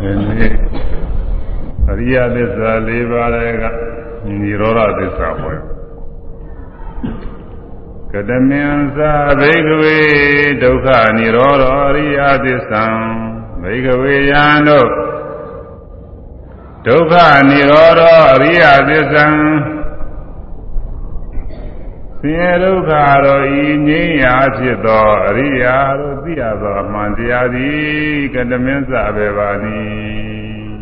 အရိယသစ္စာ၄ပါးလည်းကနိရောဓသစ္စာပေါ်ရကတမင်္စာဘိကဝေဒုက္ခនិရောဓအရိယသစ္စာဘိကဝေယံတို့ဒုက္ခនិရောဓအရိယသစ္စာ ဆင်းရဲဒုက္ခတို့ဤငြိမ်းရာဖြစ်သောအရိယာတို့သိရသောအမှန်တရားသည်ကတမင်းစပဲပါသည်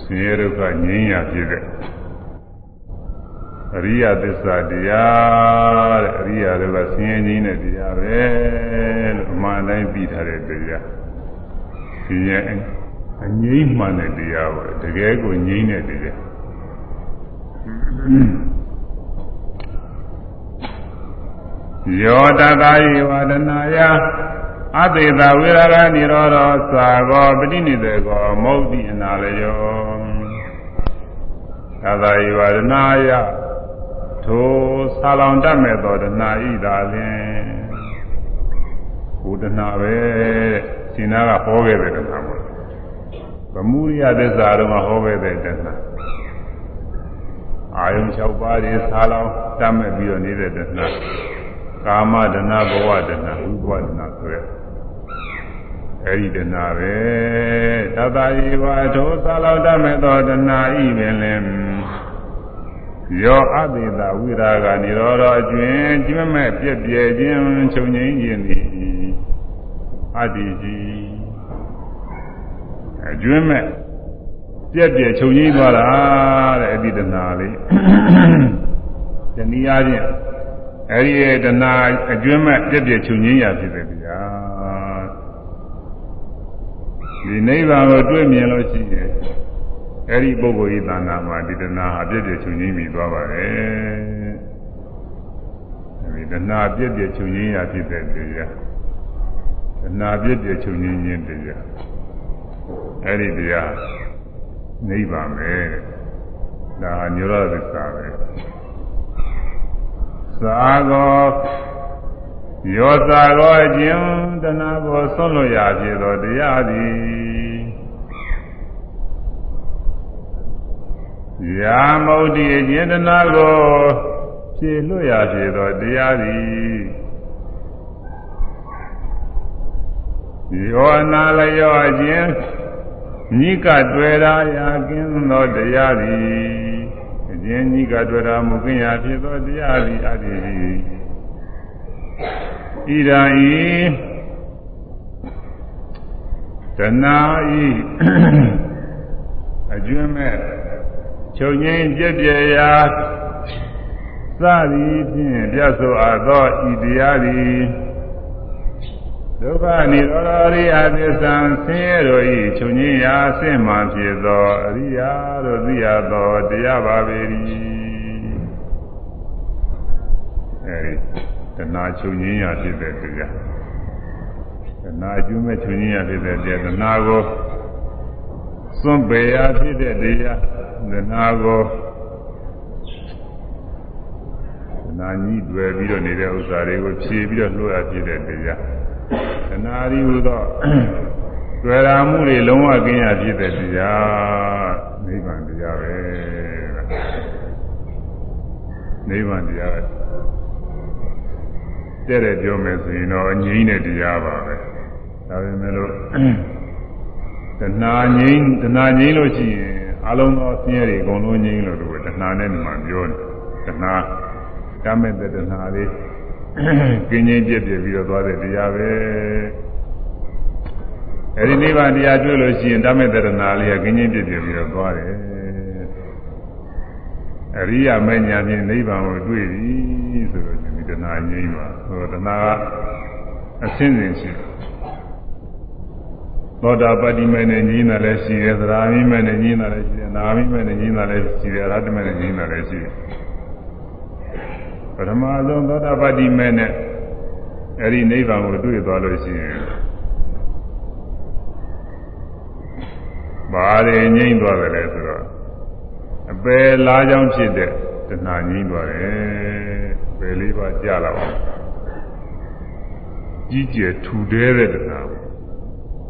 ဆင်းရဲဒုက္ခငြိမ်းရာဖြစ်တဲ့အရိယသစ္စာတရားတဲ့အရိယာတို့ကဆင်းရဲငြိမ်းတဲ့တရားပဲလို့အမှန်တိုင်းသိထားတဲ့တရားဆင်းရဲအငြိမ်းမှန်တဲ့တရားပဲတကယ်ကိုငြိမ်းတဲ့တရား ယောတသာယဝဒနာယအတေတဝိရဂနိရောဓသာကောပတိနိတေကောမௌတိအနာလယောသသာယဝဒနာယထိုဆာလောင်တတ်မဲ့သောဒနာဤသာလင်ဘုဒနာပဲရှင်နာကဟောခဲ့တဲ့ဒနာပေါ့ဗမှုရိယသစ္စာတော့ဟောခဲ့တဲ့ဒနာအာယုံ6ပါးဒီဆာလောင်တတ်မဲ့ပြီးတော့နေတဲ့ဒနာ ကာမဒနာဘဝဒနာဥပဒနာဆိုရအဲဒီဒနာပဲသတ္တယေဝသောသာလောတမေသောဒနာဤပင်လင်ယောအပိသဝိရာဂនិရောဓအကျွင်ကျမမဲ့ပြည့်ပြည့်ခြင်းချုပ်ငိမ့်ခြင်းသည်အတ္တိကြီးအကျွင်မဲ့ပြည့်ပြည့်ချုပ်ငိမ့်သွားတာတဲ့အပိဒနာလေးတနည်းအားဖြင့် အဲဒီတဏှာအကျွမ်းမဲ့ပြည့်ပြည့်ချုပ်ငင်းရဖြစ်တယ်ဗျာဒီနိဗ္ဗာန်ကိုတွေ့မြင်လို့ရှိရင်အဲဒီပုဂ္ဂိုလ်ဤသဏ္ဍာန်မှာဒီတဏှာဟာပြည့်ပြည့်ချုပ်ငင်းပြီးသွားပါတယ်အဲဒီတဏှာပြည့်ပြည့်ချုပ်ငင်းရဖြစ်တဲ့တရားတဏှာပြည့်ပြည့်ချုပ်ငင်းခြင်းတရားအဲဒီတရားနိဗ္ဗာန်ပဲဒါဟာညရောသစ္စာပဲ သာကောယောသာကောအကျဉ်တနာကိုဆွလွတ်ရဖြစ်သောတရားသည်ယာမုတ်တိအကျဉ်တနာကိုဖြည့်လွတ်ရဖြစ်သောတရားသည်ယောနာလယောအကျဉ်နိကတွေ့ရာယာကင်းသောတရားသည် ယင်းကြီးကတွေ့တာမူကင်းရာဖြစ်သောတရားသည်အတ္တိဤရာဤတဏှာဤအကျွမ်းမဲ့ချုပ်ငိမ့်ပြည့်ပြည့်ရာစသည်ဖြင့်ပြတ်ဆိုအပ်သောဤတရားသည် ဒုက္ခនិရောဓရိယသစ္စာဆင်းရဲတို့၏ချုပ်ငြိရာအဆင့်မှဖြစ်သောအရိယာတို့သိရသောတရားပါပေ၏အဲဒီတဏှာချုပ်ငြိရာဖြစ်တဲ့တရားတဏှာအကျိုးမဲ့ချုပ်ငြိရာဖြစ်တဲ့တရားတဏှာကိုစွန့်ပေရာဖြစ်တဲ့တရားတဏှာကိုတဏှာကြီးတွေ့ပြီးတော့နေတဲ့ဥစ္စာတွေကိုဖြည့်ပြီးတော့လွှတ်ရဖြစ်တဲ့တရား တဏှာရီဟူသောတွေ့ရာမှုတွေလုံးဝကင်းရဖြစ်တဲ့တရားနိဗ္ဗာန်တရားပဲနိဗ္ဗာန်တရားပဲတဲ့တဲ့ပြောမယ်ဆိုရင်တော့ငြိမ့်တဲ့တရားပါပဲဒါပေမဲ့လို့တဏှာငြိမ့်တဏှာငြိမ့်လို့ရှိရင်အလုံးသောဆင်းရဲတွေအကုန်လုံးငြိမ့်လို့လို့တဏှာနဲ့ဒီမှာပြောတယ်တဏှာကမဲ့တဲ့တဏှာလေး ကင်းချင်းပြည့်ပြည့်ပြီးတော့သွားတဲ့တရားပဲအဲဒီနိဗ္ဗာန်တရားတွေ့လို့ရှိရင်ဓမ္မတရဏလေးကကင်းချင်းပြည့်ပြည့်ပြီးတော့သွားတယ်အရိယာမဉ္ဇဉ်ဖြင့်နိဗ္ဗာန်ကိုတွေ့ပြီဆိုတော့ဒီတဏှာငြိမ်းပါဆိုတော့တဏှာကအစင်းစင်ရှိသောတာပတ္တိမေနဲ့ညီးတာလည်းရှိတယ်သရာမိမေနဲ့ညီးတာလည်းရှိတယ်နာမိမေနဲ့ညီးတာလည်းရှိတယ်အရဟတမေနဲ့ညီးတာလည်းရှိတယ် ပထမဆုံးသောတာပတ္တိမဲနဲ့အဲဒီနိဗ္ဗာန်ကိုတွေ့သွားလို့ရှိရင်ဘာတွေငြိမ့်သွားတယ်လဲဆိုတော့အပယ်လားကြောင်းဖြစ်တဲ့တဏှာငြိမ့်သွားတယ်ပယ်လေးပါးကြာလာအောင်ကြီးကျယ်ထူတဲတဲ့တဏှာ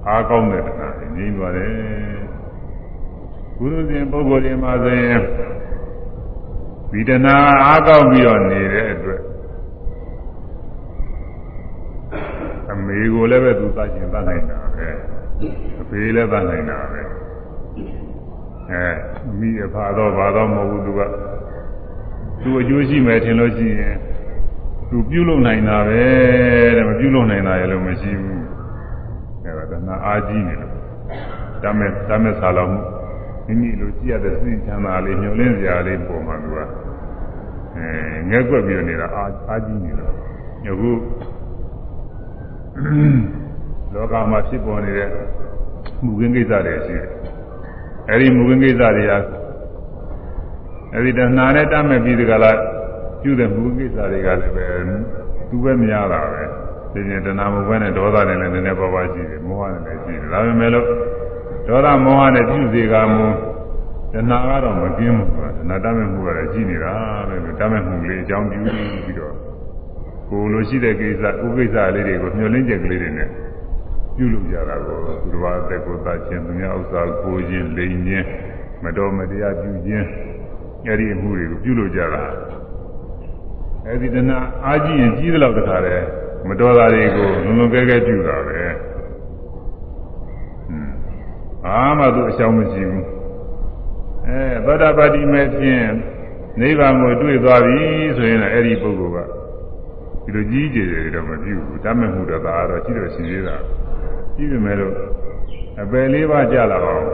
အားကောင်းတဲ့တဏှာငြိမ်းသွားတယ်ကုသိုလ်ရှင်ပုဂ္ဂိုလ်တွေမှာဆိုရင် ဒီတဏှာအားကောင်းပြီးတော့နေတဲ့အတွက်အမေကိုလည်းပဲသူသတ်ခြင်းသတ်နိုင်တာပဲအဖေလည်းသတ်နိုင်တာပဲအဲမိအဖတော့ဘာတော့မဟုတ်ဘူးသူကသူအကျိုးရှိမယ်ထင်လို့ရှိရင်သူပြုလုပ်နိုင်တာပဲတဲ့မပြုလုပ်နိုင်တာလည်းမရှိဘူးအဲဒါကနာအာကြီးနေလို့တမဲ့တမဲ့ဆာလောင်မှု မိမိလိုကြည့်ရတဲ့စိတ်ချမ်းသာလေးညှို့လင်းစရာလေးပုံမှန်သူကအဲငဲ့ကွက်ပြီးနေတာအာအာကြီးနေလို့အခုလောကမှာဖြစ်ပေါ်နေတဲ့မူရင်းကိစ္စတွေရှိတယ်အဲဒီမူရင်းကိစ္စတွေကအဲဒီတဏှာနဲ့တတ်မဲ့ပြီးဒီကလာပြုတဲ့မူရင်းကိစ္စတွေကလည်းပဲသူပဲမရတာပဲဒီရင်တဏှာမဘဲနဲ့ဒေါသနဲ့လည်းနည်းနည်းပါးပါးရှိတယ်မောဟနဲ့လည်းရှိတယ်ဒါပေမဲ့လို့ ဒေါသမောဟနဲ့ပြုစေကမူတဏှာကတော့မကင်းဘူးကွာတဏှာတတ်မဲ့မှုကလည်းရှိနေတာပဲတတ်မဲ့မှုလေးအကြောင်းပြုပြီးတော့ကိုလိုရှိတဲ့ကိစ္စဥကိစ္စလေးတွေကိုမျှော်လင့်ချက်ကလေးတွေနဲ့ပြုလုပ်ကြတာကိုသူတော်အသက်ကိုသတ်ခြင်းသူများဥစ္စာကိုခြင်းလိမ်ခြင်းမတော်မတရားပြုခြင်းအဲ့ဒီအမှုတွေကိုပြုလုပ်ကြတာအဲ့ဒီတဏှာအာကြည့်ရင်ကြီးသလောက်တခါတည်းမတော်တာတွေကိုလုံလုံကဲကဲပြုတာပဲဟွန်း အာမှသူအရှောင်းမရှိဘူးအဲသောတာပတိမဲ့ဖြင့်နိဗ္ဗာန်ကိုတွေ့သွားပြီဆိုရင်အဲ့ဒီပုဂ္ဂိုလ်ကဒီလိုကြီးကြည်တယ်တော့မပြုဘူးတတ်မဲ့မှုတော့ဒါကတော့ရှိတော့ရှိသေးတာကြီးပြီမဲ့လို့အပယ်လေးပါးကြလာအောင်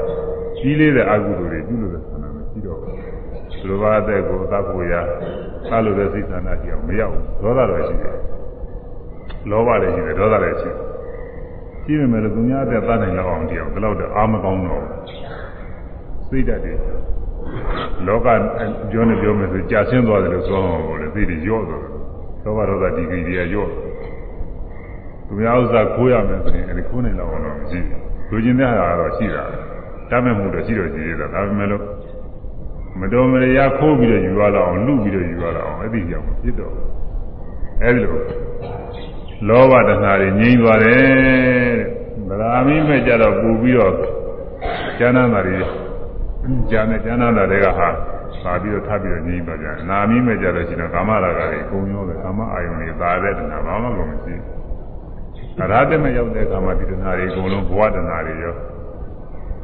ကြီးလေးတဲ့အကုသိုလ်တွေပြုလို့တဲ့ဆန္ဒမရှိတော့ဘူးသူတို့ဘာအသက်ကိုအသက်ကိုရသလို့တဲ့စိတ်ဆန္ဒရှိအောင်မရောက်ဘူးဒေါသတော့ရှိတယ်လောဘလည်းရှိတယ်ဒေါသလည်းရှိတယ် ကြီးပြီမဲ့လို့သူများအသက်သတ်နိုင်လောက်အောင်တရားဘယ်တော့တော့အာမကောင်းတော့စိတ်ဓာတ်တွေလောကပြောနေပြောမယ်ဆိုကြာဆင်းသွားတယ်လို့ဆိုအောင်လေသိတယ်ရော့သွားတယ်သောဘရောသဒီဂရီတွေရော့သူများဥစ္စာခိုးရမယ်ဆိုရင်အဲဒီခိုးနေလောက်အောင်တော့မရှိဘူးလူချင်းတဲ့ဟာကတော့ရှိတာတတ်မဲ့မှုတော့ရှိတော့ရှိသေးတာဒါပေမဲ့လို့မတော်မရခိုးပြီးတော့ယူရတော့အောင်လူပြီးတော့ယူရတော့အောင်အဲ့ဒီကြောင့်ဖြစ်တော့အဲ့ဒီလို လောဘတဏှာတွေငြိမ်းသွားတယ်တဲ့ဗလာမိမဲ့ကြတော့ပူပြီးတော့ကျမ်းသာတာတွေကျမ်းနဲ့ကျမ်းသာတာတွေကဟာပါပြီးတော့ထပ်ပြီးတော့ငြိမ်းသွားကြတယ်။နာမီးမဲ့ကြလို့ရှိရင်ကာမရာဂတွေအကုန်ရောပဲကာမအာယုန်တွေသာတဲ့တဏှာဘာမှကိုမရှိဘူး။အရာတမဲ့ရောက်တဲ့အခါမှာဒီတဏှာတွေအကုန်လုံးဘဝတဏှာတွေရော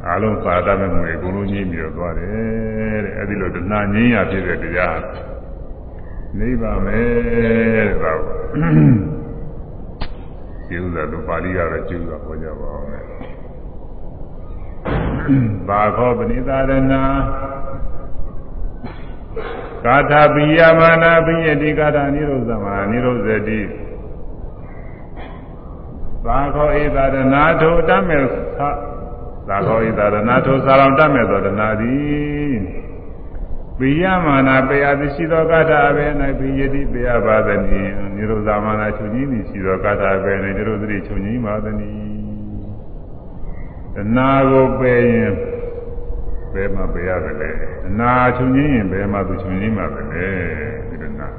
အလုံးသာတမဲ့မှုတွေအကုန်လုံးငြိမ်းပြီးတော့သွားတယ်တဲ့။အဲဒီလိုတဏှာငြိမ်းရဖြစ်တဲ့တရားနိဗ္ဗာန်ပဲတဲ့ဒါ ကိုဒီဥစ္စာတို့ပါဠိကတော့ကျူးတာခေါ်ကြပါအောင်လေ။ဘာခောပဏိသာရဏကာထာပိယမာနာပိယတိကာထာနိရောဓမနိရောဇတိသာခောဧသာရဏထိုတတ်မဲ့သာခောဧသာရဏထိုသာလောင်တတ်မဲ့သောတနာသည် ပိယမာနာပေယတိရှိသောကာထာအဘယ်၌ပိယတိပေယပါသနိနိရောဓမာနာချုပ်ကြီးသည်ရှိသောကာထာအဘယ်၌နိရောဓတိချုပ်ကြီးပါသနိတနာကိုပယ်ရင်ဘယ်မှာပဲရတယ်လဲအနာချုပ်ငင်းရင်ဘယ်မှာသူချုပ်ငင်းမှာပဲလေဒီလိုနာ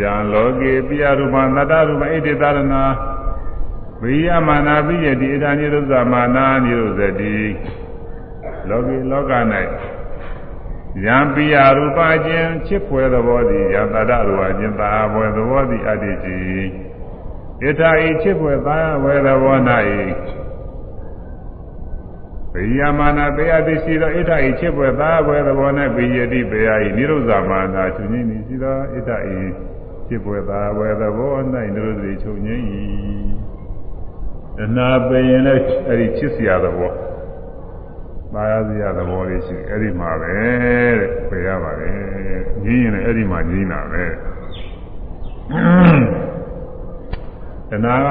ယံလောကေပိယရူပသတ္တရူပဣတိသာရဏဝိယမာနာပိယတိဣဒာနိရုဇမာနာနိရုဇတိလောကေလောက၌ ယံပိယရူပချင်းချစ်ဖွယ်သဘောသည်ယံတတ္တရူပချင်းသာဖွယ်သဘောသည်အတ္တိတိဣထာဤချစ်ဖွယ်သာဝယ်သဘော၌ဗိယမာနာပေယတိရှိသောဣဋ္ဌဤချစ်ပွဲသာပွဲသဘော၌ပိယတိပေယဤနိရုဇာမာနာချုပ်ငင်းဤရှိသောဣဋ္ဌဤချစ်ပွဲသာပွဲသဘော၌နိရုဇေချုပ်ငင်းဤအနာပေရင်လည်းအဲ့ဒီချစ်စရာသဘော ပါရစရာသဘောလေးရှိအဲ့ဒီမှာပဲတဲ့ပြေရပါတယ်ငင်းရင်လည်းအဲ့ဒီမှာငင်းတာပဲတဏှာက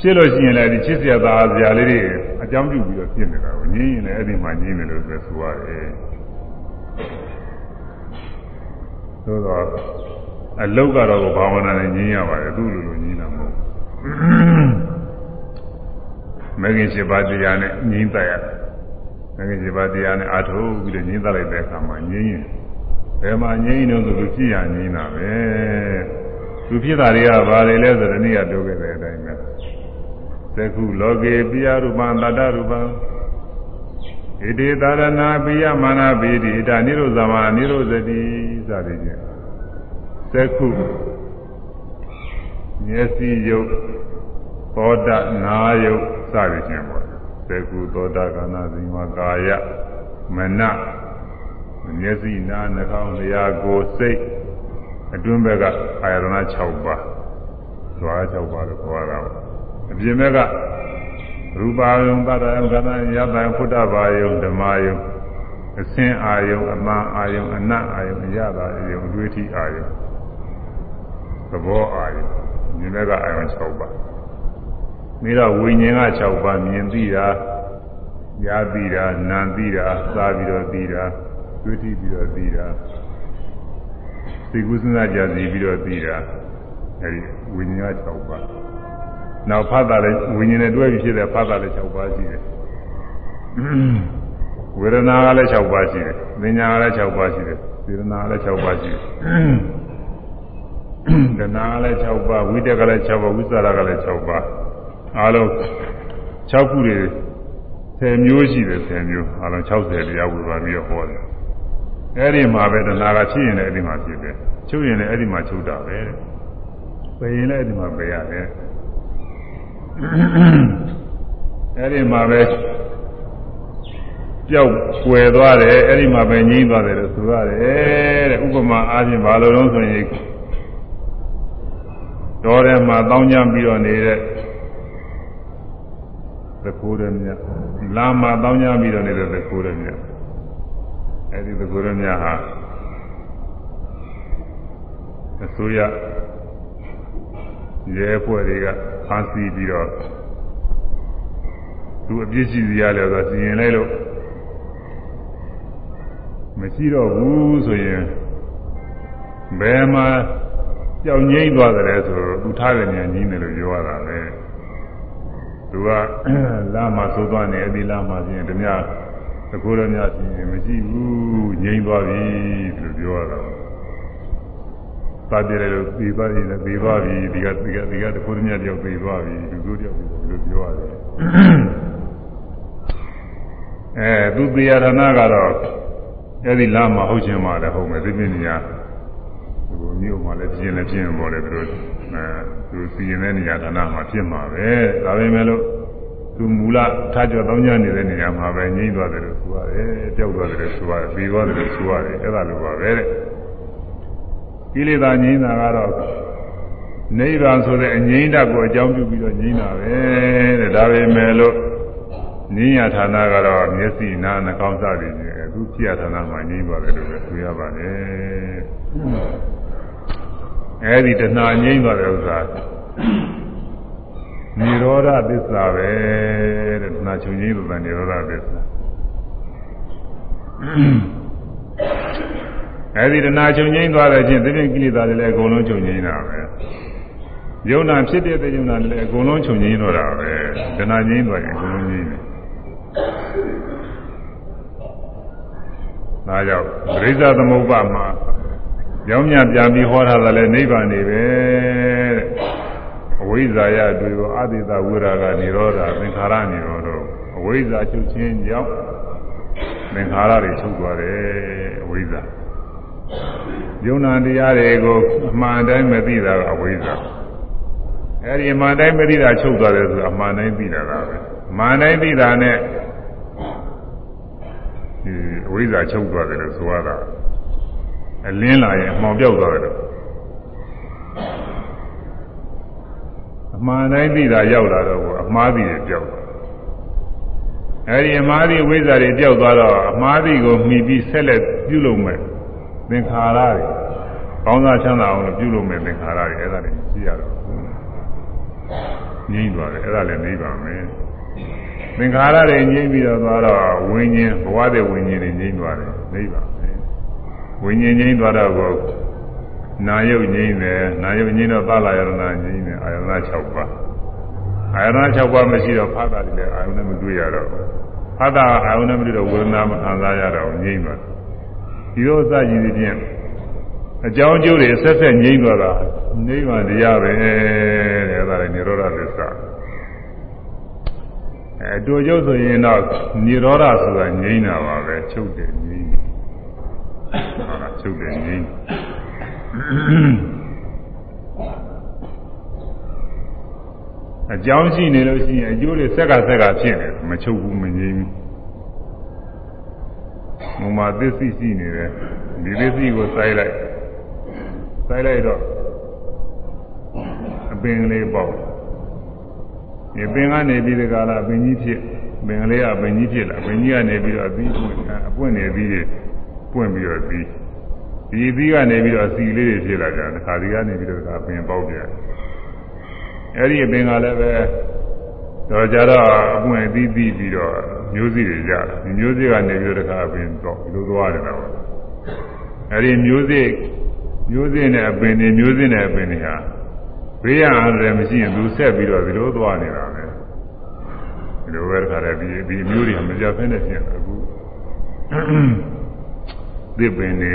ဖြစ်လို့ရှိရင်လည်းဒီချစ်စရာသာစရာလေးတွေအကြောင်းပြုပြီးတော့ဖြစ်နေတာကိုငြင်းရင်လည်းအဲ့ဒီမှာငြင်းတယ်လို့ဆိုဆိုရတယ်။သို့တော့အလုတ်ကတော့ဘာဝနာနဲ့ငြင်းရပါတယ်သူ့လိုလိုငြင်းတာမဟုတ်ဘူး။မဂ္ဂင်7ပါးတရားနဲ့ငြင်းတတ်ရတယ်။ မဂ္ဂင်7ပါးတရားနဲ့အာထုတ်ပြီးတော့ငြင်းတတ်လိုက်တဲ့အခါမှာငြင်းရင်ဘယ်မှာငြင်းရင်တော့သူဖြစ်ရငြင်းတာပဲ။သူဖြစ်တာတွေကဘာတွေလဲဆိုတော့ဒီနေ့ကပြောခဲ့တဲ့အတိုင်းပဲ။သကုလောကေပိယရူပံတတ္တရူပံဣတိသာရဏပိယမာနပိတိဣဒနိရောဇမနိရောဇတိစသည်ဖြင့်သကုမျက်စိယုတ်သောတနာယုတ်စသည်ဖြင့်ပေါ့ သကုသောတကနာဇိမကာယမနမျက်စိနာနှာခေါင်းလျာကိုယ်စိတ်အတွင်းဘက်ကအာရဏ6ပါးဇွာ6ပါးလို့ခေါ်ရတာပါအပြင်ဘက်ကရူပါယုံတတယံကဏယတံဖုဒ္ဓဘာယုံဓမ္မယုံအစင်းအာယုံအမှန်အာယုံအနတ်အာယုံအရသာအာယုံအတွေ့အထိအာယုံသဘောအာယုံမြင်ဘက်ကအာယုံ6ပါး ပြီးတော့ဝိညာဉ်က6ပါးမြင်သိတာကြားသိတာနားသိတာစားပြီးတော့သိတာတွေ့ထိပြီးတော့သိတာသိကုသနာကြစီပြီးတော့သိတာအဲဒီဝိညာဉ်က6ပါးနောက်ဖတ်တာလည်းဝိညာဉ်နဲ့တွဲပြီးဖြစ်တဲ့ဖတ်တာလည်း6ပါးရှိတယ်ဝေဒနာကလည်း6ပါးရှိတယ်သင်ညာကလည်း6ပါးရှိတယ်စေတနာကလည်း6ပါးရှိတယ်ဒနာကလည်း6ပါးဝိတက်ကလည်း6ပါးဝိသရာကလည်း6ပါး အားလုံး6ခုတွေ10မျိုးရှိတယ်10မျိုးအားလုံး60တရားဝေဘာပြီးတော့ဟောတယ်အဲ့ဒီမှာပဲဒနာကဖြစ်ရင်လည်းအဲ့ဒီမှာဖြစ်တယ်ချုပ်ရင်လည်းအဲ့ဒီမှာချုပ်တာပဲပယ်ရင်လည်းအဲ့ဒီမှာပယ်ရတယ်အဲ့ဒီမှာပဲကြောက်ွယ်သွားတယ်အဲ့ဒီမှာပဲငြိမ်းသွားတယ်လို့ဆိုရတယ်တဲ့ဥပမာအားဖြင့်ဘာလို့လဲဆိုရင်တော်ထဲမှာတောင်းကြပြီးတော့နေတဲ့ သခိုးရမြတ်လာမှာတောင်းကြပြီးတော့နေတဲ့သခိုးရမြတ်အဲ့ဒီသခိုးရမြတ်ဟာအစိုးရရဲဖွဲ့တွေကဖမ်းဆီးပြီးတော့သူအပြစ်ရှိစီရလဲဆိုစီရင်လိုက်လို့မရှိတော့ဘူးဆိုရင်ဘယ်မှာကြောင်ငိမ့်သွားတယ်ဆိုတော့သူထားတဲ့ဉာဏ်ကြီးတယ်လို့ပြောရတာပဲ သူကလာမှာသိုးသွားနေအဒီလာမှာပြင်ဓမြသကိုးရမြပြင်မရှိဘူးငိမ့်သွားပြီလို့ပြောရတာပါပြတယ်လို့ပြီးသွားပြီလည်းပြီးသွားပြီဒီကဒီကဒီကတခုတည်းမြတ်တယောက်ပြီးသွားပြီလူတို့တယောက်ပြီးလို့ပြောရတယ်အဲသူသေရဏကတော့အဲ့ဒီလာမှာဟုတ်ချင်းမှလည်းဟုတ်မယ်ဒီပြင်းညာသူမြို့မှာလည်းပြင်းလည်းပြင်းပေါ်တယ်သူတို့အဲ သူစီရင်တဲ့နေရာဌာနမှာဖြစ်မှာပဲဒါပေမဲ့လို့သူမူလထားကြောတောင်းကြနေတဲ့နေရာမှာပဲငြိမ့်သွားတယ်လို့ဆိုရတယ်ပျောက်သွားတယ်လို့ဆိုရတယ်ပြီးသွားတယ်လို့ဆိုရတယ်အဲ့ဒါလိုပါပဲတဲ့ကိလေသာငြိမ်းတာကတော့နိဗ္ဗာန်ဆိုတဲ့အငြိမ်းတတ်ကိုအကြောင်းပြုပြီးတော့ငြိမ်းတာပဲတဲ့ဒါပေမဲ့လို့နိညာဌာနကတော့မျက်စိနားနှာခေါင်းစသည်ဖြင့်အခုဖြစ်ရဌာနမှာငြိမ်းပါတယ်လို့ပဲဆိုရပါတယ် အဲဒီတဏှာငြိမ်းသွားတဲ့ဥစ္စာនិရောဓသစ္စာပဲတဲ့တဏှာချုပ်ငြိမ်းလို့ကនិရောဓသစ္စာအဲဒီတဏှာချုပ်ငိမ့်သွားတဲ့ချင်းသိတဲ့ကိလေသာတွေလည်းအကုန်လုံးချုပ်ငိမ့်တာပဲယုံနာဖြစ်တဲ့တဲ့ယုံနာလည်းအကုန်လုံးချုပ်ငိမ့်တော့တာပဲတဏှာငိမ့်သွားရင်အကုန်လုံးငိမ့်တယ်ဒါကြောင့်ပရိစ္ဆသမုပ္ပါမှာ ကြောင်းမြပြန်ပြီးဟောထားတာလည်းနိဗ္ဗာန်နေပဲတဲ့အဝိဇ္ဇာယတွေရောအတိတဝိရာဂនិရောဓသင်္ခါရនិရောဓအဝိဇ္ဇာချုပ်ခြင်းကြောင့်သင်္ခါရတွေချုပ်သွားတယ်အဝိဇ္ဇာယုံနာတရားတွေကိုအမှန်တိုင်းမသိတာကအဝိဇ္ဇာအဲဒီအမှန်တိုင်းမသိတာချုပ်သွားတယ်ဆိုအမှန်တိုင်းသိတာကပဲအမှန်တိုင်းသိတာနဲ့ဒီအဝိဇ္ဇာချုပ်သွားတယ်လို့ဆိုရတာ အလင်းလာရင်အမှောင်ပြောက်သွားတယ်လို့အမှန်တိုင်းသိတာရောက်လာတော့အမှားသိတယ်ပြောက်သွားအဲဒီအမှားသိဝိဇ္ဇာတွေပြောက်သွားတော့အမှားသိကိုမှီပြီးဆက်လက်ပြုလုပ်မယ်သင်္ခါရတွေကောင်းစားချမ်းသာအောင်လို့ပြုလုပ်မယ်သင်္ခါရတွေအဲ့ဒါတွေရှိရတော့ငြိမ့်သွားတယ်အဲ့ဒါလည်းနေပါမယ်သင်္ခါရတွေငြိမ့်ပြီးတော့သွားတော့ဝိညာဉ်ဘဝတဲ့ဝိညာဉ်တွေငြိမ့်သွားတယ်နေပါမယ် ဝိညာဉ်ငြိမ့်သွားတော့ကိုနာယုတ်ငြိမ့်တယ်နာယုတ်ငြိမ့်တော့သလာယရဏငြိမ့်တယ်အာယရဏ6ပါးအာယရဏ6ပါးမရှိတော့ဖသတွေလည်းအာယုန်နဲ့မတွေ့ရတော့ဖသအာယုန်နဲ့မတွေ့တော့ဝေဒနာမခံစားရတော့ငြိမ့်သွားဒီလိုစကြည့်နေခြင်းအကြောင်းအကျိုးတွေဆက်ဆက်ငြိမ့်သွားတာနိဗ္ဗာန်တရားပဲတဲ့ဒါလည်းនិရောဓသစ္စာအဲတူကျုပ်ဆိုရင်တော့និရောဓဆိုတာငြိမ်းတာပါပဲချုပ်တယ်ငြိမ်းတယ် ဟုတ်လားချုပ်တယ်ငြိမ်းအကြောင်းရှိနေလို့ရှိရင်အကျိုးတွေဆက်ကဆက်ကဖြစ်နေမချုပ်ဘူးမငြိမ်းဘူးမုံမာသစ္စိရှိနေတယ်ဒီသစ္စိကိုစိုက်လိုက်စိုက်လိုက်တော့အပင်လေးပေါ့ဒီပင်ကနေပြီးဒီကလာပင်ကြီးဖြစ်ပင်ကလေးကပင်ကြီးဖြစ်လာပင်ကြီးကနေပြီးတော့အသီးပွင့်အပွင့်နေပြီး ပွင့်ပြီးတော့ပြီးဒီသီးကနေပြီးတော့စီလေးတွေဖြစ်လာကြတယ်ခါဒီကနေပြီးတော့ပင်ပေါက်ပြန်အဲ့ဒီအပင်ကလည်းပဲတော့ကြတော့အပွင့်အသီးပြီးပြီးတော့မျိုးစီတွေကြတယ်ဒီမျိုးစီကနေပြီးတော့တခါအပင်တော့ဒီလိုသွားတယ်တော့အဲ့ဒီမျိုးစီမျိုးစီနဲ့အပင်တွေမျိုးစီနဲ့အပင်တွေဟာဘေးရန်လည်းမရှိရင်သူဆက်ပြီးတော့ဒီလိုသွားနေတာပဲဒီလိုပဲတခါတည်းဒီဒီမျိုးတွေမကြဖဲနဲ့ပြင်အခု သစ်ပင်တွေ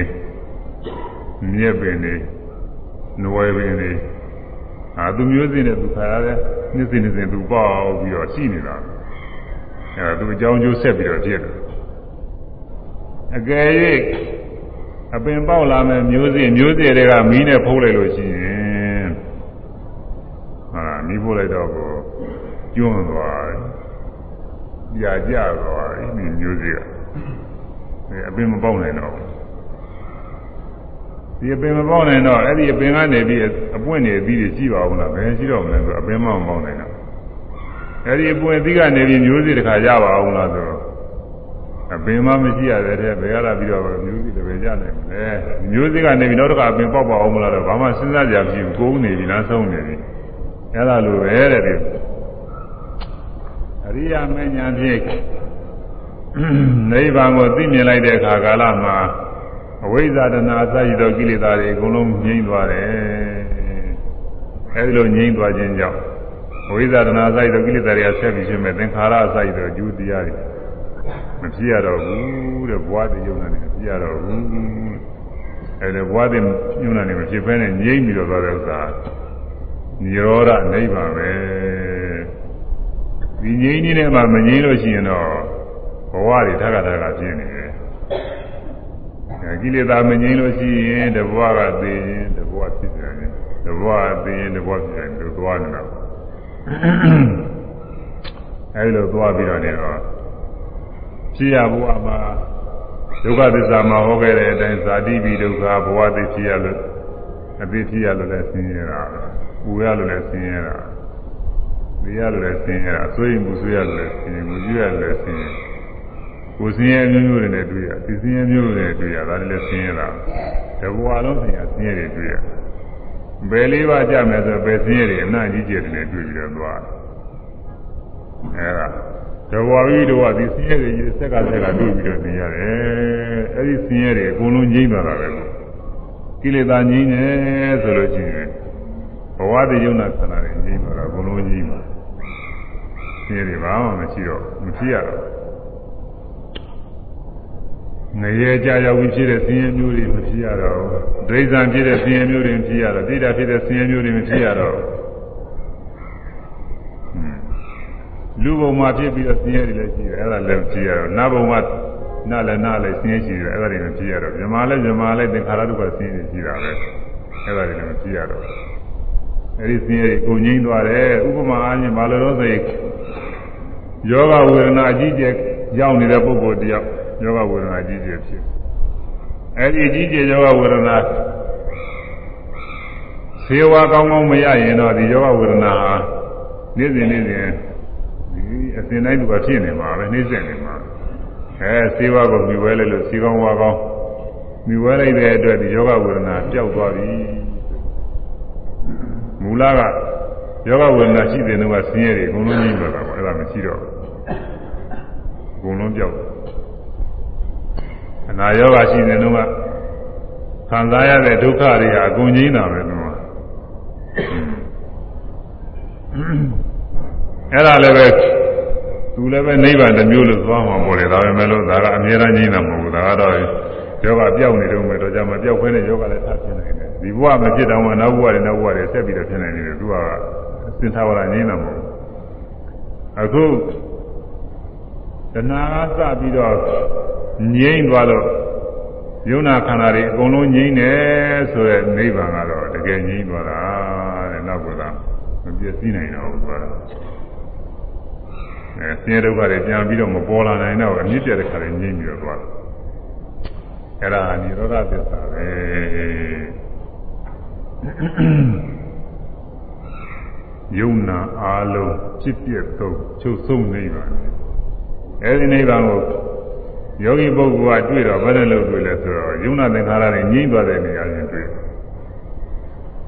မြက်ပင်တွေနွယ်ပင်တွေအာသူမျိုးစင်းနဲ့သူခါရတဲ့နှစ်စဉ်နှစ်စဉ်သူပေါ့ပြီးတော့ရှိနေတာအဲသူအကြောင်းကျိုးဆက်ပြီးတော့ဖြစ်တယ်အကယ်၍အပင်ပေါက်လာမဲ့မျိုးစင်းမျိုးစင်းတွေကမီးနဲ့ဖုံးလိုက်လို့ရှိရင်ဟာမီးဖို့လိုက်တော့ကိုကျွန်းသွားတယ်။ကြာကြသွားတယ်ဒီမျိုးစင်းကအပင်မပေါက်နိုင်တော့ဘူး ဒီအပင်မပေါက်နိုင်တော့အဲ့ဒီအပင်ကနေပြီးအပွင့်နေပြီးရှိပါဘူးလားဘယ်ရှိတော့မလဲဆိုအပင်မမပေါက်နိုင်တော့အဲ့ဒီအပွင့်သီးကနေပြီးမျိုးစီတစ်ခါရပါအောင်လားဆိုအပင်မမရှိရတဲ့တဲ့ဘယ်ရလာပြီးတော့မျိုးစီတစ်ပင်ကြနိုင်မလဲမျိုးစီကနေပြီးနောက်တစ်ခါအပင်ပေါက်ပါအောင်မလားတော့ဘာမှစဉ်းစားကြမရှိဘူးကိုးနေပြီလားဆုံးနေပြီအဲ့ဒါလိုပဲတဲ့ဒီအရိယာမဉ္ဇဉ်ဖြင့်နိဗ္ဗာန်ကိုသိမြင်လိုက်တဲ့အခါကာလမှာ အဝိဇ္ဇာတနာအစရှိသောကိလေသာတွေအကုန်လုံးငြိမ့်သွားတယ်အဲဒီလိုငြိမ့်သွားခြင်းကြောင့်အဝိဇ္ဇာတနာအစရှိသောကိလေသာတွေကဆက်ပြီးရှင်မဲ့သင်္ခါရအစရှိသောအကျိုးတရားတွေမဖြစ်ရတော့ဘူးတဲ့ဘဝတည်ယုံနေမဖြစ်ရတော့ဘူးအဲဒီဘဝတည်ယုံနေမဖြစ်ဘဲနဲ့ငြိမ့်ပြီးတော့သွားတဲ့ဥစ္စာនិရောဓနိဗ္ဗာန်ပဲဒီငြိမ့်နေတဲ့မှာမငြိမ့်လို့ရှိရင်တော့ဘဝတွေထက်ကထက်ကဖြစ်နေတယ် ကိလေသာမငြိမ်းလို့ရှိရင်တဘွားကသိရင်တဘွားဖြစ်ကြတယ်တဘွားသိရင်တဘွားဖြစ်တယ်လို့သွားနေတာအဲဒီလိုသွားပြီးတော့နေတော့ဖြစ်ရဘဝမှာဒုက္ခသစ္စာမှာဟောခဲ့တဲ့အတိုင်းဇာတိပိဒုက္ခဘဝသိဖြစ်ရလို့အသိဖြစ်ရလို့လည်းဆင်းရဲတာပူရလို့လည်းဆင်းရဲတာသိရလို့လည်းဆင်းရဲတာအဆွေးမှုဆွေးရလို့လည်းဆင်းရဲမှုကြည့်ရလို့လည်းဆင်းရဲ ကိုယ်စင်းရဲမျိုးမျိုးတွေနဲ့တွေ့ရဒီစင်းရဲမျိုးတွေနဲ့တွေ့ရဒါလည်းဆင်းရဲတာတဘဝလုံးဆင်းရဲဆင်းရဲတွေတွေ့ရဘယ်လေးပါးကြမယ်ဆိုဘယ်ဆင်းရဲတွေအနာကြီးကျယ်တွေနဲ့တွေ့ပြီးတော့သွားအဲဒါတဘဝပြီးတော့ဒီဆင်းရဲတွေစက်ကဆက်ကတွေ့ပြီးတော့သိရတယ်အဲဒီဆင်းရဲတွေအကုန်လုံးငြိမ့်သွားတာပဲကိလေသာငြိမ့်တယ်ဆိုလို့ရှိရင်ဘဝတည်ယုံနာခန္ဓာတွေငြိမ့်သွားတာအကုန်လုံးငြိမ့်ပါဆင်းရဲတွေဘာမှမရှိတော့မဖြစ်ရတော့ ငရေကြရောက်ပြီးဖြစ်တဲ့ဆင်းရဲမျိုးတွေမဖြစ်ရတော့ဒိဋ္ဌံဖြစ်တဲ့ဆင်းရဲမျိုးတွေမဖြစ်ရတော့ဒိဋ္ဌာဖြစ်တဲ့ဆင်းရဲမျိုးတွေမဖြစ်ရတော့လူဘုံမှာဖြစ်ပြီးတော့ဆင်းရဲတွေလည်းရှိတယ်အဲ့ဒါလည်းဖြစ်ရတော့နတ်ဘုံမှာနတ်လည်းနတ်လည်းဆင်းရဲရှိတယ်အဲ့ဒါတွေမဖြစ်ရတော့မြမလည်းမြမလည်းသင်္ခါရဒုက္ခဆင်းရဲရှိတာပဲအဲ့ဒါတွေလည်းမဖြစ်ရတော့အဲ့ဒီဆင်းရဲကိုငြိမ်းသွားတယ်ဥပမာအားဖြင့်ဘာလို့လို့ဆိုရင်ယောဂဝေဒနာအကြီးကျယ်ရောက်နေတဲ့ပုဂ္ဂိုလ်တယောက် ယောဂဝေဒနာကြီးကျယ်ဖြစ်အဲဒီအကြီးကျယ်ယောဂဝေဒနာဆေးဝါးကောင်းကောင်းမရရင်တော့ဒီယောဂဝေဒနာဟာနေ့စဉ်နေ့စဉ်ဒီအစဉ်တိုင်းသူကဖြစ်နေမှာပဲနေ့စဉ်နေမှာအဲဆေးဝါးကိုမြှဝဲလိုက်လို့ဆေးကောင်းဝါကောင်းမြှဝဲလိုက်တဲ့အတွက်ဒီယောဂဝေဒနာပျောက်သွားပြီမူလကယောဂဝေဒနာရှိတဲ့နှုတ်ကဆင်းရဲတွေအကုန်လုံးကြီးသွားတာပေါ့အဲ့ဒါမရှိတော့ဘူးအကုန်လုံးပျောက် အနာယောဂရှိနေတော့ကခံစားရတဲ့ဒုက္ခတွေဟာအကုန်ကြီးတာပဲလို့အဲ့ဒါလည်းပဲသူလည်းပဲနိဗ္ဗာန်တစ်မျိုးလို့သွားမှာပေါ့လေဒါပေမဲ့လို့ဒါကအမြဲတမ်းကြီးတာမဟုတ်ဘူးဒါကတော့ယောဂပြောက်နေတော့မယ်တော့ကြမှာပြောက်ခွဲတဲ့ယောဂလည်းထားဖြစ်နိုင်တယ်ဒီဘဝမဖြစ်တော့မှနောက်ဘဝတွေနောက်ဘဝတွေဆက်ပြီးတော့ဖြစ်နိုင်နေတယ်သူကစင်သာဝရငြင်းတာမဟုတ်ဘူးအခု တဏှာကစပြီးတော့ငြိမ့်သွားလို့ယုံနာခန္ဓာတွေအကုန်လုံးငြိမ့်တယ်ဆိုရဲနိဗ္ဗာန်ကတော့တကယ်ငြိမ့်သွားတာတဲ့နောက်ကသာမပြည့်စည်နိုင်တော့ဘူးဆိုတာအဲဆင်းရဲဒုက္ခတွေပြန်ပြီးတော့မပေါ်လာနိုင်တော့အမြင့်ပြတဲ့ခါတွေငြိမ့်ပြီးတော့သွားတယ်အဲ့ဒါနိရောဓသစ္စာပဲယုံနာအာလုံးဖြစ်ပြသုံးချုပ်ဆုံးနိဗ္ဗာန် အဲဒီနိဗ္ဗာန်ကိုယောဂီပုဂ္ဂိုလ်ကတွေ့တော့ဘယ်နဲ့လို့တွေ့လဲဆိုတော့ယုံနာသင်္ခါရတွေငြိမ့်သွားတဲ့နေရာချင်းတွေ့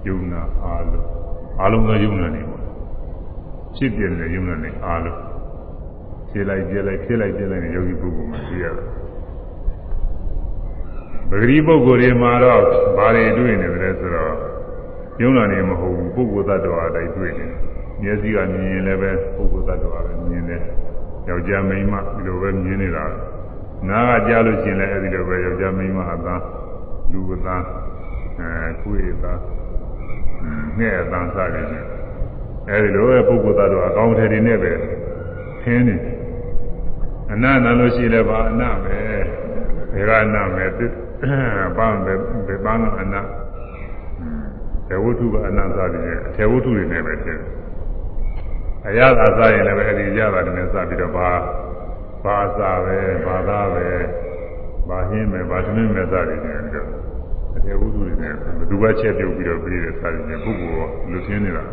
ယုံနာအာလုံးအာလုံးသောယုံနာနေပေါ့ဖြစ်ပြတဲ့ယုံနာနေအာလုံးဖြည့်လိုက်ပြလိုက်ဖြည့်လိုက်ပြလိုက်နေယောဂီပုဂ္ဂိုလ်မှာတွေ့ရတယ်ပဂတိပုဂ္ဂိုလ်တွေမှာတော့ဘာတွေတွေ့နေတယ်ဆိုတော့ယုံနာနေမဟုတ်ဘူးပုဂ္ဂိုလ်သတ္တဝါတိုင်းတွေ့နေမျက်စိကမြင်ရင်လည်းပဲပုဂ္ဂိုလ်သတ္တဝါပဲမြင်တယ် ယောက်ျားမိန်းမဒီလိုပဲမြင်နေတာနားကကြားလို့ရှိရင်လည်းအဲဒီလိုပဲယောက်ျားမိန်းမအသားလူအသားအဲကိုယ်အသားငှဲ့အသားစတယ်အဲဒီလိုပဲပုဂ္ဂိုလ်သတ္တဝါအကောင်းထဲတွေနဲ့ပဲခင်းနေအနန္တလို့ရှိလည်းပါအနပဲဘယ်ကအနပဲပန်းပဲဘယ်ပန်းကအနတေဝုထုကအနစသည်နဲ့အထေဝုထုတွေနဲ့ပဲဖြစ် အရသာစားရင်လည်းပဲအဲဒီရတာတွေနဲ့စပြီးတော့ဘာဘာသာပဲဘာသာပဲဘာဟင်းပဲဘာသမင်းပဲစသည်နဲ့ပြီးတော့အထေဝုထုတွေနဲ့ဘယ်သူပဲချက်ပြုတ်ပြီးတော့ပြီးတဲ့စသည်နဲ့ပုဂ္ဂိုလ်လူထင်းနေတာ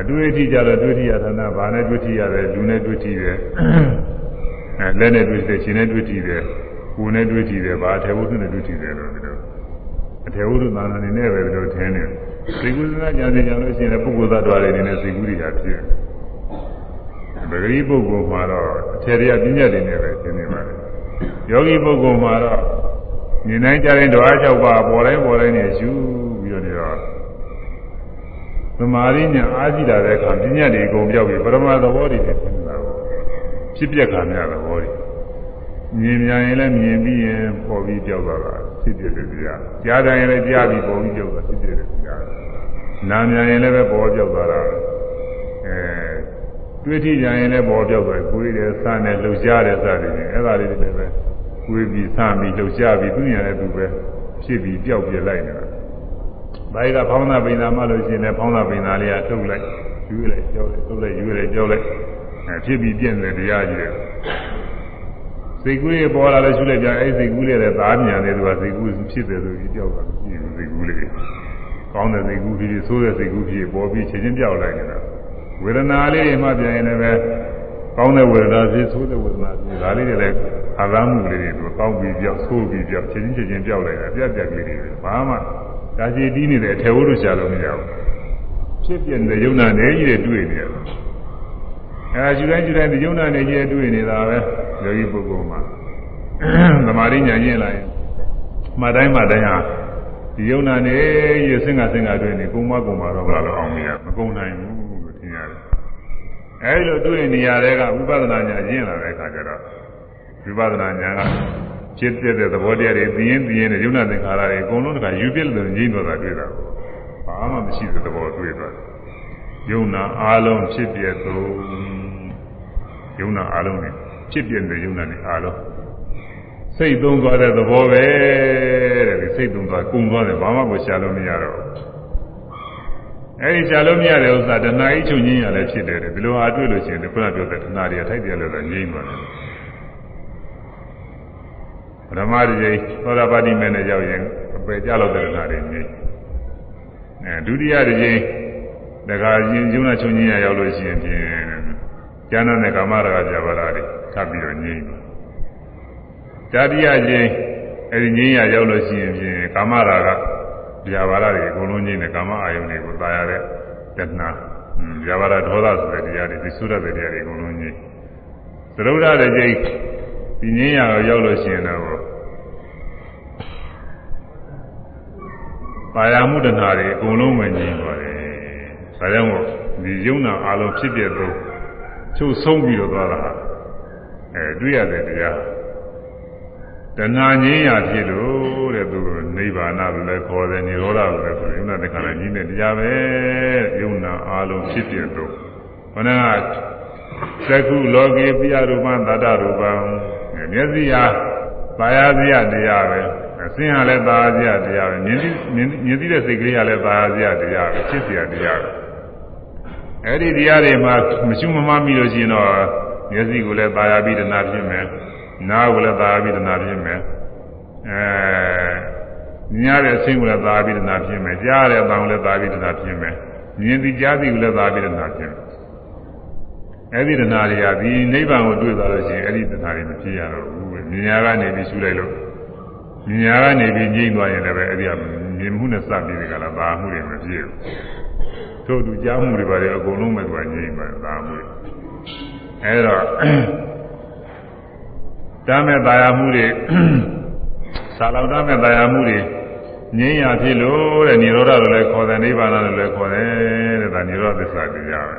အတွေ့အထိကြတော့တွေ့ထိရဌာနဘာနဲ့တွေ့ထိရတယ်လူနဲ့တွေ့ထိတယ်အဲလက်နဲ့တွေ့ထိတယ်ရှင်နဲ့တွေ့ထိတယ်ကိုယ်နဲ့တွေ့ထိတယ်ဘာအထေဝုထုနဲ့တွေ့ထိတယ်လို့ဒီလိုအထေဝုဒ္ဓသာနာနေနဲ့ပဲဒီလိုထင်းနေ သိကုသနာကြံစီကြလို့ရှိရင်ပုဂ္ဂိုလ်သတ္တဝါတွေနေနဲ့သိကုရိတာဖြစ်ပဂရိပုဂ္ဂိုလ်မှာတော့အထေရပညာတွေနဲ့ပဲထင်းနေပါတယ်ယောဂီပုဂ္ဂိုလ်မှာတော့နေနိုင်ကြတဲ့ဓဝါ၆ပါးပေါ်တိုင်းပေါ်တိုင်းနဲ့ယူပြီးတော့နေတော့သမာဓိညာအားရှိတာတဲ့အခါပညာတွေအကုန်ပြောက်ပြီးပရမသဘောတွေနဲ့ထင်းနေတာကိုဖြစ်ပြက်ခါများသဘောတွေ မြင်မြန်ရင်လည်းမြင်ပြီးရင်ပေါ်ပြီးပြောက်သွားတာဖြစ်ဖြစ်တဲ့တရားကြားတယ်ရင်လည်းကြားပြီးပေါ်ပြီးပြောက်သွားဖြစ်ဖြစ်တဲ့တရားနာမြန်ရင်လည်းပဲပေါ်ပြောက်သွားတာအဲတွေးထိကြရင်လည်းပေါ်ပြောက်သွားကိုယ်ရည်စနဲ့လှုပ်ရှားတဲ့စသည်ဖြင့်အဲ့ဒါလေးတွေလည်းပဲကိုယ်ပြီးစပြီးလှုပ်ရှားပြီးသူ့ညာနဲ့သူပဲဖြစ်ပြီးပြောက်ပြလိုက်နေတာ။ဒါကဖောင်းတာပိန်တာမှလို့ရှိရင်လည်းဖောင်းတာပိန်တာလေးကထုတ်လိုက်ယူလိုက်ကြောက်လိုက်ထုတ်လိုက်ယူလိုက်ကြောက်လိုက်အဲဖြစ်ပြီးပြည့်တဲ့တရားကြီးတွေ စိတ်ကူးလေးပေါ်လာလို့ရှုလိုက်ကြအဲ့စိတ်ကူးလေးလည်းသားမြန်တယ်သူကစိတ်ကူးဖြစ်တယ်ဆိုပြီးကြောက်တာမရှိဘူးစိတ်ကူးလေးကောင်းတဲ့စိတ်ကူးဖြစ်ဆိုးတဲ့စိတ်ကူးဖြစ်ပေါ်ပြီးချင်းချင်းပြောက်လိုက်နေတာဝေဒနာလေးမှပြန်ရင်လည်းပဲကောင်းတဲ့ဝေဒနာဖြစ်ဆိုးတဲ့ဝေဒနာဖြစ်ဒါလေးတွေလည်းအာရမှုလေးတွေသူကောင်းပြီးပြောက်ဆိုးပြီးပြောက်ချင်းချင်းချင်းပြောက်လိုက်တာပြက်ပြက်ကလေးတွေဘာမှဒါစီတီးနေတယ်အထေဝုဒ္ဓရှာလို့မရဘူးဖြစ်ပြတဲ့ယုံနာနေကြီးတွေတွေ့နေတယ် အဲယူတိုင်းယူတိုင်းဒီယုံနာနေကြီးတွေ့နေတာပဲယောဂီပုဂ္ဂိုလ်မှာသမာဓိညာရင့်လာရင်မှတ်တိုင်းမှတ်တိုင်းဟာဒီယုံနာနေရစင်ကစင်ကတွေ့နေကုံမကုံမတော့ဘလားလို့အောင်မရမကုံနိုင်ဘူးလို့ထင်ရတယ်အဲဒီလိုတွေ့နေရတဲ့ကဝိပဿနာညာရင့်လာတဲ့အခါကျတော့ဝိပဿနာညာကဖြစ်တဲ့သဘောတရားတွေသိရင်သိရင်ယုံနာသင်္ခါရတွေအကုန်လုံးတခါယူပြည့်လို့ငြိမ့်သွားတာတွေ့တာဘာမှမရှိတဲ့သဘောတွေ့သွားတယ်ယုံနာအလုံးဖြစ်ပြသော ယုံနာအလုံးနဲ့ဖြစ်ပြတဲ့ယုံနာနဲ့အားလုံးစိတ်သုံးသွားတဲ့သဘောပဲတဲ့ဒီစိတ်သုံးသွားကုံသွားတယ်ဘာမှကိုရှာလို့မရတော့အဲဒီရှာလို့မရတဲ့ဥစ္စာတဏှာကြီးချုပ်ငင်းရလည်းဖြစ်တယ်တဲ့ဒီလိုဟာတွေ့လို့ရှိရင်ခုနပြောတဲ့တဏှာတွေကထိုက်တယ်လို့လည်းငြိမ့်သွားတယ်ပရမရိယသောတာပတိမဲနဲ့ရောက်ရင်အပယ်ကြလို့တဲ့တဏှာတွေငြိမ့်အဲဒုတိယရိယတခါရင်ကျုံနာချုပ်ငင်းရရောက်လို့ရှိရင်ဖြင့် ကျမ်းတဲ့ကာမရာဂကြပါလားတွေထပ်ပြီးတော့ငြိမ့်တတိယချင်းအဲဒီငြိမ်းရရောက်လို့ရှိရင်ဖြင့်ကာမရာဂဗျာပါဒတွေအကုန်လုံးငြိမ်းတယ်ကာမအာယုန်တွေကိုသာရတဲ့တဏှာဗျာပါဒဒေါသဆိုတဲ့တရားတွေဒီသုရတဲ့တရားတွေအကုန်လုံးငြိမ်းသရုပ်ရတဲ့ကျိဒီငြိမ်းရရောက်လို့ရှိရင်တော့ပါရမှုတဏှာတွေအကုန်လုံးပဲငြိမ်းသွားတယ်ဒါကြောင့်မို့ဒီယုံနာအလုံးဖြစ်ပြတော့ ချုပ်ဆုံးပြီးတော့သွားတာအဲတွေ့ရတဲ့တရားတဏှာငြင်းရဖြစ်လို့တဲ့သူနိဗ္ဗာန်လို့လည်းခေါ်တယ်និရောဓလို့လည်းခေါ်တယ်ယုံနာတခါလည်းကြီးတဲ့တရားပဲယုံနာအာလုံးဖြစ်ပြတော့ခဏက သက္ခုလောကေပိယရူပံသတ္တရူပံမျက်စိဟာပါရစရတရားပဲအစင်းဟာလည်းပါရစရတရားပဲမြင်သိမြင်သိတဲ့စိတ်ကလေးဟာလည်းပါရစရတရားပဲဖြစ်เสียတရားပဲ အဲ့ဒီတရားတွေမှာမရှိမမမိလို့ရှိရင်တော့မျက်စိကိုလည်းပါရပြီးတနာဖြစ်မယ်နားကိုလည်းပါရပြီးတနာဖြစ်မယ်အဲမြင်ရတဲ့အဆင်းကိုလည်းပါရပြီးတနာဖြစ်မယ်ကြားရတဲ့အတန်ကိုလည်းပါရပြီးတနာဖြစ်မယ်မြင်သိကြားသိကိုလည်းပါရပြီးတနာဖြစ်မယ်အဲ့ဒီတဏှာတွေကဒီနိဗ္ဗာန်ကိုတွေ့သွားလို့ရှိရင်အဲ့ဒီတဏှာတွေမဖြစ်ရတော့ဘူးမြညာကနေပြီးရှုလိုက်လို့မြညာကနေပြီးငြိမ့်သွားရင်လည်းပဲအဲ့ဒီကမြင်မှုနဲ့စပြီးဒီကလာသာမှုတွေမဖြစ်ဘူး ထို့တူကြားမှုတွေပါတယ်အကုန်လုံးပဲသူကငြိမ့်ပါတယ်သာမှုတွေအဲ့တော့တမ်းမဲ့တာယာမှုတွေသာလောက်တမ်းမဲ့တာယာမှုတွေငြိမ်းရဖြစ်လို့တဲ့និရောဓလို့လည်းခေါ်တယ်နိဗ္ဗာန်လို့လည်းခေါ်တယ်တဲ့ဒါនិရောဓသစ္စာတရားပဲ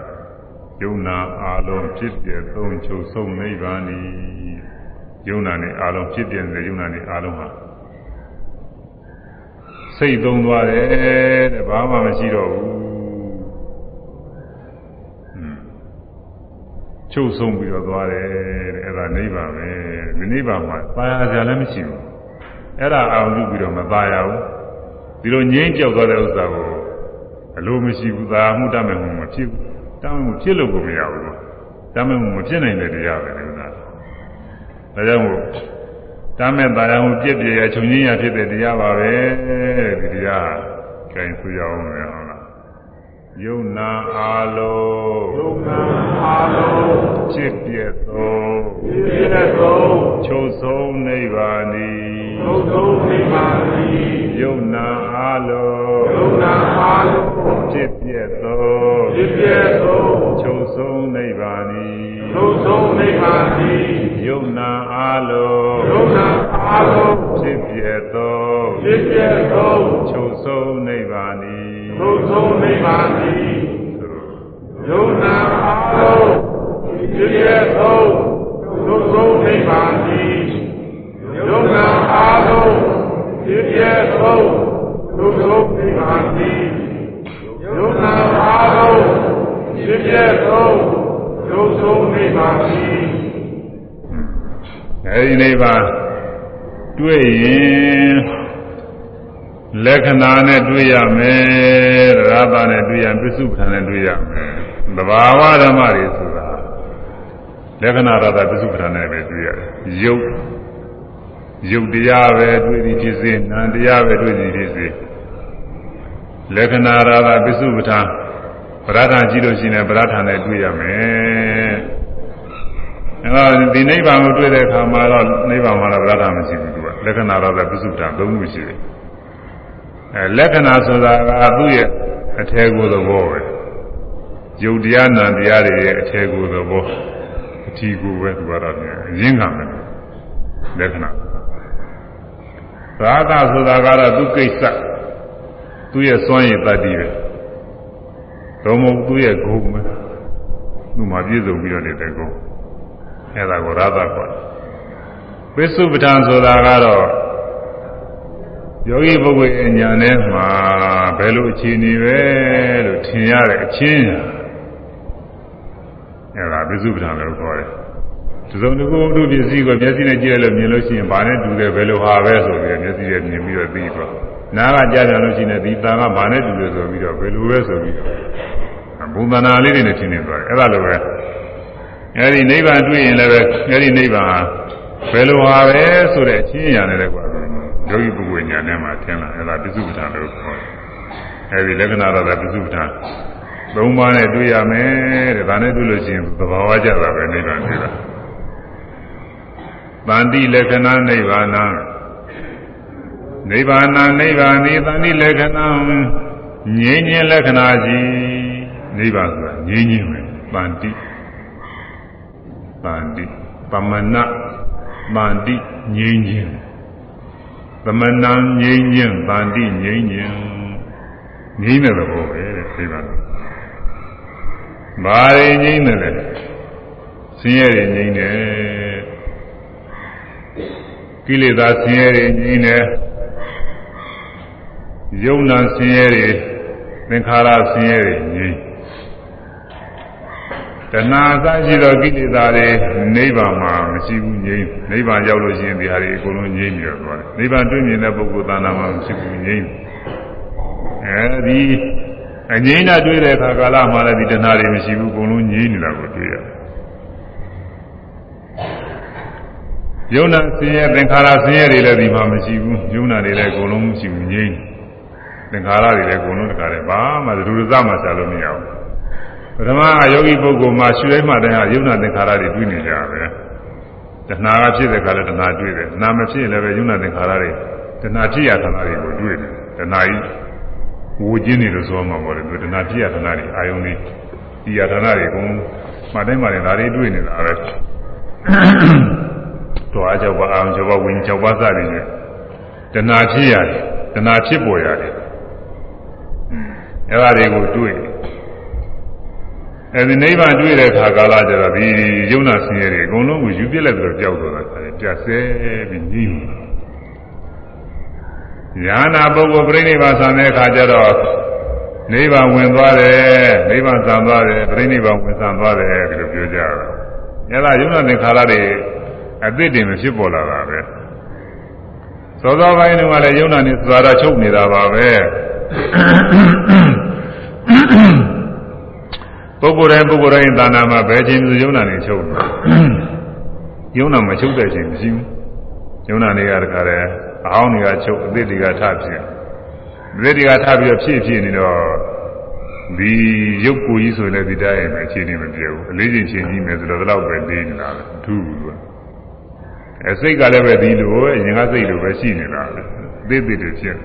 ယုံနာအာလုံးဖြစ်ပြသုံးချုပ်ဆုံးနိဗ္ဗာန်ဤယုံနာနဲ့အာလုံးဖြစ်ပြတဲ့ယုံနာနဲ့အာလုံးဟာစိတ်သုံးသွားတယ်တဲ့ဘာမှမရှိတော့ဘူး ချုပ်ဆုံးပြီးတော့သွားတယ်တဲ့အဲ့ဒါနိဗ္ဗာန်ပဲဒီနိဗ္ဗာန်မှာပါရစရာလည်းမရှိဘူးအဲ့ဒါအောင်ပြုပြီးတော့မပါရဘူးဒီလိုငြိမ်းကြောက်သွားတဲ့ဥစ္စာကိုအလိုမရှိဘူးသာမှုတတ်မယ်မှုမဖြစ်ဘူးတမ်းမှုဖြစ်လို့ကိုမရဘူးတမ်းမှုမဖြစ်နိုင်တဲ့တရားပဲလေဒါဒါကြောင့်မို့တမ်းမဲ့တရားမှုပြည့်ပြည့်ရခြုံငင်းရဖြစ်တဲ့တရားပါပဲဒီတရားကဲဆိုရအောင်လေဟုတ်လား ယုံနာအာလောယုံနာအာလောဖြစ်ပြည့်သောဖြစ်ပြည့်သောချုပ်ဆုံးနိဗ္ဗာန်ဤချုပ်ဆုံးနိဗ္ဗာန်ဤယုံနာအာလောယုံနာအာလောဖြစ်ပြည့်သောဖြစ်ပြည့်သောချုပ်ဆုံးနိဗ္ဗာန်ဤချုပ်ဆုံးနိဗ္ဗာန်ဤ က္ခဏာနဲ့တွေ့ရမယ်ရသနဲ့တွေ့ရပစ္စုပ္ပန်နဲ့တွေ့ရမယ်သဘာဝဓမ္မတွေဆိုတာလက္ခဏာရသပစ္စုပ္ပန်နဲ့ပဲတွေ့ရတယ်ရုပ်ရုပ်တရားပဲတွေ့သည်ဖြစ်စေနာမ်တရားပဲတွေ့သည်ဖြစ်စေလက္ခဏာရာသပစ္စုပ္ပထာပရဒကြည့်လို့ရှိရင်ပရဒနဲ့တွေ့ရမယ်။အဲတော့ဒီနိဗ္ဗာန်ကိုတွေ့တဲ့အခါမှာတော့နိဗ္ဗာန်မှာတော့ပရဒမရှိဘူးသူကလက္ခဏာရာသပစ္စုပ္ပထာသုံးခုရှိတယ်။ အဲလက္ခဏာဆိုတာကသူ့ရဲ့အထည်ကိုသဘောပဲ။ယုတ်တရားနာတရားတွေရဲ့အထည်ကိုသဘောအထီကိုပဲသူကတော့ရင်းခံတယ်လက္ခဏာသာသဆိုတာကတော့သူကိစ္စသူ့ရဲ့စွမ်းရည်တတ္တိပဲတော့မဟုတ်သူ့ရဲ့ဂုဏ်ပဲသူ့မှာပြည့်စုံပြီးတော့နေတဲ့ဂုဏ်အဲ့ဒါကိုရသခေါ်တယ်ပစ္စုပ္ပန်ဆိုတာကတော့ ယောဂီပုဂ္ဂိုလ်ရဲ့ဉာဏ်ထဲမှာဘယ်လိုအခြေအနေပဲလို့ထင်ရတဲ့အချင်းအဲ့ဒါပစ္စုပ္ပန်လို့ခေါ်တယ်ဒီစုံတစ်ခုတို့ပစ္စည်းကိုမျက်စိနဲ့ကြည့်ရလို့မြင်လို့ရှိရင်ဘာနဲ့တူတယ်ဘယ်လိုဟာပဲဆိုပြီးမျက်စိနဲ့မြင်ပြီးတော့သိသွားနာကကြားကြလို့ရှိရင်ဒီတန်ကဘာနဲ့တူလဲဆိုပြီးတော့ဘယ်လိုပဲဆိုပြီးဘုံသနာလေးတွေနဲ့ထင်နေသွားတယ်အဲ့ဒါလိုပဲအဲဒီနိဗ္ဗာန်တွေ့ရင်လည်းပဲအဲဒီနိဗ္ဗာန်ဟာဘယ်လိုဟာပဲဆိုတဲ့အချင်းအရာနဲ့လည်းကွာ ယောဂီပုဂ္ဂိုလ်ညာထဲမှာထင်လာအဲ့ဒါပစ္စုပ္ပန်လို့ခေါ်တယ်အဲဒီလက္ခဏာတော့ပစ္စုပ္ပန်သုံးပါးနဲ့တွေ့ရမယ်တဲ့ဒါနဲ့တွေ့လို့ရှိရင်သဘာဝကျတာပဲနိဗ္ဗာန်တွေ့တာတန်တိလက္ခဏာနိဗ္ဗာန်နိဗ္ဗာန်နိဗ္ဗာန်ဤတန်တိလက္ခဏာငြိမ်းခြင်းလက္ခဏာရှိနိဗ္ဗာန်ဆိုတာငြိမ်းခြင်းပဲတန်တိတန်တိပမနတန်တိငြိမ်းခြင်း သမဏံငြိမ်းခြင်းတန်တိငြိမ်းခြင်းငြိမ်းတဲ့သဘောပဲတဲ့နိဗ္ဗာန်ဘာရင်းငြိမ်းတယ်လဲဆင်းရဲတွေငြိမ်းတယ်ကိလေသာဆင်းရဲတွေငြိမ်းတယ်ယုံနာဆင်းရဲတွေသင်္ခါရဆင်းရဲတွေငြိမ်း တဏှာအစရှိသောကိလေသာတွေနိဗ္ဗာန်မှာမရှိဘူးငြိမ်းနိဗ္ဗာန်ရောက်လို့ရှိရင်ဒီဟာတွေအကုန်လုံးငြိမ်းပြီးတော့သွားတယ်နိဗ္ဗာန်တွေ့မြင်တဲ့ပုဂ္ဂိုလ်သာနာမှာမရှိဘူးငြိမ်းအဲဒီအငြိမ်းတာတွေ့တဲ့အခါကာလမှာလည်းဒီတဏှာတွေမရှိဘူးအကုန်လုံးငြိမ်းနေတာကိုတွေ့ရတယ်ယုံနာဆင်းရဲသင်္ခါရဆင်းရဲတွေလည်းဒီမှာမရှိဘူးယုံနာတွေလည်းအကုန်လုံးမရှိဘူးငြိမ်းသင်္ခါရတွေလည်းအကုန်လုံးတခါတည်းဘာမှဒုရဇမှရှာလို့မရဘူး ပထမအယောဂီပုဂ္ဂိုလ်မှာရှုတိုင်းမှတိုင်းဟာယုံနာသင်္ခါရတွေတွေ့နေကြပဲတဏှာကဖြစ်တဲ့ခါလဲတဏှာတွေ့တယ်တဏှာမဖြစ်လည်းပဲယုံနာသင်္ခါရတွေတဏှာဖြစ်ရသနာတွေကိုတွေ့တယ်တဏှာကြီးဝူကျင်းနေလို့ဆိုမှပေါ့လေသူတဏှာဖြစ်ရသနာတွေအာယုန်တွေဒီရသနာတွေအကုန်မှတိုင်းမှတိုင်းဒါတွေတွေ့နေတာပဲတွားကြောက်ပါအောင်ကြောက်ပါဝင်ကြောက်ပါစသည်နဲ့တဏှာဖြစ်ရတယ်တဏှာဖြစ်ပေါ်ရတယ်အဲ့ဒါတွေကိုတွေ့ အဲဒီနိဗ္ဗာန်တွေ့တဲ့အခါကာလကျတော့ဒီယုံနာဆင်းရဲတွေအကုန်လုံးကိုယူပြစ်လိုက်ပြီးတော့ကြောက်သွားတာပြတ်ဆဲပြီးညှိညာနာပုဂ္ဂိုလ်ပြိဋိဘဆံတဲ့အခါကျတော့နိဗ္ဗာန်ဝင်သွားတယ်နိဗ္ဗာန်ဆံသွားတယ်ပြိဋိဘဝင်ဆံသွားတယ်ဒီလိုပြောကြတာအဲဒါယုံနာသင်္ခါရတွေအသစ်တင်မဖြစ်ပေါ်လာတာပဲသောသောပိုင်းတုန်းကလည်းယုံနာနဲ့သာရချုပ်နေတာပါပဲ ပုဂ္ဂိုလ်တိုင်းပုဂ္ဂိုလ်တိုင်းသာနာမှာဘယ်ချိန်မှယုံနာနေချုပ်ယုံနာမချုပ်တဲ့ချိန်မရှိဘူးယုံနာတွေကတခါတည်းအဟောင်းတွေကချုပ်အသစ်တွေကထဖြစ်အသစ်တွေကထပြီးတော့ဖြည့်ဖြည့်နေတော့ဒီရုပ်ကိုကြီးဆိုလည်းဒီတိုင်းပဲအခြေအနေမပြေဘူးအလေးချိန်ချိန်ကြီးမယ်ဆိုတော့ဒီလောက်ပဲနေနေတာပဲထူးဘူးအဲစိတ်ကလည်းပဲဒီလိုပဲရင်ကစိတ်လိုပဲရှိနေတာပဲသိသိတွေဖြစ်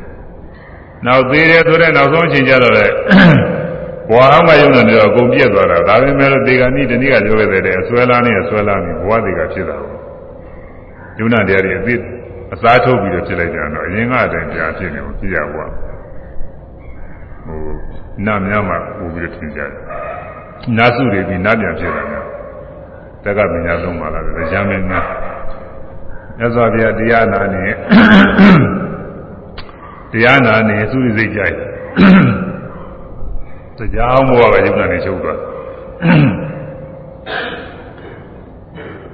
နောက်သေးတယ်ဆိုတဲ့နောက်ဆုံးအချိန်ကျတော့လေ ဘဝအောင်မယုံနေတော့အကုန်ပြည့်သွားတာဒါပေမဲ့လို့ဒီကနေ့တနေ့ကပြောခဲ့တဲ့အစွဲလားနဲ့အစွဲလားနဲ့ဘဝတွေကဖြစ်တာပေါ့ယုံနာတရားတွေအသိအစားထုတ်ပြီးတော့ဖြစ်လိုက်ကြတော့အရင်ကအတိုင်းကြာဖြစ်နေလို့ပြရဘွားဟိုနတ်များမှပို့ပြီးတော့ထင်ကြတယ်နတ်စုတွေပြီးနတ်ပြန်ဖြစ်တာများတက္ကပညာသုံးပါလားဗျာမင်းများမြတ်စွာဘုရားတရားနာနေတရားနာနေသုရိစိတ်ကြိုက် တရားအောင်ဘောကယုံနာနေချုပ်သွား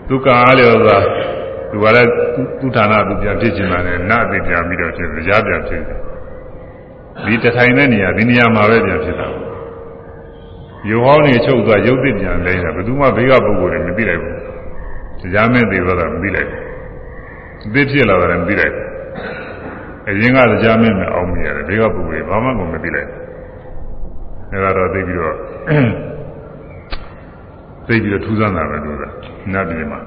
ဒုက္ခအားလျော်စွာသူကလည်းသူဌာနသူပြန်ဖြစ်ချင်တာနဲ့နတ်အသိပြန်ပြီးတော့ဖြစ်တယ်ကြားပြန်ဖြစ်တယ်ဒီတထိုင်တဲ့နေရာဒီနေရာမှာပဲပြန်ဖြစ်တာရုပ်ဟောင်းနေချုပ်သွားရုပ်သစ်ပြန်လဲတာဘယ်သူမှဘေးကပုဂ္ဂိုလ်တွေမသိလိုက်ဘူးတရားမဲ့သေးတော့မသိလိုက်ဘူးသစ်ဖြစ်လာတယ်မသိလိုက်ဘူးအရင်ကတရားမဲ့မအောင်မြင်ရတယ်ဘေးကပုဂ္ဂိုလ်တွေဘာမှမသိလိုက်ဘူး အဲဒါတော့သိပြီးတော့သိပြီးတော့ထူးဆန်းတာပဲလို့ကနတ်ပြည်မှာ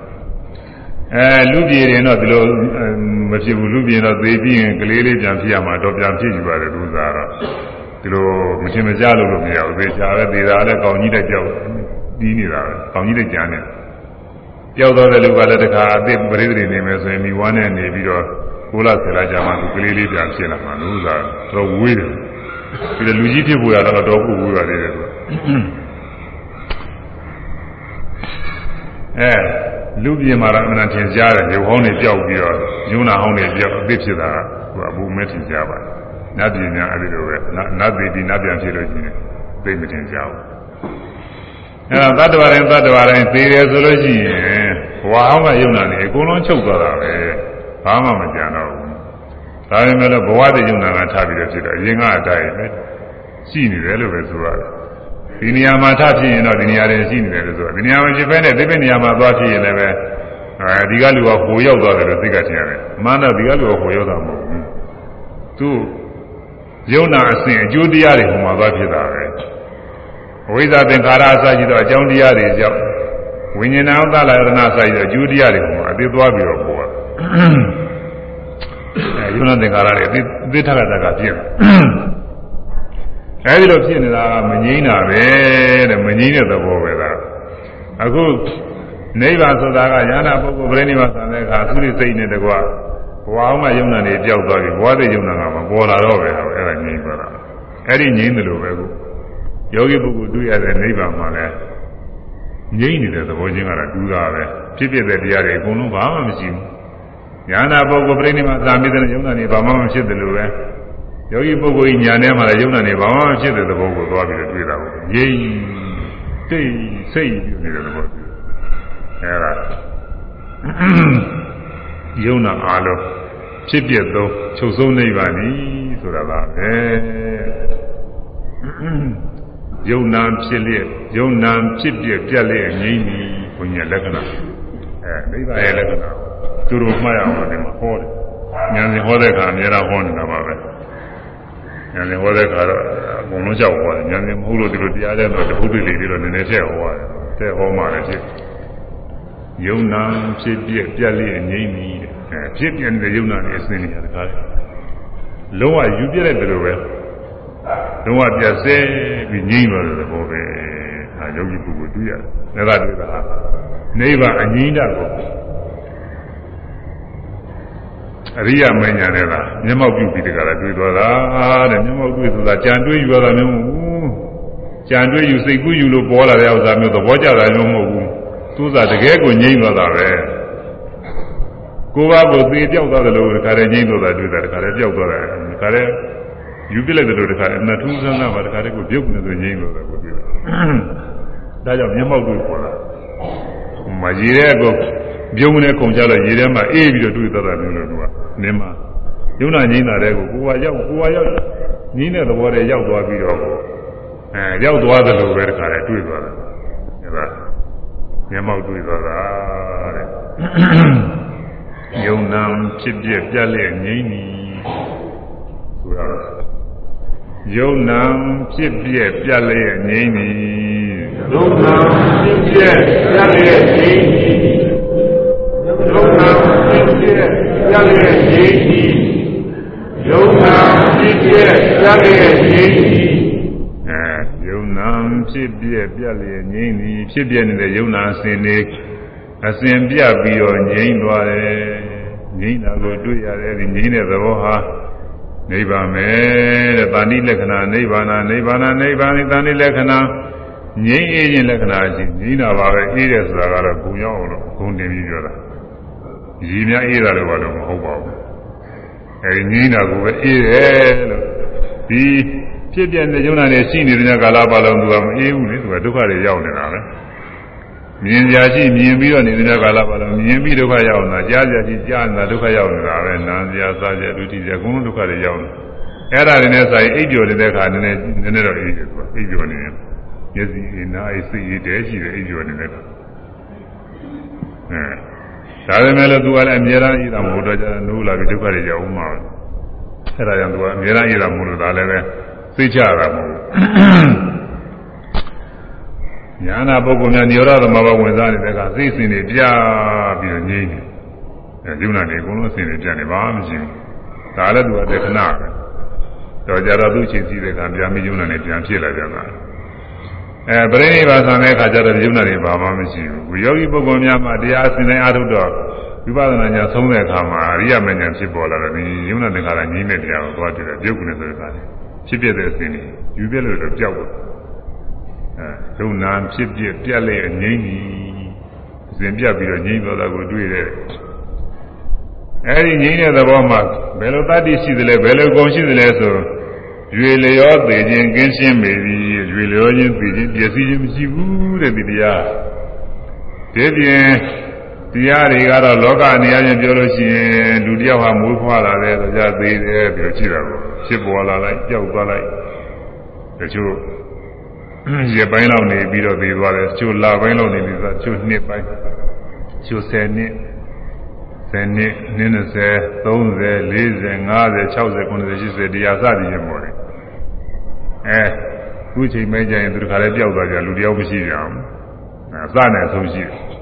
အဲလူပြေရင်တော့ဒီလိုမဖြစ်ဘူးလူပြေတော့သေပြီးရင်ကလေးလေးပြန်ဖြစ်ရမှာတော့ပြန်ဖြစ်ယူပါတယ်လူသားတော့ဒီလိုမရှင်မကြလို့လို့မရဘူးသေချာပဲသေတာလည်းကောင်းကြီးတဲ့ကြောက်ပြီးနေတာပဲကောင်းကြီးတဲ့ကြမ်းနေကြောက်တော့တဲ့လူကလည်းတခါအစ်ပရိသေနေမယ်ဆိုရင်မိဝမ်းနဲ့နေပြီးတော့ကိုလာဆယ်လာကြမှာသူကလေးလေးပြန်ဖြစ်လာမှာလူသားတော့ဝေးတယ် ဒီလူကြီးဖြစ်ပေါ်ရတော့တော့ခုဝေးပါသေးတယ်သူအဲလူပြင်မှာတော့အမှန်ထင်ရှားတယ်ရုပ်ဟောင်းတွေပြောက်ပြီးတော့ညုံနာဟောင်းတွေပြောက်အသစ်ဖြစ်တာကဟိုအဘူးမဲထင်ရှားပါတယ်နတ်ပြည်များအဲ့ဒီလိုပဲနတ်ပြည်ဒီနတ်ပြန်ဖြစ်လို့ရှိရင်သိမထင်ရှားဘူးအဲ့တော့တတ္တဝတိုင်းတတ္တဝတိုင်းသိတယ်ဆိုလို့ရှိရင်ဘဝဟောင်းကယုံနာနေအကုန်လုံးချုပ်သွားတာပဲဘာမှမကြံတော့ဘူး ဒါပေမဲ့လည်းဘဝတည်ယုံနာကထားပြီးတော့ဖြစ်တော့အရင်ကအတိုင်းပဲရှိနေတယ်လို့ပဲဆိုရတယ်ဒီနေရာမှာထဖြစ်ရင်တော့ဒီနေရာတွေရှိနေတယ်လို့ဆိုတာဒီနေရာမှာဖြစ်ပဲနဲ့ဒီဘက်နေရာမှာသွားဖြစ်ရင်လည်းပဲအဲဒီကလူကဟိုရောက်သွားတယ်လို့သိကထင်ရတယ်အမှန်တော့ဒီကလူကဟိုရောက်တာမဟုတ်ဘူးသူယုံနာအစဉ်အကျိုးတရားတွေဟိုမှာသွားဖြစ်တာပဲဝိဇ္ဇာသင်္ခါရအစရှိသောအကြောင်းတရားတွေကြောင့်ဝိညာဏဥဒ္ဒလရဏအစရှိသောအကျိုးတရားတွေဟိုမှာအသေးသွားပြီးတော့ပေါ်တာအဲ ယုံနာသင်္ခါရတွေအသေးအသေးထက်ကတက်ကပြည့်တယ်အဲဒီလိုဖြစ်နေတာကမငြိမ်းတာပဲတဲ့မငြိမ်းတဲ့သဘောပဲလားအခုနိဗ္ဗာန်ဆိုတာကယန္တာပုဂ္ဂိုလ်ပြိဋိဘသံတဲ့အခါသူရိစိတ်နဲ့တကွာဘဝအောင်ကယုံနာနေပျောက်သွားပြီဘဝတဲ့ယုံနာကမပေါ်လာတော့ပဲအဲ့ဒါငြိမ်းသွားတာအဲ့ဒီငြိမ်းတယ်လို့ပဲခုယောဂီပုဂ္ဂိုလ်တွေ့ရတဲ့နိဗ္ဗာန်မှာလဲငြိမ်းနေတဲ့သဘောချင်းကတော့တူတာပဲဖြစ်ဖြစ်တဲ့တရားတွေအကုန်လုံးဘာမှမရှိဘူး ယန္တာပုဂ္ဂိုလ်ပြိဋိဘသံမိတဲ့ယုံနာနေဘာမှမဖြစ်တယ်လို့ပဲယောဂီပုဂ္ဂိုလ်ကြီးညာထဲမှာလည်းယုံနာနေဘာမှဖြစ်တဲ့သဘောကိုသွားပြီးတော့တွေ့တာကိုငြိမ်းတိတ်စိတ်ပြုနေတဲ့သဘောတူအဲဒါယုံနာအားလုံးဖြစ်ပြသောချုပ်ဆုံးနိဗ္ဗာန်ဤဆိုတာပါပဲယုံနာဖြစ်လျက်ယုံနာဖြစ်ပြပြက်လျက်ငြိမ့်ပြီဘုညာလက္ခဏာအဲနိဗ္ဗာန်ရဲ့လက္ခဏာ သူတို့မှတ်ရအောင်ဒီမှာဟောတယ်ဉာဏ်ရှင်ဟောတဲ့အခါအများအားဟောနေတာပါပဲဉာဏ်ရှင်ဟောတဲ့အခါတော့အကုန်လုံးကြောက်ဟောတယ်ဉာဏ်ရှင်မဟုတ်လို့ဒီလိုတရားတဲ့တော့တခုတည်းလေးပြီးတော့နည်းနည်းထည့်ဟောရတယ်ထည့်ဟောမှလည်းဖြစ်ယုံနာဖြစ်ပြပြက်လျက်ငြိမ့်ပြီတဲ့အဲဖြစ်ပြနေတဲ့ယုံနာနဲ့အစဉ်နေရတကားလုံးဝယူပြတဲ့တလို့ပဲလုံးဝပြတ်စဲပြီးငြိမ့်သွားတဲ့သဘောပဲအဲယောဂီပုဂ္ဂိုလ်တွေ့ရတယ်ဒါကတွေ့တာနိဗ္ဗာန်အငြိမ့်တာကို အရိယာမဉ္ဇဏ်နဲ့ကမျက်မှောက်ပြုပြီးတကလားတွေ့သွားတာတဲ့မျက်မှောက်တွေ့ဆိုတာကြံတွေးယူရတာမျိုးမဟုတ်ဘူးကြံတွေးယူစိတ်ကူးယူလို့ပေါ်လာတဲ့ဥစ္စာမျိုးသဘောကျတာမျိုးမဟုတ်ဘူးသူကတကယ်ကိုငြိမ့်သွားတာပဲကိုယ်ပါကိုသေပြောက်သွားတယ်လို့တခါတည်းငြိမ့်သွားတာတွေ့တာတခါတည်းပြောက်သွားတယ်တခါတည်းယူပြလိုက်တယ်လို့တခါတည်းနှစ်ထူးဆန်းတာပါတခါတည်းကိုပြုတ်နေဆိုငြိမ့်သွားတယ်ကိုတွေ့တာဒါကြောင့်မျက်မှောက်တွေ့ပေါ်လာမရည်တဲ့ကော ပြုံးနေခုန်ကြတော့ရေထဲမှာအေးပြီးတော့တွေ့သွားတာမျိုးလို့သူကနေမှာယုံနာငိမ့်တာတဲ့ကိုကိုကရောက်ကိုကရောက်ငိမ့်တဲ့သဘောတည်းရောက်သွားပြီးတော့အဲရောက်သွားတယ်လို့ပဲတခါတည်းတွေ့သွားတာအဲဒါမျက်မှောက်တွေ့သွားတာတဲ့ယုံနာဖြစ်ပြပြက်လက်ငိမ့်နီဆိုတာယုံနာဖြစ်ပြပြက်လက်ငိမ့်နီယုံနာဖြစ်ပြပြက်လက်ငိမ့်နီယုံနာ ဖြစ်ပြပြက်ရဲ့ရည်ဤယုံနာဖြစ်ပြပြက်ရဲ့ရည်ဤအဲယုံနာဖြစ်ပြပြက်လျက်ငြိမ့်သည်ဖြစ်ပြနေတဲ့ယုံနာအစဉ်လေးအစဉ်ပြပြီးတော့ငြိမ့်သွားတယ်ငြိမ့်တာကိုတွေ့ရတယ်ဒီငြိမ့်တဲ့သဘောဟာနိဗ္ဗာန်ပဲတဲ့တာဏိလက္ခဏာနိဗ္ဗာန်နိဗ္ဗာန်နိဗ္ဗာန်တာဏိလက္ခဏာငြိမ့်အေးခြင်းလက္ခဏာရှိငြိမ့်တာပါပဲအေးတယ်ဆိုတာကတော့ဘုံရောက်အောင်လို့ဘုံတင်ပြီးပြောတာ ရည်များအေးတာလည်းဘာလို့မဟုတ်ပါဘူးအဲဒီငြိမ်းတာကိုပဲအေးတယ်လို့ဒီဖြစ်ပြတဲ့ယုံနာနဲ့ရှိနေတဲ့ကာလပါလုံးသူကမအေးဘူးလေသူကဒုက္ခတွေရောက်နေတာပဲမြင်ကြရှိမြင်ပြီးတော့နေတဲ့ကာလပါလုံးမြင်ပြီးဒုက္ခရောက်နေတာကြားကြရှိကြားနေတာဒုက္ခရောက်နေတာပဲနာမ်ကြစားကြဒုတိယအကုန်လုံးဒုက္ခတွေရောက်နေအဲ့ဒါတွေနဲ့ဆိုင်အိပ်ပျော်နေတဲ့ခါနည်းနည်းနည်းနည်းတော့အေးတယ်သူကအိပ်ပျော်နေတယ်မျက်စိအနားအိစိတ်ရတဲရှိတယ်အိပ်ပျော်နေတဲ့ခါအဲ ဒါပေမဲ့လို့သူကလည်းအမြဲတမ်းဤတာမဟုတ်တော့ကြနိုးလာပြီးဒုက္ခတွေရောက်ဦးမှာအဲ့ဒါကြောင့်သူကအမြဲတမ်းဤတာမဟုတ်လို့ဒါလည်းပဲသိချတာမဟုတ်ဘူးညာနာပုဂ္ဂိုလ်များနိရောဓသမဘာဝင်စားနေတဲ့ကသိစင်တွေပြပြီးတော့ငြိမ့်တယ်အဲယုံနာနေအကုန်လုံးစင်တွေပြနေပါမရှိဘူးဒါလည်းသူကတခဏပဲတော့ကြတော့သူ့ချင်းစီတဲ့ကပြန်ပြီးယုံနာနေပြန်ဖြစ်လာကြတာ အဲပရိနိဗ္ဗာန်ဆံတဲ့အခါကျတော့ယုံနာတွေဘာမှမရှိဘူးယောဂီပုဂ္ဂိုလ်များမှတရားအစဉ်တိုင်းအားထုတ်တော့ဝိပဿနာညာဆုံးတဲ့အခါမှာအရိယာမဉ္ဇဉ်ဖြစ်ပေါ်လာတယ်ဒီယုံနာသင်္ခါရညီးတဲ့တရားကိုသွားကြည့်တယ်ပြုတ်ကနေဆိုတဲ့အခါဖြစ်ပြတဲ့အစဉ်တွေယူပြလို့တော့ကြောက်တယ်အဲယုံနာဖြစ်ပြပြက်လေအငိမ့်ကြီးအစဉ်ပြပြီးတော့ငိမ့်သွားတာကိုတွေ့တယ်အဲဒီငိမ့်တဲ့သဘောမှာဘယ်လိုတတ္တိရှိသလဲဘယ်လိုဂုဏ်ရှိသလဲဆို ရွေလျောသေးခြင်းကင်းရှင်းပေသည်ရွေလျောခြင်းသိခြင်းပျက်စီးခြင်းမရှိဘူးတဲ့ဒီတရားဒီပြင်တရားတွေကတော့လောကနေရာချင်းပြောလို့ရှိရင်လူတယောက်ဟာမွေးဖွားလာတယ်တရားသေးတယ်ပြီးတော့ရှိတာကိုဖြစ်ပေါ်လာလိုက်ကြောက်သွားလိုက်တချို့ရပိုင်းလောက်နေပြီးတော့သေးသွားတယ်တချို့လပိုင်းလောက်နေပြီးတော့တချို့နှစ်ပိုင်းတချို့10နှစ်10နှစ်20 30 40 50 60 90 80တရားစသည်ဖြင့်ပေါ်တယ် အဲခုချိန်မဲကြရင်သူတခါလည်းပျောက်သွားကြလူတယောက်မရှိကြအောင်အဲစနဲ့အဆုံးရှိတယ်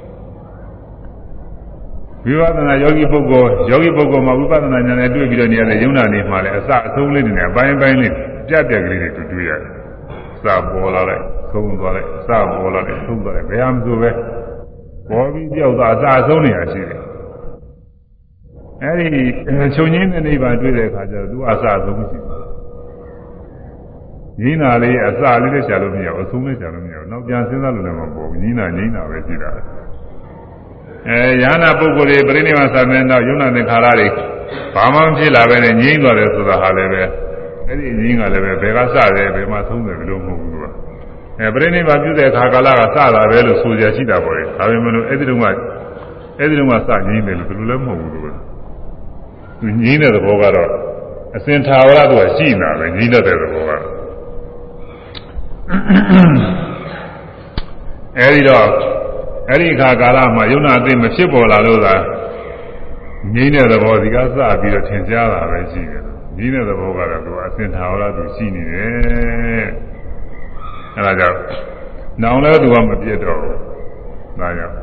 ဝိပဿနာယောဂီပုဂ္ဂိုလ်ယောဂီပုဂ္ဂိုလ်မှာဝိပဿနာဉာဏ်နဲ့တွေ့ပြီးတော့နေရတဲ့ယုံနာနေမှလည်းအစအဆုံးလေးတွေနဲ့အပိုင်းပိုင်းလေးပြက်ပြက်ကလေးတွေတွေ့ရတယ်။စပေါ်လာလိုက်သုံးသွားလိုက်စပေါ်လာလိုက်သုံးသွားလိုက်ဘယ်ဟာမှဆိုပဲပေါ်ပြီးပြောက်သွားအစအဆုံးနေရရှိတယ်။အဲဒီချုပ်ငင်းတဲ့နိဗ္ဗာန်တွေ့တဲ့အခါကျတော့သူအစအဆုံးရှိတယ်။ ငိမ့်တာလေးအစလေးနဲ့ရှာလို့မရဘူးအဆုံးနဲ့ရှာလို့မရဘူး။နောက်ပြန်စဉ်းစားလို့လည်းမပေါ်ဘူး။ငိမ့်တာငိမ့်တာပဲရှိတာ။အဲယာနာပုဂ္ဂိုလ်တွေပြိဋိနိဗ္ဗာန်ဆံတဲ့နောက်ယုံနာသင်္ခါရတွေဘာမှမဖြစ်လာပဲနဲ့ငြိမ့်သွားတယ်ဆိုတာဟာလည်းပဲအဲ့ဒီငြိမ့်ကလည်းပဲဘယ်ကစတယ်ဘယ်မှာသုံးတယ်ဘယ်လိုမဟုတ်ဘူးကွာအဲပြိဋိဘပြုတဲ့အခါကာလကစလာပဲလို့ဆိုကြရှိတာပေါ့လေဒါပေမဲ့လို့အဲ့ဒီတုန်းကအဲ့ဒီတုန်းကစငင်းတယ်လို့ဘယ်လိုလဲမဟုတ်ဘူးလို့သူငင်းတဲ့သဘောကတော့အစင်ထာဝရသူကရှိနေတာပဲငင်းတဲ့သဘောက အဲဒီတော့အဲ့ဒီအခါကာလမှာယုံနာသိမဖြစ်ပေါ်လာလို့သာငင်းတဲ့သဘောဒီကစပြီးတော့ထင်ရှားတာပဲရှိတယ်ငင်းတဲ့သဘောကတော့သူအစင်ထာဝရသူရှိနေတယ်အဲဒါကြောင့်နောင်လည်းသူကမပြတ်တော့ဘူးဒါကြောင့်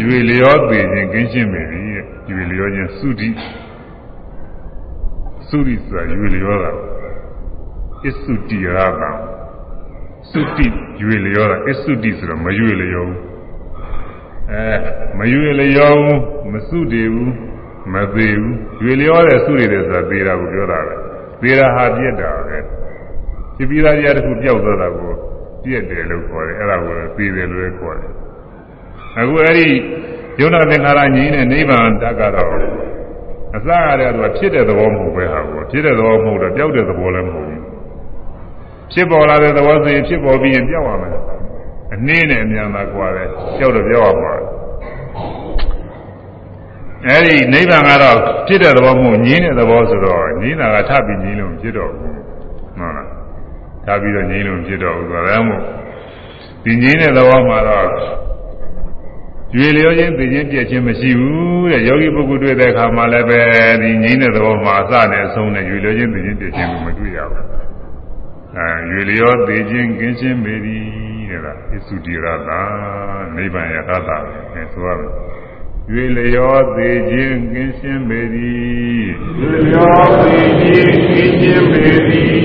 ရွေလျောသိခြင်းကင်းရှင်းပြီတဲ့ရွေလျောခြင်းသုတိသုတိဆိုတာရွေလျောတာအစ္စုတိရတာ သုတိရွေလျောတာအစ္စုတိဆိုတော့မရွေလျောဘူးအဲမရွေလျောဘူးမစုတည်ဘူးမသေးဘူးရွေလျောတဲ့စုတည်တယ်ဆိုတာသေးတာကိုပြောတာပဲသေးတာဟာပြက်တာပဲဖြစ်ပြီးသားတရားတစ်ခုပျောက်သွားတာကိုပြက်တယ်လို့ခေါ်တယ်အဲ့ဒါကိုသေးတယ်လို့ခေါ်တယ်အခုအဲ့ဒီယုံနာသင်္ခါရငြိမ်းတဲ့နိဗ္ဗာန်တတ်ကတော့အစရတဲ့သူကဖြစ်တဲ့သဘောမဟုတ်ပဲဟာကိုဖြစ်တဲ့သဘောမဟုတ်တော့ပျောက်တဲ့သဘောလည်းမဟုတ်ဘူး ဖြစ်ပေါ်လာတဲ့သဘောဆိုရင်ဖြစ်ပေါ်ပြီးရင်ပျောက်ရမယ်အနည်းနဲ့အများသာကွာတယ်ပျောက်တော့ပျောက်ရမှာအဲ့ဒီနိဗ္ဗာန်ကတော့ဖြစ်တဲ့သဘောမဟုတ်ငြိမ်းတဲ့သဘောဆိုတော့ငြိမ်းတာကထပ်ပြီးငြိမ်းလို့ဖြစ်တော့ဘူးဟုတ်လားထပ်ပြီးတော့ငြိမ်းလို့ဖြစ်တော့ဘူးဆိုတော့မို့ဒီငြိမ်းတဲ့သဘောမှာတော့ကျွေလျောခြင်းသိခြင်းပြည့်ခြင်းမရှိဘူးတဲ့ယောဂီပုဂ္ဂိုလ်တွေ့တဲ့အခါမှာလည်းပဲဒီငြိမ်းတဲ့သဘောမှာအစနဲ့အဆုံးနဲ့ကျွေလျောခြင်းသိခြင်းပြည့်ခြင်းကိုမတွေ့ရဘူး အဲကျွေလျောသိခြင်းကင်းရှင်းပေသည်တဲ့လားဣသုတိရတာနိဗ္ဗာန်ယထာတာပဲဆိုရမယ်ရွေလျောသေးခြင်းကင်းရှင်းပေသည်ရွေလျောသေးခြင်းကင်းရှင်းပေသည်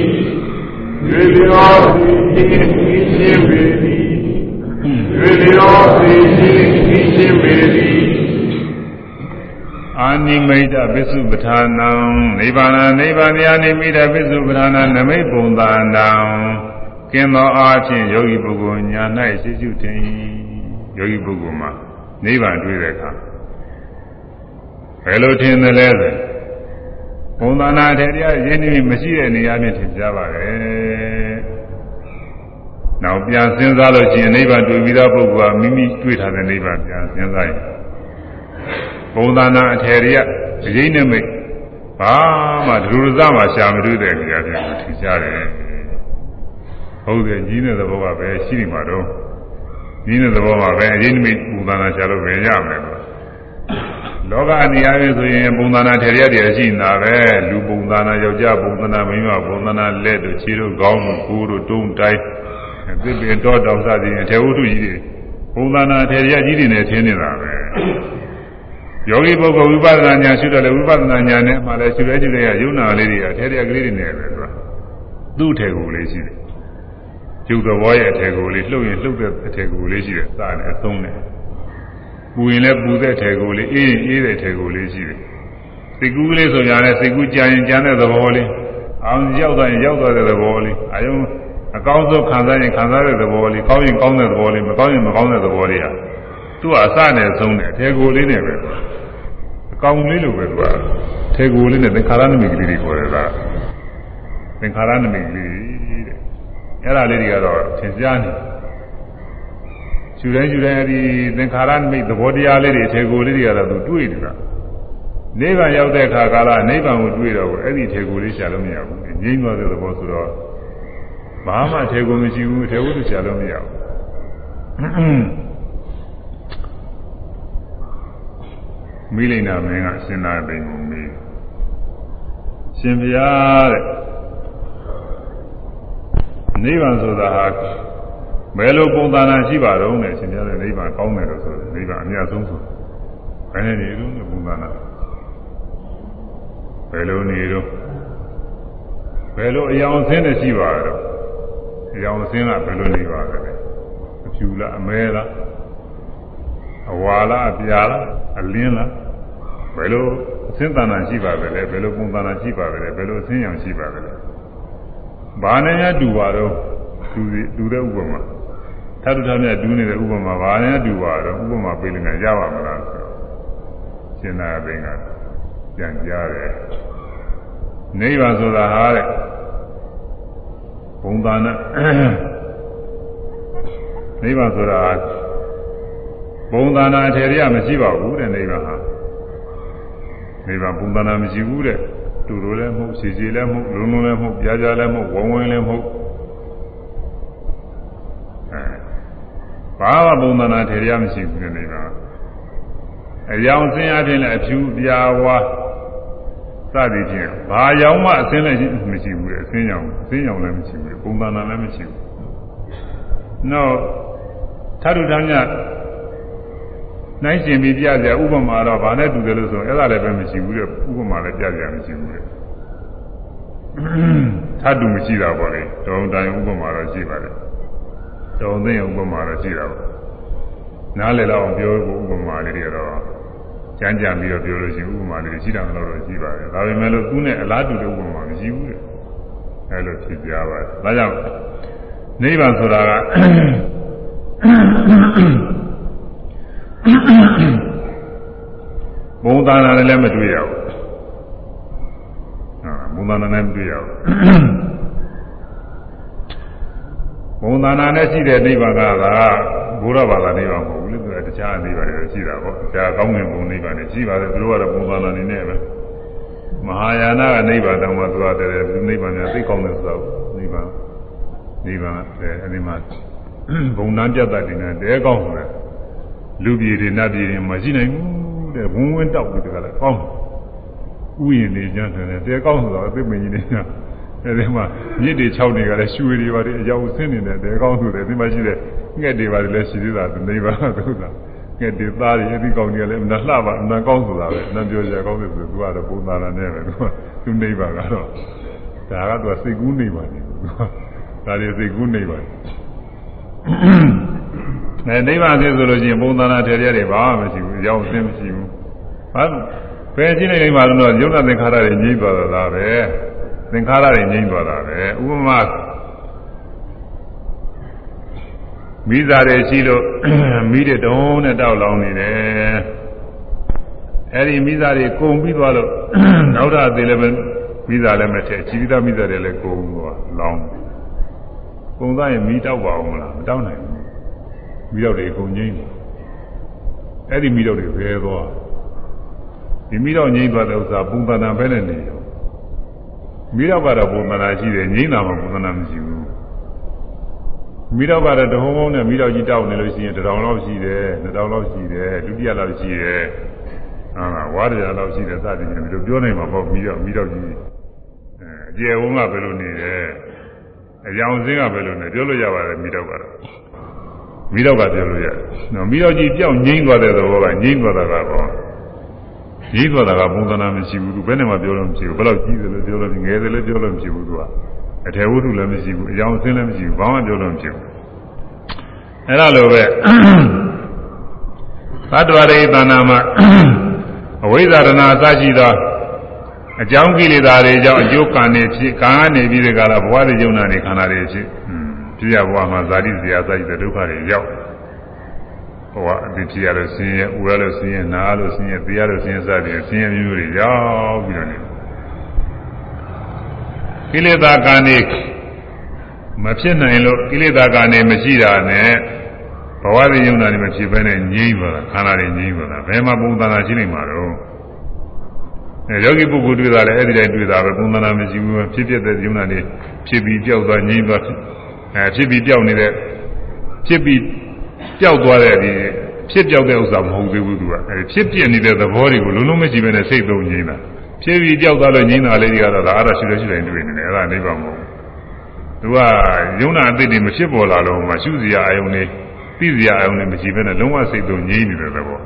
ရွေလျောသေးခြင်းကင်းရှင်းပေသည်ရွေလျောသေးခြင်းကင်းရှင်းပေသည် အာနိမိတ်ပစ္စုပ္ပထာနံနိဗ္ဗာန်နိဗ္ဗာန်ယာနိမိတ်ပစ္စုပ္ပထာနံနမိတ်ပုံသာနံကင်းသောအားဖြင့်ယောဂီပုဂ္ဂိုလ်ညာ၌ရှိရှိတင်ယောဂီပုဂ္ဂိုလ်မှာနိဗ္ဗာန်တွေ့တဲ့အခါဘယ်လိုထင်တယ်လဲဆိုဘုံသာနာထေတရားရင်းနှီးမရှိတဲ့နေရာနဲ့ထင်ကြပါပဲ။နောက်ပြန်စဉ်းစားလို့ရှိရင်နိဗ္ဗာန်တွေ့ပြီးသားပုဂ္ဂိုလ်ကမိမိတွေ့ထားတဲ့နိဗ္ဗာန်ပြန်စဉ်းစားရင် ဘုံသာနာအထေရအရေးနဲ့မိတ်ဘာမှဒုရဇမှာရှာမတွေ့တဲ့နေရာပြန်ထင်ရှားတယ်။ဟုတ်တယ်ကြီးတဲ့သဘောကပဲရှိနေမှာတော့ကြီးတဲ့သဘောမှာပဲအရေးနဲ့မိတ်ဘုံသာနာရှာလို့ပဲရမယ်လို့လောကအနေအချင်းဆိုရင်ပုံသဏ္ဍာန်ထေရရတွေရှိနေတာပဲလူပုံသဏ္ဍာန်ယောက်ျားပုံသဏ္ဍာန်မိန်းမပုံသဏ္ဍာန်လက်တို့ခြေတို့ခေါင်းတို့ကိုယ်တို့တုံးတိုင်းသစ်ပင်တော့တောင်စသည်အထေဝတ္ထုကြီးတွေပုံသဏ္ဍာန်ထေရကြီးတွေနဲ့ထင်းနေတာပဲ ယောဂီပုဂ္ဂိုလ်ဝိပဿနာဉာဏ်ရှိတော့လေဝိပဿနာဉာဏ်နဲ့မှလည်းရှိရဲရှိရဲရယုံနာလေးတွေကထေရကလေးတွေနဲ့ပဲသူကသူ့ထေကိုလေးရှိတယ်ကျုပ်တော်ရဲ့အထေကိုလေးလှုပ်ရင်လှုပ်တဲ့အထေကိုလေးရှိတယ်စတယ်အဆုံးတယ်ပူရင်လည်းပူတဲ့ထဲကိုလေးအေးရင်အေးတဲ့ထဲကိုလေးရှိတယ်စိတ်ကူးကလေးဆိုရင်လည်းစိတ်ကူးကြရင်ကြမ်းတဲ့သဘောလေးအောင်ရောက်သွားရင်ရောက်သွားတဲ့သဘောလေးအယုံအကောင်းဆုံးခံစားရင်ခံစားတဲ့သဘောလေးကောင်းရင်ကောင်းတဲ့သဘောလေးမကောင်းရင်မကောင်းတဲ့သဘောလေးဟာ သူ့အစနဲ့ဆုံးတဲ့ထဲကိုလေးနဲ့ပဲအကောင်လေးလိုပဲသူကထဲကိုလေးနဲ့သင်္ခါရနမိတ်ကလေးတွေခေါ်တယ်ကသင်္ခါရနမိတ်ကလေးတဲ့အဲ့ဒါလေးတွေကတော့သင်ကြားနေတယ်ယူတိုင်းယူတိုင်းအဲဒီသင်္ခါရနိမိတ်သဘောတရားလေးတွေထေကိုလေးတွေကတော့သူတွေ့နေတာနိဗ္ဗာန်ရောက်တဲ့အခါကာလနိဗ္ဗာန်ကိုတွေ့တော့အဲ့ဒီထေကိုလေးရှာလို့မရဘူးငြိမ်းသွားတဲ့သဘောဆိုတော့ဘာမှထေကိုမရှိဘူးထေကိုသူရှာလို့မရဘူး မိလိန်နာမင်းကရှင်သာဘိန်ကိုမေးရှင်ဘုရားတဲ့နိဗ္ဗာန်ဆိုတာဟာဘယ်လိုပုံသဏ္ဍာန်ရှိပါတော့လဲရှင်ပြတဲ့နိဗ္ဗာန်ကောင်းတယ်လို့ဆိုတယ်နိဗ္ဗာန်အများဆုံးဆိုဘယ်နဲ့နေလို့ပုံသဏ္ဍာန်ဘယ်လိုနေတော့ဘယ်လိုအယောင်ဆင်းနဲ့ရှိပါတော့အယောင်ဆင်းကဘယ်လိုနေပါလဲအဖြူလားအမဲလားအဝါလားအပြာလားအလင်းလား ဘယ်လိုအဆင်းသဏ္ဍာန်ရှိပါပဲလဲဘယ်လိုပုံသဏ္ဍာန်ရှိပါပဲလဲဘယ်လိုအဆင်းရောင်ရှိပါပဲလဲဘာနဲ့များတူပါတော့တူတူတဲ့ဥပမာထပ်တူထပ်မြတ်တူးနေတဲ့ဥပမာဘာနဲ့တူပါတော့ဥပမာပေးလို့ရပါမလားဆိုတော့ရှင်းနာဘိင်ကပြန်ကြားတယ်နိဗ္ဗာန်ဆိုတာဟာတဲ့ဘုံသာနာနိဗ္ဗာန်ဆိုတာဘုံသာနာအထေရမရှိပါဘူးတဲ့နိဗ္ဗာန်ဟာ နိဗ္ဗာန်ဘုံသာနာမရှိဘူးတဲ့တူတူလည်းမဟုတ်စီစီလည်းမဟုတ်လုံးလုံးလည်းမဟုတ်ကြားကြားလည်းမဟုတ်ဝုံဝင်းလည်းမဟုတ်အဲဘာမှဘုံသာနာထေရမရှိဘူးတဲ့နိဗ္ဗာန်အယောင်စင်းအပြင်လည်းအဖြူပြာဝါစသည်ဖြင့်ဘာရောင်မှအစင်းလည်းမရှိဘူးလေအစင်းရောင်အစင်းရောင်လည်းမရှိဘူးပုံသဏ္ဍာန်လည်းမရှိဘူးနောက်ထထုထမ်းမြ နိုင်ရှင်ပြီးပြကြဥပမာတော့ဘာနဲ့တူတယ်လို့ဆိုရင်အဲ့ဒါလည်းပဲမရှိဘူးလေဥပမာလည်းပြကြမရှိဘူးလေထထုမရှိတာပေါ့လေတောင်းတိုင်းဥပမာတော့ရှိပါတယ်တောင်းသိဥပမာတော့ရှိတာပေါ့နားလည်တော့ပြောဖို့ဥပမာလေးတွေတော့ကြမ်းကြမ်းပြီးတော့ပြောလို့ရှိရင်ဥပမာလေးရှိတာမလို့တော့ရှိပါတယ်ဒါပေမဲ့လို့သူနဲ့အလားတူတဲ့ဥပမာမရှိဘူးတဲ့အဲလိုဖြစ်ကြပါတယ်ဒါကြောင့်နိဗ္ဗာန်ဆိုတာက ဘုံသာနာနဲ့လည်းမတွေ့ရဘူးဟာဘုံသာနာနဲ့မတွေ့ရဘူးဘုံသာနာနဲ့ရှိတဲ့နိဗ္ဗာန်ကသာဘုရားဘာသာနိဗ္ဗာန်မဟုတ်ဘူးလေသူကတခြားနိဗ္ဗာန်တွေရှိတာပေါ့တခြားကောင်းငင်ဘုံနိဗ္ဗာန်တွေရှိပါတယ်သူတို့ကတော့ဘုံသာနာနေနဲ့ပဲမဟာယာနကနိဗ္ဗာန်တောင်မှသူကတည်းကနိဗ္ဗာန်ကသိကောင်းတယ်ဆိုတော့နိဗ္ဗာန်နိဗ္ဗာန်အဲဒီမှာဘုံနာပြတ်တတ်တယ်တဲကောင်းတယ် လူပြည်တွေနတ်ပြည်တွေမရှိနိုင်ဘူးတဲ့ဝင်းဝင်းတောက်ပြီးတကလည်းကောင်းဥယျာဉ်နေကြတယ်တဲကောင်းဆိုတော့အသိမင်းကြီးနေကြအဲဒီမှာမြစ်တွေ၆နေကလည်းရွှေတွေပါတယ်အကြောင်းဆင်းနေတယ်တဲကောင်းဆိုတယ်ဒီမှာရှိတဲ့ငှက်တွေပါတယ်လည်းရှိသေးတာသူနေပါသူကငှက်တွေသားတွေအသိကောင်းတွေလည်းအမှန်လှပါအမှန်ကောင်းဆိုတာပဲအမှန်ပြောကြကောင်းတယ်ဆိုသူကတော့ပုံသာလာနေပဲသူကသူနေပါကတော့ဒါကသူကစိတ်ကူးနေပါနေသူကဒါတွေစိတ်ကူးနေပါ အဲနိဗ္ဗာန်ဖြစ်ဆိုလို့ရှိရင်ပုံသဏ္ဍာန်ထေရတွေဘာမှမရှိဘူးရောက်သင်းမရှိဘူးဘာဘယ်ရှိနေနေမှာတော့ယုံနာသင်္ခါရတွေငြိမ့်သွားတာပဲသင်္ခါရတွေငြိမ့်သွားတာပဲဥပမာမိသားတွေရှိလို့မိတဲ့တုံးနဲ့တောက်လောင်နေတယ်အဲဒီမိသားတွေကုံပြီးသွားလို့နောက်ထပ်သေးလည်းပဲမိသားလည်းမထည့်ချီပြီးသားမိသားတွေလည်းကုံသွားလောင်ကုံသားရင်မိတောက်ပါအောင်မလားမတောက်နိုင်ဘူး မိတော့တွေကုံငိမ့်တယ်အဲ့ဒီမိတော့တွေဘယ်သွားဒီမိတော့ငိမ့်သွားတဲ့ဥစ္စာပုံသဏ္ဍာန်ပဲနဲ့နေရောမိတော့ကတော့ပုံသဏ္ဍာန်ရှိတယ်ငိမ့်တာမှပုံသဏ္ဍာန်မရှိဘူးမိတော့ကတော့တဟုံးဟုံးနဲ့မိတော့ကြီးတောက်နေလို့ရှိရင်တထောင်လောက်ရှိတယ်နှစ်ထောင်လောက်ရှိတယ်ဒုတိယလောက်ရှိတယ်ဟာဝါရရလောက်ရှိတယ်စသည်ဖြင့်ဒီလိုပြောနိုင်မှာပေါ့မိတော့မိတော့ကြီးအဲအကျေဝုံးကဘယ်လိုနေတယ်အယောင်စင်းကဘယ်လိုနေပြောလို့ရပါတယ်မိတော့ကတော့ မိတော့ကပြောလို့ရတယ်နော်မိတော့ကြီးပြောင်းငိမ့်သွားတဲ့သဘောကငိမ့်သွားတာကတော့ငိမ့်သွားတာကပုံသဏ္ဍာန်မရှိဘူးသူဘယ်နဲ့မှပြောလို့မရှိဘူးဘယ်တော့ကြီးတယ်လို့ပြောလို့ငယ်တယ်လို့ပြောလို့မရှိဘူးသူကအထေဝတ္ထုလည်းမရှိဘူးအယောင်စင်းလည်းမရှိဘူးဘာမှပြောလို့မရှိဘူးအဲ့ဒါလိုပဲသတ္တဝရိသနာမှာအဝိဇ္ဇာရဏအစရှိသောအကြောင်းကိလေသာတွေကြောင့်အကျိုးကံနေဖြစ်ကံကနေပြီးတဲ့ကာလဘဝတွေယုံနာနေခန္ဓာတွေဖြစ် ဖြစ်ရဘဝမှာဇာတိဇရာစရှိတဲ့ဒုက္ခတွေရောက်ဘဝအတိဖြစ်ရလို့ဆင်းရဲဥရလို့ဆင်းရဲနာရလို့ဆင်းရဲသိရလို့ဆင်းရဲစသည်ဆင်းရဲမျိုးတွေရောက်ပြီးတော့နေကိလေသာကံနေမဖြစ်နိုင်လို့ကိလေသာကံနေမရှိတာနဲ့ဘဝတွေယုံနာနေမဖြစ်ဘဲနဲ့ငြိမ့်သွားတာခန္ဓာတွေငြိမ့်သွားတာဘယ်မှာပုံသဏ္ဍာန်ရှိနေမှာတော့အဲယောဂီပုဂ္ဂိုလ်တွေ့တာလည်းအဲ့ဒီတိုင်းတွေ့တာပဲပုံသဏ္ဍာန်မရှိဘူးဖြစ်ဖြစ်တဲ့ယုံနာနေဖြစ်ပြီးကြောက်သွားငြိမ့်သွား အဲဖြစ်ပြီးကြောက်နေတဲ့ဖြစ်ပြီးကြောက်သွားတဲ့ဒီဖြစ်ကြောက်တဲ့ဥစ္စာမဟုတ်သေးဘူးသူကအဲဖြစ်ပြနေတဲ့သဘောတွေကိုလုံးလုံးမရှိဘဲနဲ့စိတ်သုံးငြိမ့်တာဖြစ်ပြီးကြောက်သွားလို့ငြိမ့်တာလေးတွေကတော့ဒါအားရရှိလို့ရှိတိုင်းတွေ့နေတယ်အဲ့ဒါနိဗ္ဗာန်မဟုတ်ဘူးသူကယုံနာအတိတ်တွေမဖြစ်ပေါ်လာလို့မှရှုစရာအယုံတွေသိစရာအယုံတွေမရှိဘဲနဲ့လုံးဝစိတ်သုံးငြိမ့်နေတဲ့သဘော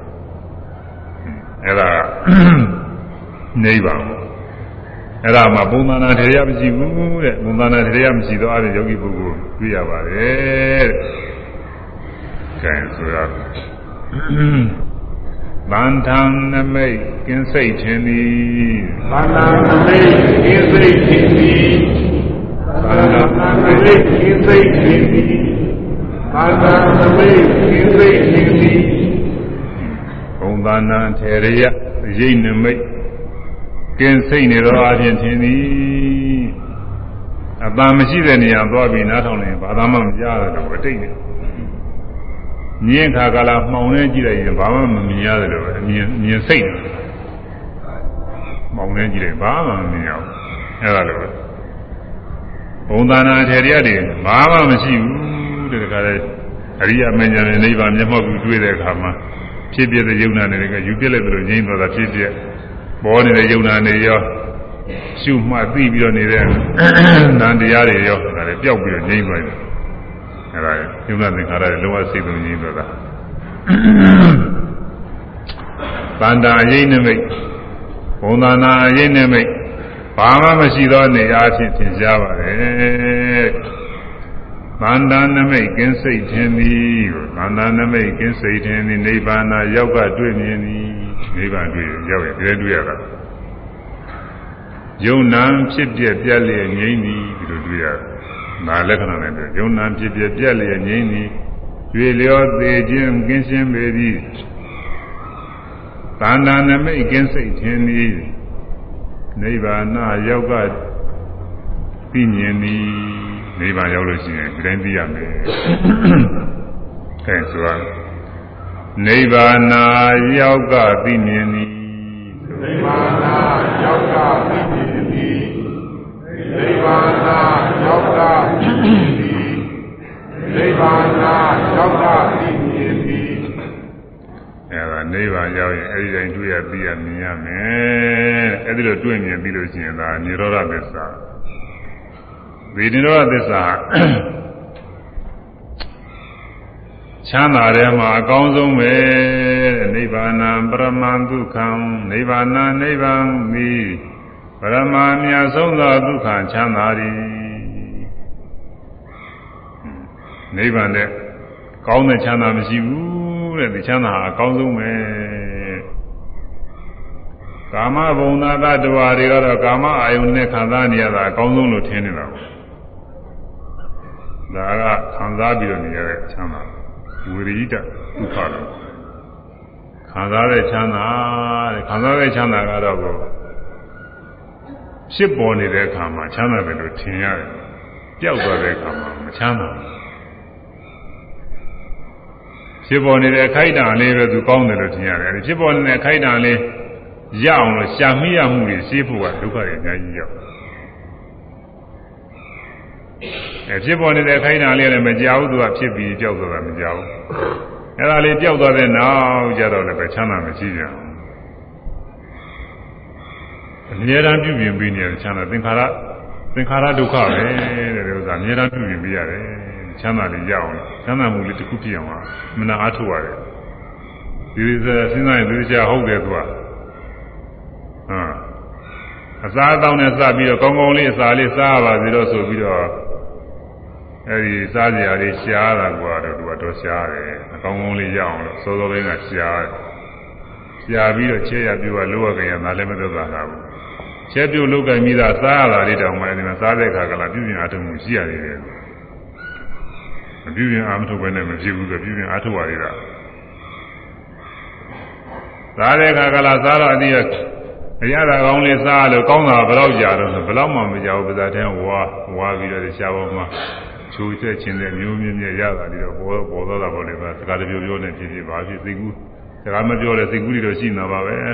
အဲ့ဒါနိဗ္ဗာန် အဲ့ဒါမှပုံသဏ္ဍာန်တရားမရှိဘူးတဲ့ပုံသဏ္ဍာန်တရားမရှိတော့အဲ့ဒီယောဂီပုဂ္ဂိုလ်တွေ့ရပါတယ်တဲ့ကဲဆိုရဗန္ထံနမိတ်ကင်းစိတ်ခြင်းသည်ဗန္ထံနမိတ်ကင်းစိတ်ခြင်းသည်ဗန္ထံနမိတ်ကင်းစိတ်ခြင်းသည်ဗန္ထံနမိတ်ကင်းစိတ်ခြင်းသည်ဘုံသာနာထေရယရိတ်နမိတ် ကင်းစိတ်နေတော့အပြင်ထင်သည်အပံမရှိတဲ့နေရာသွားပြီးနားထောင်နေဘာသာမှမကြားရတော့အတိတ်နဲ့မြင်ခါကလာမှောင်နေကြည့်လိုက်ရင်ဘာမှမမြင်ရတယ်လို့အမြင်မြင်စိတ်တယ်မှောင်နေကြည့်လိုက်ဘာမှမမြင်ရဘူးအဲ့ဒါလိုဘုံသာနာထေရရတွေဘာမှမရှိဘူးတဲ့ခါလေအရိယာမဉ္ဇဉ်နဲ့နိဗ္ဗာန်မျက်မှောက်ပြီးတွေ့တဲ့အခါမှာဖြစ်ပြတဲ့ယုံနာတွေကယူပြလိုက်သလိုငြိမ့်သွားတာဖြစ်ပြ ပေါ်နေတဲ့ယုံနာတွေရောရှုမှတ်သိပြီးတော့နေတဲ့နန္တရားတွေရောဒါလည်းပျောက်ပြီးတော့ငြိမ့်သွားတယ်အဲဒါယုံနာသင်္ခါရတွေလုံးဝစိတ်သုံးငြိမ့်သွားတာတန်တာရိပ်နမိတ်ဘုံသာနာရိပ်နမိတ်ဘာမှမရှိသောနေရာအဖြစ်သင်ရှားပါတယ်သန္တာနမိတ်ကင်းစိတ်ထင်သည်သန္တာနမိတ်ကင်းစိတ်ထင်သည်နိဗ္ဗာန်ရောက်ကတွေ့မြင်သည် နိဗ္ဗာန်တွေ့ရောက်ရင်တည်းတွေ့ရတာယုံနာဖြစ်ပြပြက်လျက်ငြိမ့်သည်ဒီလိုတွေ့ရတယ်။ဒါလက္ခဏာနဲ့ပြောယုံနာဖြစ်ပြပြက်လျက်ငြိမ့်သည်ကျွေလျောသေးခြင်းကင်းရှင်းပေသည်သန္တာနမိတ်ကင်းစိတ်ထင်သည်နိဗ္ဗာန်ရောက်ကသိမြင်သည်နိဗ္ဗာန်ရောက်လို့ရှိရင်ဒီတိုင်းသိရမယ်။အဲဆိုရ နိဗ္ဗာန်ရောက်ကသိမြင်သည်နိဗ္ဗာန်ရောက်ကသိမြင်သည်နိဗ္ဗာန်ရောက်ကသိမြင်သည်နိဗ္ဗာန်ရောက်ကသိမြင်သည်အဲဒါနိဗ္ဗာန်ရောက်ရင်အဲဒီတိုင်းတွေ့ရသိရမြင်ရမယ်အဲဒီလိုတွေ့မြင်ပြီးလို့ရှိရင်ဒါនិရောဓသစ္စာဝေဒနာသစ္စာ ချမ်းသာတယ်မှာအကောင်းဆုံးပဲနိဗ္ဗာန်ပရမန်ဒုက္ခံနိဗ္ဗာန်နိဗ္ဗာန်မိပရမမြတ်ဆုံးသောဒုက္ခချမ်းသာသည်နိဗ္ဗာန်တဲ့ကောင်းတဲ့ချမ်းသာမရှိဘူးတဲ့ဒီချမ်းသာအကောင်းဆုံးပဲကာမဘုံနာတ attva တွေကတော့ကာမအာယုန်နဲ့ခံစားနေရတာအကောင်းဆုံးလို့ထင်နေတာပေါ့ဒါကခံစားပြီးတော့နေရတဲ့ချမ်းသာ ဝိရိဒဒုက္ခလို့ခံစားတဲ့ချမ်းသာတဲ့ခံစားတဲ့ချမ်းသာကတော့ကိုဖြစ်ပေါ်နေတဲ့အခါမှာချမ်းသာတယ်လို့ထင်ရတယ်ပျောက်သွားတဲ့အခါမှာမချမ်းသာဘူးဖြစ်ပေါ်နေတဲ့အခိုက်အတန့်လေးပဲသူကောင်းတယ်လို့ထင်ရတယ်ဖြစ်ပေါ်နေတဲ့အခိုက်အတန့်လေးရအောင်လို့ရှာမိရမှုတွေရှင်းဖို့ကဒုက္ခတွေအများကြီးရောက် အဲဖြစ်ပေါ်နေတဲ့အခိုက်အတန့်လေးလည်းမကြောက်ဘူးသူကဖြစ်ပြီးကြောက်သွားတာမကြောက်ဘူးအဲ့ဒါလေးကြောက်သွားတဲ့နောက်ကျတော့လည်းပဲချမ်းသာမရှိကြဘူးအမြဲတမ်းပြုပြင်ပြီးနေတဲ့ချမ်းသာသင်္ခါရသင်္ခါရဒုက္ခပဲတဲ့ဥစ္စာအမြဲတမ်းပြုပြင်ပြီးရတယ်ချမ်းသာလေးရအောင်ချမ်းသာမှုလေးတစ်ခုဖြစ်အောင်မနာအားထုတ်ရတယ်ဒီစဉ်းစားရင်သူချာဟုတ်တယ်သူကဟမ်အစားအသောက်နဲ့စပြီးတော့ကောင်းကောင်းလေးအစာလေးစားပါစေတော့ဆိုပြီးတော့ အဲဒီစားကြရာလေးရှားတာကွာတော့သူကတော့ရှားတယ်အကောင်းကောင်းလေးရအောင်လို့စောစောလေးကရှားတယ်ရှားပြီးတော့ချဲရပြိုးကလိုရခင်ရနာလည်းမသက်သာဘူးချဲပြိုးလောက်ကင်ပြီးသားစားရတာလေးတောင်မှအဲဒီမှာစားတဲ့အခါကလာပြုပြင်အားထုတ်မှုရှိရသေးတယ်မပြုပြင်အားမထုတ်ဘဲနဲ့မဖြစ်ဘူးဆိုပြုပြင်အားထုတ်ရသေးတာစားတဲ့အခါကလာစားတော့အတိအရသာကောင်းလေးစားလို့ကောင်းတာဘယ်တော့ကြာတော့ဘယ်တော့မှမကြောက်ဘူးပါးတဲ့ဝါဝါပြီးတော့ရှားပေါ်မှာ ချိုးချက်ချင်းတဲ့မျိုးမြင့်မြင့်ရတာပြီးတော့ပေါ်ပေါ်တော့တာပေါ့လေပါစကားတပြောပြောနဲ့ဖြစ်ဖြစ်ပါဖြစ်စိတ်ကူးစကားမပြောတဲ့စိတ်ကူးတွေတော့ရှိနေတာပါပဲအဲ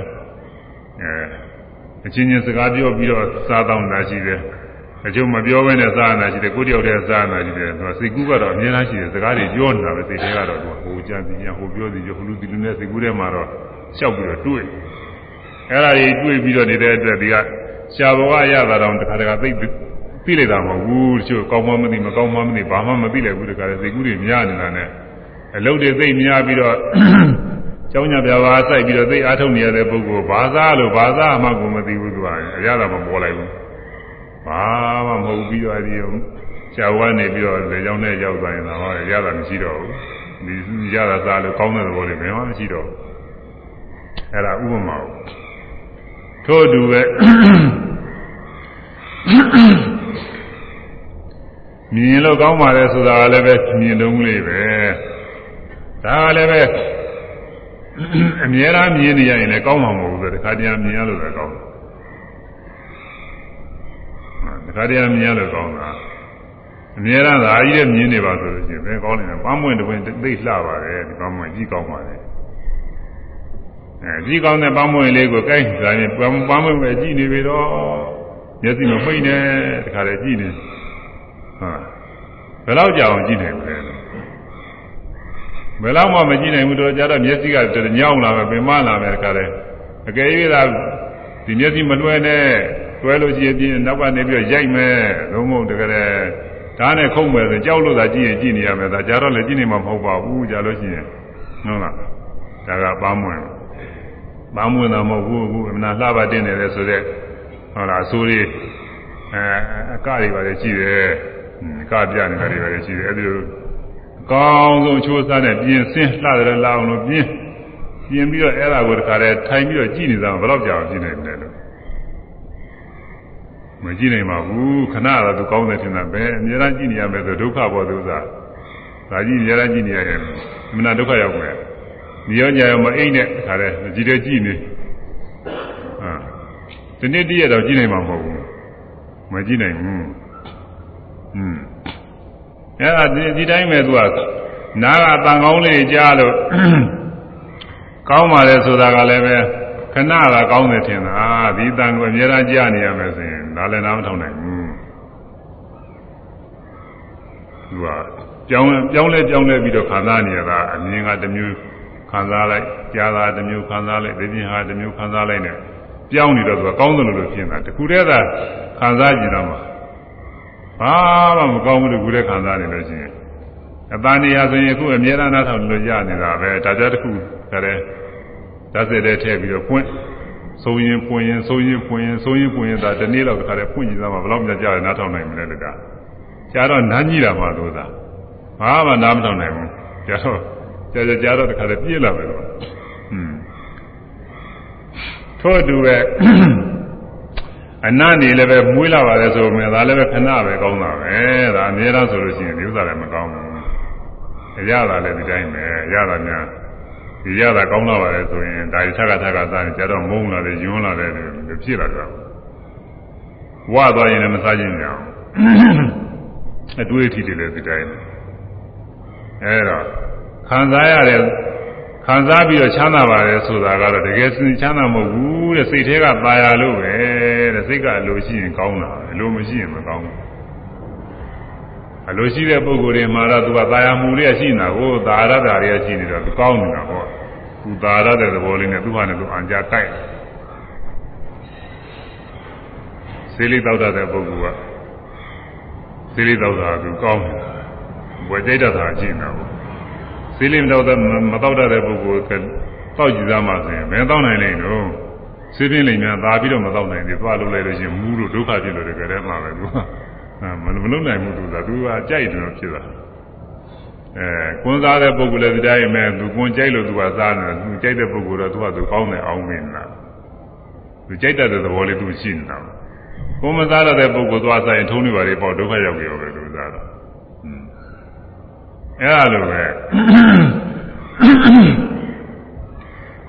အချင်းချင်းစကားပြောပြီးတော့စားတောင်းတာရှိတယ်အကျုံမပြောဘဲနဲ့စားနေတာရှိတယ်ကိုတယောက်တည်းစားနေတာရှိတယ်သူကစိတ်ကူးကတော့အများကြီးရှိတယ်စကားတွေပြောနေတာပဲစိတ်ထဲကတော့သူကဟိုကြံစီကြံဟိုပြောစီကြဟိုလူဒီလူနဲ့စိတ်ကူးထဲမှာတော့ရှောက်ပြီးတော့တွေးအဲ့ဒါကြီးတွေးပြီးတော့နေတဲ့အတွက်ဒီကရှားဘောကရတာတော့တခါတခါသိ သိလိုက်တာမဟုတ်ဘူးတချို့ကောင်းမှမသိမကောင်းမှမသိဘာမှမသိလိုက်ဘူးတခါလေစိတ်ကူးတွေများနေတာနဲ့အလုပ်တွေသိများပြီးတော့ကျောင်းညပြပါစိုက်ပြီးတော့သိအားထုတ်နေရတဲ့ပုဂ္ဂိုလ်ဘာသာလို့ဘာသာမှကိုမသိဘူးသူကအရသာမပေါ်လိုက်ဘူးဘာမှမဟုတ်ပြီးတော့ဒီရှားဝါနေပြီးတော့လေကြောင်းနဲ့ရောက်သွားရင်တော့ရတာမရှိတော့ဘူးဒီရတာစားလို့ကောင်းတဲ့သဘောတွေဘယ်မှမရှိတော့ဘူးအဲ့ဒါဥပမာထို့တူပဲ မြင်လို့ကောင်းပါလေဆိုတာကလည်းပဲမြင်လုံးလေးပဲဒါကလည်းပဲအမြဲတမ်းမြင်နေရရင်လည်းကောင်းမှာမဟုတ်ဘူးဆိုတခါတည်းမြင်ရလို့လည်းကောင်းတယ်တခါတည်းမြင်ရလို့ကောင်းတာအများရန်သာကြီးတဲ့မြင်နေပါဆိုလို့ရှိရင်ဘယ်ကောင်းနေလဲပန်းမွင့်တပင်သိလှပါတယ်ဒီပန်းမွင့်ကြီးကောင်းပါတယ်အဲကြီးကောင်းတဲ့ပန်းမွင့်လေးကိုကိုက်ဒါရင်ပန်းပန်းမွင့်ပဲကြည့်နေပြီတော့မျက်စိမပိတ်နဲ့တခါလေကြည့်နေ ဟာဘယ်တော့ကြာအောင်ကြည့်နိုင်မလဲဘယ်တော့မှမကြည့်နိုင်ဘူးတော့ကြာတော့မျက်စိကညောင်းလာမယ်ပင်မလာမယ်တခါလေအကယ်၍သာဒီမျက်စိမလွှဲနဲ့တွဲလို့ရှိရင်နောက်ကနေပြီးတော့ရိုက်မယ်လုံးဝတကယ်ဒါနဲ့ခုံမယ်ဆိုကြောက်လို့သာကြည့်ရင်ကြည့်နေရမယ်ဒါကြာတော့လည်းကြည့်နေမှာမဟုတ်ပါဘူးကြာလို့ရှိရင်ဟုတ်လားဒါကပန်းမွင်ပန်းမွင်တော့မဟုတ်ဘူးအခုအမနာလှပါတင်နေတယ်ဆိုတော့ဟုတ်လားအဆိုးလေးအဲအကတွေပါလေကြည့်တယ်အ ကပြနေတာတွေပါလေကြည့်တယ်အဲဒီလိုအကောင်းဆုံးချိုးစားတဲ့ပြင်ဆင်းလှတယ်လာအောင်လို့ပြင်ပြင်ပြီးတော့အဲ့ဒါကိုတခါတည်းထိုင်ပြီးတော့ကြည့်နေတာဘယ်တော့ကြာအောင်ကြည့်နိုင်မလဲလို့မကြည့်နိုင်ပါဘူးခဏတော့သူကောင်းတယ်ထင်တာပဲအများအားကြည့်နေရမယ်ဆိုဒုက္ခပေါ်သူစားဒါကြီးအများအားကြည့်နေရတယ်မနာဒုက္ခရောက်မယ်ဒီရောညာရောမအိတ်နဲ့ခါတယ်ကြည့်တယ်ကြည့်နေဟာဒီနေ့တည့်ရတော့ကြည့်နိုင်မှာမဟုတ်ဘူးမကြည့်နိုင်ဘူး อืมအဲ့ဒါဒီဒီတိုင်းပဲသူကနားကတန်ကောင်းလေးကြားလို့ကောင်းပါလေဆိုတာကလည်းပဲခဏကကောင်းတယ်ထင်တာဒီတန်ကိုအများအားကြားနေရမယ်ဆိုရင်ဒါလည်းနားမထောင်နိုင်ဘူးသူကပြောင်းပြောင်းလဲပြောင်းလဲပြီးတော့ခံစားနေရတာအမြင်ကတစ်မျိုးခံစားလိုက်ကြားတာတစ်မျိုးခံစားလိုက်သိပြင်ဟာတစ်မျိုးခံစားလိုက်နဲ့ပြောင်းနေတော့သူကကောင်းတယ်လို့ဖြစ်နေတာတခုတည်းသာခံစားကြည့်တော့မှ ဘာမှမကောင်းဘူးတခုတည်းခံစားနေလို့ရှိရင်အပန်းနေရဆိုရင်အခုအမြဲတမ်းနားထောင်လို့ရနေတာပဲဒါကြတစ်ခုတည်းဓာတ်စက်တဲ့ထည့်ပြီးတော့ပွင့်ဆုံးရင်ပွင့်ရင်ဆုံးရင်ပွင့်ရင်ဆုံးရင်ပွင့်ရင်ဒါဒီနေ့တော့တခါတည်းပွင့်ကြည့်သားမှာဘယ်တော့မှကြားရနားထောင်နိုင်မလဲတကားကြားတော့နားကြီးတာမှလို့သာဘာမှနားမထောင်နိုင်ဘူးကြားတော့ကြားကြားကြားတော့တခါတည်းပြေးလာမယ်တော့อืมထို့အတူပဲ အနတ်နေလည်းပဲမွေးလာပါလေဆိုမှဒါလည်းပဲခဏပဲကောင်းတာပဲဒါအများအားဆိုလို့ရှိရင်ဒီဥစ္စာလည်းမကောင်းဘူးရတာလည်းဒီတိုင်းပဲရတာများဒီရတာကောင်းလာပါလေဆိုရင်ဒါကြီးသက်ကသက်ကစားရင်ကျတော့မုန်းလာတယ်ယွန်းလာတယ်လို့ဖြစ်လာတာဝါသွားရင်လည်းမစားခြင်းကြအောင်အတွေ့အထိတွေလည်းဒီတိုင်းအဲတော့ခံစားရတဲ့ခံစားပြီးတော့ချမ်းသာပါတယ်ဆိုတာကတော့တကယ်စင်ချမ်းသာမဟုတ်ဘူးတဲ့စိတ်ထဲကပါရလို့ပဲတဲ့ စိတ်ကအလိုရှိရင်ကောင်းတာအလိုမရှိရင်မကောင်းဘူးအလိုရှိတဲ့ပုဂ္ဂိုလ်တွေမှာတော့သူကသာယာမှုလေးရှိနေတာကိုသာရတာတွေရှိနေတော့သူကောင်းနေတာပေါ့သူသာရတဲ့သဘောလေးနဲ့သူ့ဟာနဲ့သူအံကြတိုက်စေလိတောက်တဲ့ပုဂ္ဂိုလ်ကစေလိတောက်တာသူကောင်းနေတာဘွယ်ကြိတ်တာရှိနေတာပေါ့စေလိမတော့မတော့တဲ့ပုဂ္ဂိုလ်ကတောက်ကြည့်သားမှဆိုရင်ဘယ်တော့နိုင်လိမ့်တော့ စေပြင်းလိမ့်များသာပြီးတော့မတော့နိုင်သေးသွားလို့လိုက်လို့ရှိရင်မူးလို့ဒုက္ခဖြစ်လို့တကယ်တည်းမှပဲသူကမမလုံးနိုင်ဘူးသူကသူကကြိုက်တယ်ဖြစ်တာအဲကွန်းစားတဲ့ပုဂ္ဂိုလ်လည်းဒီတိုင်းပဲသူကွန်းကြိုက်လို့သူကစားတယ်သူကြိုက်တဲ့ပုဂ္ဂိုလ်တော့သူကသူကောင်းတယ်အောင်မင်းလားသူကြိုက်တဲ့သဘောလေးသူရှိနေတာကွန်းမစားတဲ့ပုဂ္ဂိုလ်သွားစားရင်ထုံးနေပါလေပေါ့ဒုက္ခရောက်ကြောပဲသူစားတော့အဲ့လိုပဲ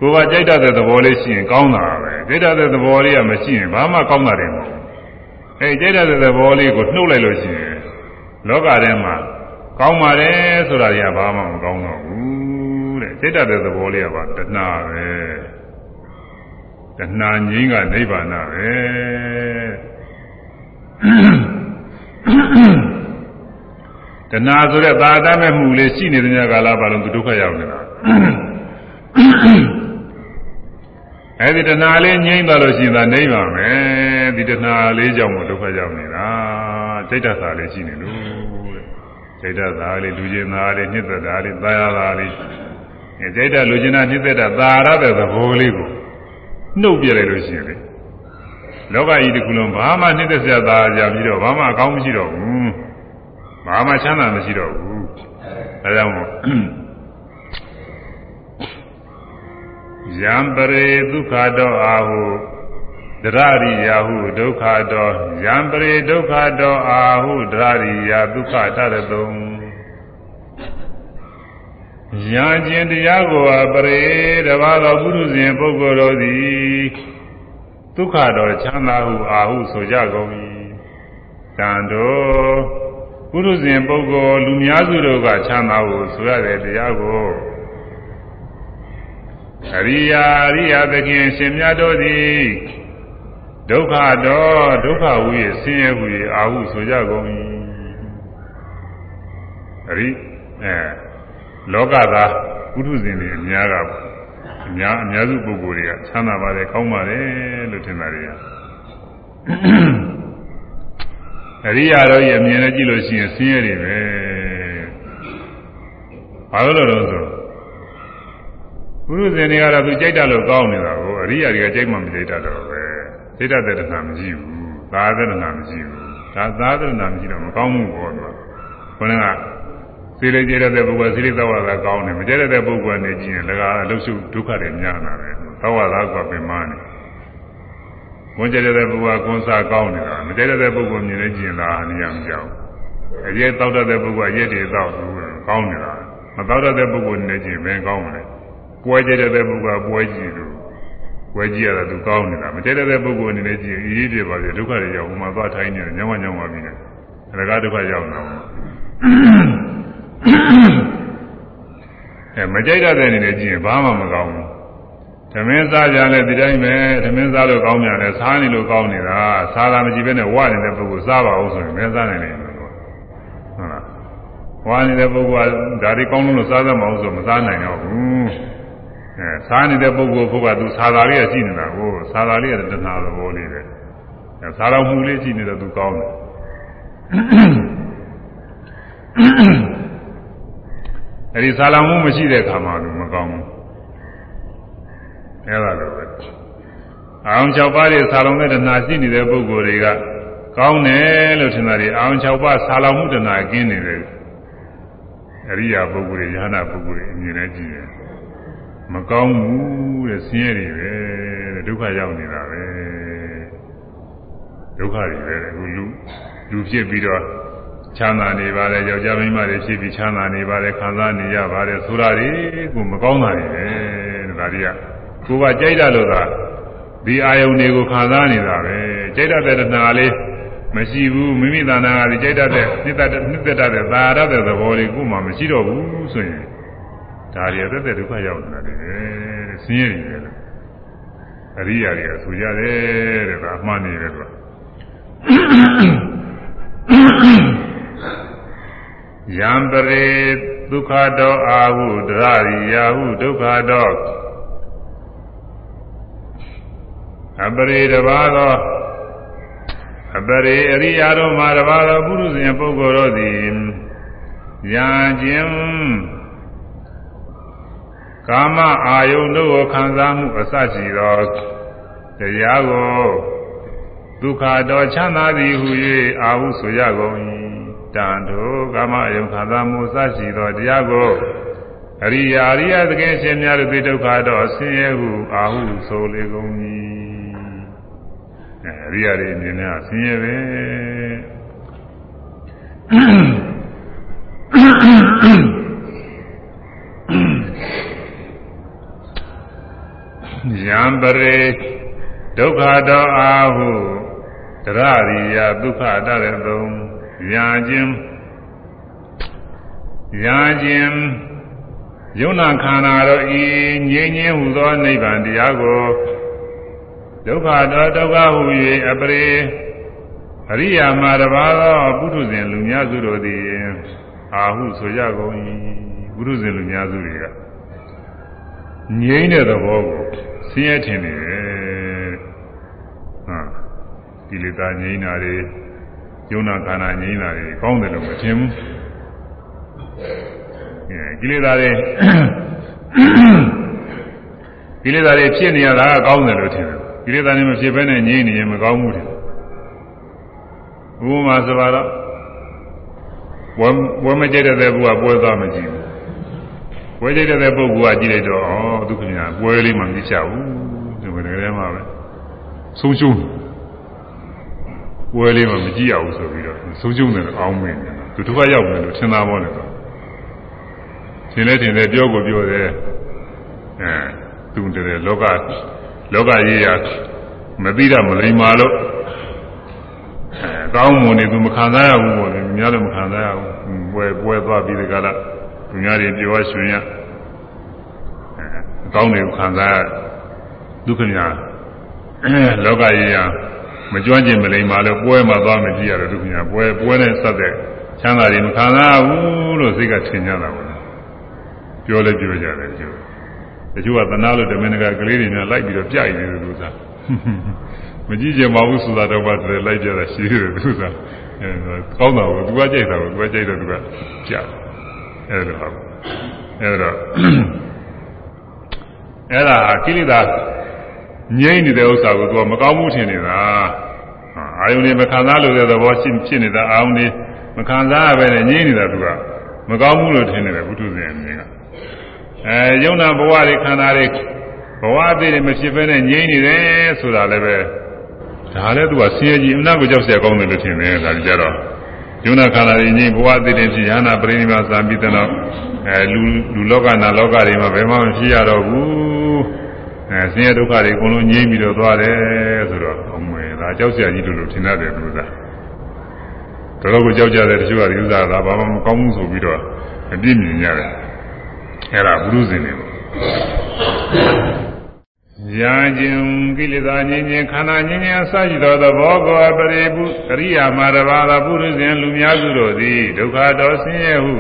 ကိုယ်ကကြိုက်တတ်တဲ့သဘောလေးရှိရင်ကောင်းတာပဲကြိုက်တတ်တဲ့သဘောလေးကမရှိရင်ဘာမှကောင်းတာတယ်မဟုတ်ဘူးအဲကြိုက်တတ်တဲ့သဘောလေးကိုနှုတ်လိုက်လို့ရှိရင်လောကထဲမှာကောင်းပါတယ်ဆိုတာတွေကဘာမှမကောင်းတော့ဘူးတဲ့ကြိုက်တတ်တဲ့သဘောလေးကပါတဏှာပဲတဏှာငြင်းကနိဗ္ဗာန်ပဲတဏှာဆိုတဲ့သာတမဲ့မှုလေးရှိနေတဲ့ညကာလပါလုံးသူဒုက္ခရောက်နေတာ အဲဒီတဏှာလေးငြိမ့်သွားလို့ရှိရင်သာနိဗ္ဗာန်ပဲဒီတဏှာလေးကြောင့်မို့ဒုက္ခရောက်နေတာစိတ်တသာလေးရှိနေလို့တဲ့စိတ်တသာလေးလူကျင်သားလေးနှစ်သက်တာလေးသာယာတာလေးအဲစိတ်တလူကျင်တာနှစ်သက်တာသာရတဲ့သဘောလေးကိုနှုတ်ပြလိုက်လို့ရှိရင်လေလောကကြီးတစ်ခုလုံးဘာမှနှစ်သက်စရာသာကြပြီးတော့ဘာမှအကောင်းမရှိတော့ဘူးဘာမှချမ်းသာမရှိတော့ဘူးဒါကြောင့် ယံပရေဒုက္ခတောအာဟုဒရရိယာဟုဒုက္ခတောယံပရေဒုက္ခတောအာဟုဒရရိယာဒုက္ခတရတုံယံကျင်တရားကိုပရေတပါးသောပုရုဇဉ်ပုဂ္ဂိုလ်တို့သည်ဒုက္ခတောချမ်းသာဟုအာဟုဆိုကြကုန်၏တန်တော်ပုရုဇဉ်ပုဂ္ဂိုလ်လူများစုတို့ကချမ်းသာဖို့ဆိုရတဲ့တရားကို အရိယာအရိယာသခင်ရှင်မြတ်တို့သည်ဒုက္ခတော့ဒုက္ခဝိဆင်းရဲဝိအာဟုဆိုကြကုန်၏အရိအဲလောကသားပုထုဇဉ်တွေအများကအများအများစုပုဂ္ဂိုလ်တွေကချမ်းသာပါတယ်ကောင်းပါတယ်လို့ထင်တာတွေကအရိယာတို့ရဲ့အမြင်နဲ့ကြည့်လို့ရှိရင်ဆင်းရဲတွေပဲဘာလို့လဲတော့ဆို ဘုရုဇင်တွေကတော့သူကြိုက်တာလို့ကောင်းနေတာကိုအရိယာတွေကကြိုက်မှမကြိုက်တာတော့ပဲစိတ်တသက်တနာမရှိဘူးသာသနာမရှိဘူးဒါသာသနာမရှိတော့မကောင်းဘူးဘောတော့ခေါင်းကစိတ်လေးကြိုက်တဲ့ပုဂ္ဂိုလ်စိတ်လေးသောဝါသာကောင်းတယ်မကြိုက်တဲ့ပုဂ္ဂိုလ်နဲ့ကြည့်ရင်လည်းအလုရှုဒုက္ခတွေများလာတယ်သောဝါသာကပင်မနေဝင်ကြတဲ့ပုဂ္ဂိုလ်ကကွန်စာကောင်းနေတာမကြတဲ့ပုဂ္ဂိုလ်မြင်နေကြရင်လားအနေရမကြောက်အရေးတောက်တဲ့ပုဂ္ဂိုလ်ကရက်တွေတောက်ကောင်းနေတာမတောက်တဲ့ပုဂ္ဂိုလ်နေကြရင်ဘယ်ကောင်းမလဲ ပွဲကြတဲ့ပုဂ္ဂိုလ်ကပွဲကြည့်လို့ပွဲကြည့်ရတာသူကောင်းနေတာမကြတဲ့ပုဂ္ဂိုလ်အနေနဲ့ကြည့်ရင်အေးပြပါပြီဒုက္ခတွေရောက်ဟိုမှာသွားထိုင်းနေတယ်ညောင်းညောင်းပါပြီနဲ့အလကားဒုက္ခရောက်နေတာအဲမကြိုက်တဲ့အနေနဲ့ကြည့်ရင်ဘာမှမကောင်းဘူးသမင်းစားကြလဲဒီတိုင်းပဲသမင်းစားလို့ကောင်းကြတယ်စားနေလို့ကောင်းနေတာစားတာမကြည့်ပဲနဲ့ဝနေတဲ့ပုဂ္ဂိုလ်စားပါအောင်ဆိုရင်မင်းစားနိုင်တယ်လို့ဟုတ်လားဝါနေတဲ့ပုဂ္ဂိုလ်ကဒါတွေကောင်းလို့စားသမှာအောင်ဆိုမစားနိုင်တော့ဘူး အဲစားနေတဲ့ပုဂ္ဂိုလ်ဘုရားသူစားတာလေးရရှိနေတာကိုစားတာလေးရတဏှာသဘောလေးပဲအဲစားတော်မူလေးရှိနေတော့သူကောင်းတယ်အဲဒီစားလောင်မှုမရှိတဲ့ခါမှလို့မကောင်းဘူးအဲ့ဒါလိုပဲအောင်၆ပါးတွေဆာလောင်တဲ့တဏှာရှိနေတဲ့ပုဂ္ဂိုလ်တွေကကောင်းတယ်လို့ထင်တာတွေအောင်၆ပါးဆာလောင်မှုတဏှာကင်းနေတယ်အရိယာပုဂ္ဂိုလ်တွေယ ahanan ပုဂ္ဂိုလ်တွေအမြင်နဲ့ကြည့်ရင် မကောင်းဘူးတဲ့ဆင်းရဲတွေပဲတဲ့ဒုက္ခရောက်နေတာပဲဒုက္ခတွေပဲတဲ့အခုလူလူဖြစ်ပြီးတော့ချမ်းသာနေပါတယ်ယောက်ျားမိန်းမတွေဖြစ်ပြီးချမ်းသာနေပါတယ်ခံစားနေရပါတယ်ဆိုတာတွေကိုမကောင်းတာတွေပဲတဲ့ဒါတွေကကိုယ်ကကြိုက်တာလို့သာဒီအာယုန်တွေကိုခံစားနေတာပဲကြိုက်တဲ့တဏှာလေးမရှိဘူးမိမိတဏှာကဒီကြိုက်တဲ့နှစ်သက်နှစ်သက်တဲ့သာရတဲ့သဘောလေးကိုမှမရှိတော့ဘူးဆိုရင် ဒါရီသက်သက်ဒုက္ခရောက်နေတာလေဆင်းရဲနေတယ်လို့အရိယာတွေကဆိုရတယ်တဲ့ဒါအမှန်နေတယ်ကွာယံပရေဒုက္ခတောအာဟုဒရရိယာဟုဒုက္ခတောအပရိတဘာသောအပရိအရိယာတို့မှာတဘာသောပုရုဇဉ်ပုဂ္ဂိုလ်တို့သည်ညာခြင်း ကာမအာယုန်တို့ကိုခံစားမှုအစရှိသောတရားကိုဒုက္ခတော်ချမ်းသာသည်ဟု၍အာဟုဆိုရကုန်၏တန်တို့ကာမအာယုန်ခံစားမှုအစရှိသောတရားကိုအရိယာအရိယသခင်ရှင်များတို့ဒုက္ခတော်ဆင်းရဲဟုအာဟုဆိုလေကုန်၏အရိယာတွေအနေနဲ့ဆင်းရဲပဲ ယံပရေဒုက္ခတောအာဟုတရရိယဒုက္ခတရသုံးညာခြင်းညာခြင်းယုံနာခန္ဓာတို့ဤငြိမ်းခြင်းဟူသောနိဗ္ဗာန်တရားကိုဒုက္ခတောဒုက္ခဟူ၍အပရိအရိယာမှာတပါးသောပုထုဇဉ်လူများစုတို့သည်အာဟုဆိုကြကုန်၏ပုထုဇဉ်လူများစုတွေကငြိမ်းတဲ့သဘောကို ဆင်းရဲထင်နေတယ်ဟာကိလေသာငြိမ်းတာတွေယုံနာခန္ဓာငြိမ်းတာတွေကောင်းတယ်လို့မထင်ဘူးအဲကိလေသာတွေကိလေသာတွေဖြစ်နေရတာကကောင်းတယ်လို့ထင်တယ်ကိလေသာတွေမဖြစ်ဘဲနဲ့ငြိမ်းနေရင်မကောင်းဘူးတဲ့ဥပမာဆိုတော့ဝဲဝဲမကြတဲ့ဘုရားပွဲသွားမကြည့်ဘူးပွဲ ကြတဲ့ပုဂ္ဂိုလ်ကကြည့်လိုက်တော့ဩဒုက္ခညာပွဲလေးမှမချဘူးဒီလိုတကယ်မှပဲဆုံးရှုံးပွဲလေးမှမကြည့်ရဘူးဆိုပြီးတော့ဆုံးရှုံးတယ်အောင်းမင်းတယ်သူဒုက္ခရောက်မယ်လို့ထင်တာပေါ့လေတော့ထင်လဲထင်တယ်ပြောကိုပြောတယ်အဲသူတည်းလောကလောကရေးရမသိတာမလိမ္မာလို့အဲကောင်းမွန်နေသူမခံစားရဘူးပေါ့လေများလည်းမခံစားရဘူးပွဲပွဲသွားပြီးဒီကလာ သူများတွေပြောရွှင်ရအကောင်းတွေကိုခံစားရဒုက္ခများလောကကြီးရာမကြွကျင်မလိမ္မာလို့ပွဲမှာသွားမကြည့်ရတော့ဒုက္ခများပွဲပွဲနဲ့ဆက်တဲ့ချမ်းသာတွေမခံစားဘူးလို့စိတ်ကထင်ကြတာပေါ့ပြောလဲပြောကြတယ်ကျိုးတချို့ကသနာလို့တမင်တကာကလေးတွေများလိုက်ပြီးတော့ပြိုက်နေတယ်လို့သာမကြည့်ကြပါဘူးဆိုတာတော့ပါတယ်လိုက်ကြတာရှိတယ်သူကအဲကောင်းတာကိုသူကကြိုက်တာကိုသူကကြိုက်တော့သူကပြ အဲလိုဟုတ်အဲတော့အဲ့ဒါကိလေသာငြိမ့်နေတဲ့ဥစ္စာကိုသူကမကောင်းမှုထင်နေတာအာယုန်တွေမခံစားလို့တဲ့သဘောရှိဖြစ်နေတာအာယုန်တွေမခံစားရပဲနဲ့ငြိမ့်နေတာသူကမကောင်းမှုလို့ထင်နေတယ်ဘုသူရှင်အမြင်ကအဲယုံနာဘဝတွေခန္ဓာတွေဘဝအသေးတွေမဖြစ်ဘဲနဲ့ငြိမ့်နေတယ်ဆိုတာလည်းပဲဒါလည်းသူကဆင်းရဲကြီးအနာကိုကြောက်စရာကောင်းတယ်လို့ထင်တယ်ဒါကြတော့ ယုံနာခန္ဓာတွေငြိဘဝအသေးလေးဖြစ်ယန္နာပရိနိဗ္ဗာန်သံပြီးတဲ့နောက်အဲလူလူလောကနာလောကတွေမှာဘယ်မှမရှိရတော့ဘူးအဲဆင်းရဲဒုက္ခတွေအကုန်လုံးငြိပြီးတော့သွားတယ်ဆိုတော့အမွေဒါကြောက်စရာကြီးလို့လို့ထင်ရတယ်ဘုရားတော်တော်ကိုကြောက်ကြတယ်တချို့ကဒီဥစ္စာကဘာမှမကောင်းဘူးဆိုပြီးတော့အပြစ်မြင်ကြတယ်အဲ့ဒါဘုရုဇင်တွေပေါ့ ရာခြင်းကိလေသာငြင်းခြင်းခန္ဓာငြင်းခြင်းအစရှိသောသဘောကိုပရိပုအရိယာမတဘာသာပုရုဇဉ်လူများစုတို့သည်ဒုက္ခတော်ဆင်းရဲဟု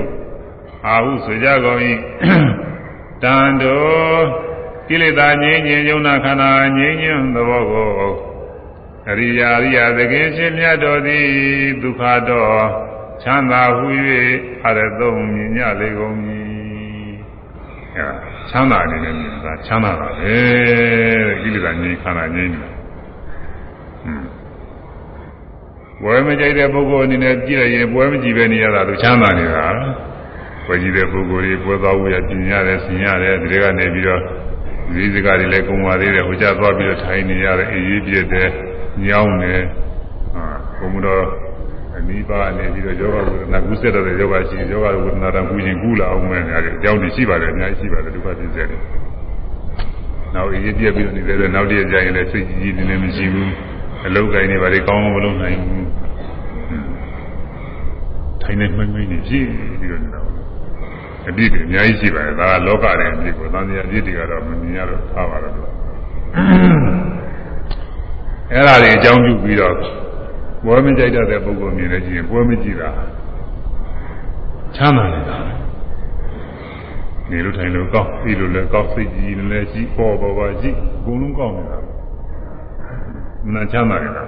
အာဟုဆိုကြကုန်၏တန်တော်ကိလေသာငြင်းခြင်းယုံနာခန္ဓာငြင်းခြင်းသဘောကိုအရိယာအရိယာသခင်ရှင်မြတ်တော်သည်ဒုက္ခတော်ချမ်းသာဟု၍အရသုံးမြင်ညလေကုန်၏အဲ ချမ်းသာနေတယ်မြင်တာချမ်းသာတာပဲကိလေသာငြိမ်းခန္ဓာငြိမ်းတယ်ဟွန်းဝယ်မကြိုက်တဲ့ပုဂ္ဂိုလ်အနေနဲ့ကြည့်လိုက်ရင်ပွဲမကြည့်ပဲနေရတာသူချမ်းသာနေတာဝယ်ကြည့်တဲ့ပုဂ္ဂိုလ်တွေပွဲသွားဖို့ရပြင်ရတယ်ဆင်ရတယ်ဒီတွေကနေပြီးတော့ဒီစကားတွေလည်းကုံပါသေးတယ်ဟိုကြသွားပြီးတော့ထိုင်နေရတယ်အေးအေးပြည့်တယ်ညောင်းတယ်ဟာဘုံတော် အနိပါနေပြီးတော့ယောဂဝေဒနာကုသတဲ့ယောဂရှိယောဂဝေဒနာတန်ကူရင်ကူလာအောင်မယ်ညာအကြောင်းတွေရှိပါတယ်အများကြီးရှိပါတယ်ဒုက္ခဖြစ်စေတယ်နောက်အေးပြည့်ပြီးတော့နေတဲ့နောက်တည့်ကြရင်လည်းစိတ်ကြီးကြီးနေနေမရှိဘူးအလုတ်ကိုင်းနေပါလေကောင်းအောင်မလုပ်နိုင်ဘူးထိုင်နေမှိမ့်မှိမ့်နေဖြစ်ပြီးတော့နေတာအပြစ်တွေအများကြီးရှိပါတယ်ဒါကလောကရဲ့အပြစ်ကိုသံဃာအပြစ်တွေကတော့မမြင်ရတော့ထားပါတော့အဲ့ဒါတွေအကြောင်းပြုပြီးတော့ ပွဲမကြိုက်တဲ့ပုဂ္ဂိုလ်မြင်နေကြရင်ပွဲမကြည့်တာချမ်းသာနေတာနေလို့ထိုင်လို့ကောင်းပြီးလို့လည်းကောင်းစိတ်ကြည်လည်းကြည်ပေါ်ပေါ်ပါကြည်အကုန်လုံးကောင်းနေတာမနာချမ်းသာနေတာ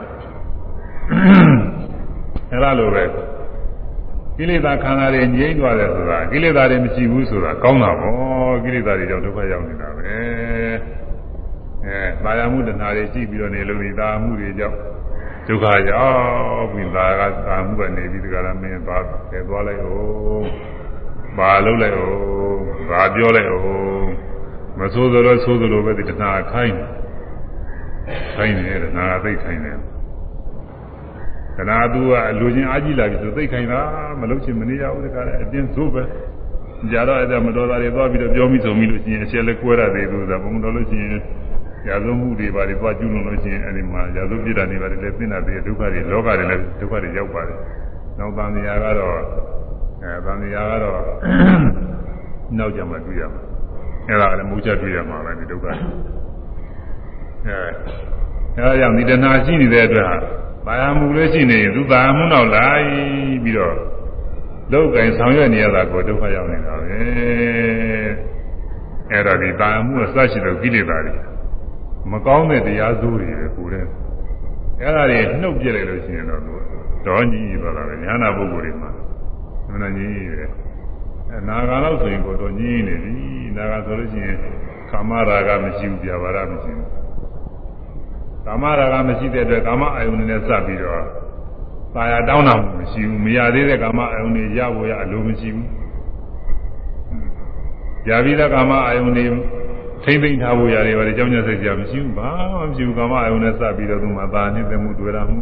အဲ့ဒါလိုပဲကိလေသာခန္ဓာတွေငြိမ့်သွားတယ်ဆိုတာကိလေသာတွေမရှိဘူးဆိုတာကောင်းတာပေါ့ကိလေသာတွေကြောင့်ဒုက္ခရောက်နေတာပဲအဲမာယာမှုတဏှာတွေရှိပြီးတော့နေလို့ဒီသာမှုတွေကြောင့် ဒုက္ခရောက်ပြီးသာကသာမှုကနေပြီးဒီကရမင်းပါဆယ်သွားလိုက်အောင်ပါလုံးလိုက်အောင်ဘာပြောလိုက်အောင်မဆိုးသလိုဆိုးသလိုပဲဒီတဏှာခိုင်းခိုင်းနေတယ်တဏှာသိခိုင်းတယ်ခဏသူကအလူချင်းအားကြီးလာပြီဆိုသိခိုင်းတာမလုပ်ချင်မနေရဘူးတခါလည်းအတင်းသို့ပဲကြတော့အဲ့ဒါမတော်တာတွေသွားပြီးတော့ပြောမိဆုံးမိလို့ရှိရင်အချက်လည်းကွဲရတယ်သူကဘုံတော်လို့ရှိရင် ရာဇဝမှုတွေပါတွေသွားကျူးလွန်လို့ရှိရင်အဲ့ဒီမှာရာဇဝပြစ်တာတွေပါတွေလည်းသိနေတာတွေဒုက္ခတွေလောကတွေလည်းဒုက္ခတွေရောက်ပါတယ်နောက်တန်မြာကတော့အဲတန်မြာကတော့နောက်ကြမှာတွေ့ရမှာအဲ့ဒါလည်းမူချက်တွေ့ရမှာပဲဒီဒုက္ခအဲအဲဒါကြောင့်ဒီတဏှာရှိနေတဲ့အတွက်ဘာယာမှုလေးရှိနေရင်သူဘာယာမှုနောက်လိုက်ပြီးတော့လောက်ကင်ဆောင်ရွက်နေရတာကိုဒုက္ခရောက်နေတာပဲအဲ့ဒါဒီဘာယာမှုအစရှိတဲ့ကိလေသာတွေ မကောင်းတဲ့တရားစိုးတွေပဲကိုယ်တဲ့အဲ့ဒါတွေနှုတ်ပြလိုက်လို့ရှိရင်တော့တော်ညီညီပါလားညာနာပုဂ္ဂိုလ်တွေမှာမနာညီညီပဲအနာဂါတော့ဆိုရင်ကိုတော်ညီညီနေပြီနာဂါဆိုလို့ရှိရင်ကာမရာဂမရှိဘူးပြပါရမရှိဘူးကာမရာဂမရှိတဲ့အတွက်ကာမအာယုန်နဲ့စပ်ပြီးတော့ပါရတောင်းတာမရှိဘူးမရသေးတဲ့ကာမအာယုန်တွေရဖို့ရအလိုမရှိဘူးရပြီးတဲ့ကာမအာယုန်တွေ ထိမ့်သိမ့်ထားဖို့ရတယ်ဘာလဲကြောင်းကြစိတ်ကြမရှိဘူးဘာမှမရှိဘူးကာမအာယုန်နဲ့စပ်ပြီးတော့သူမှသာနှိမ့်သက်မှုတွေ့ရမှု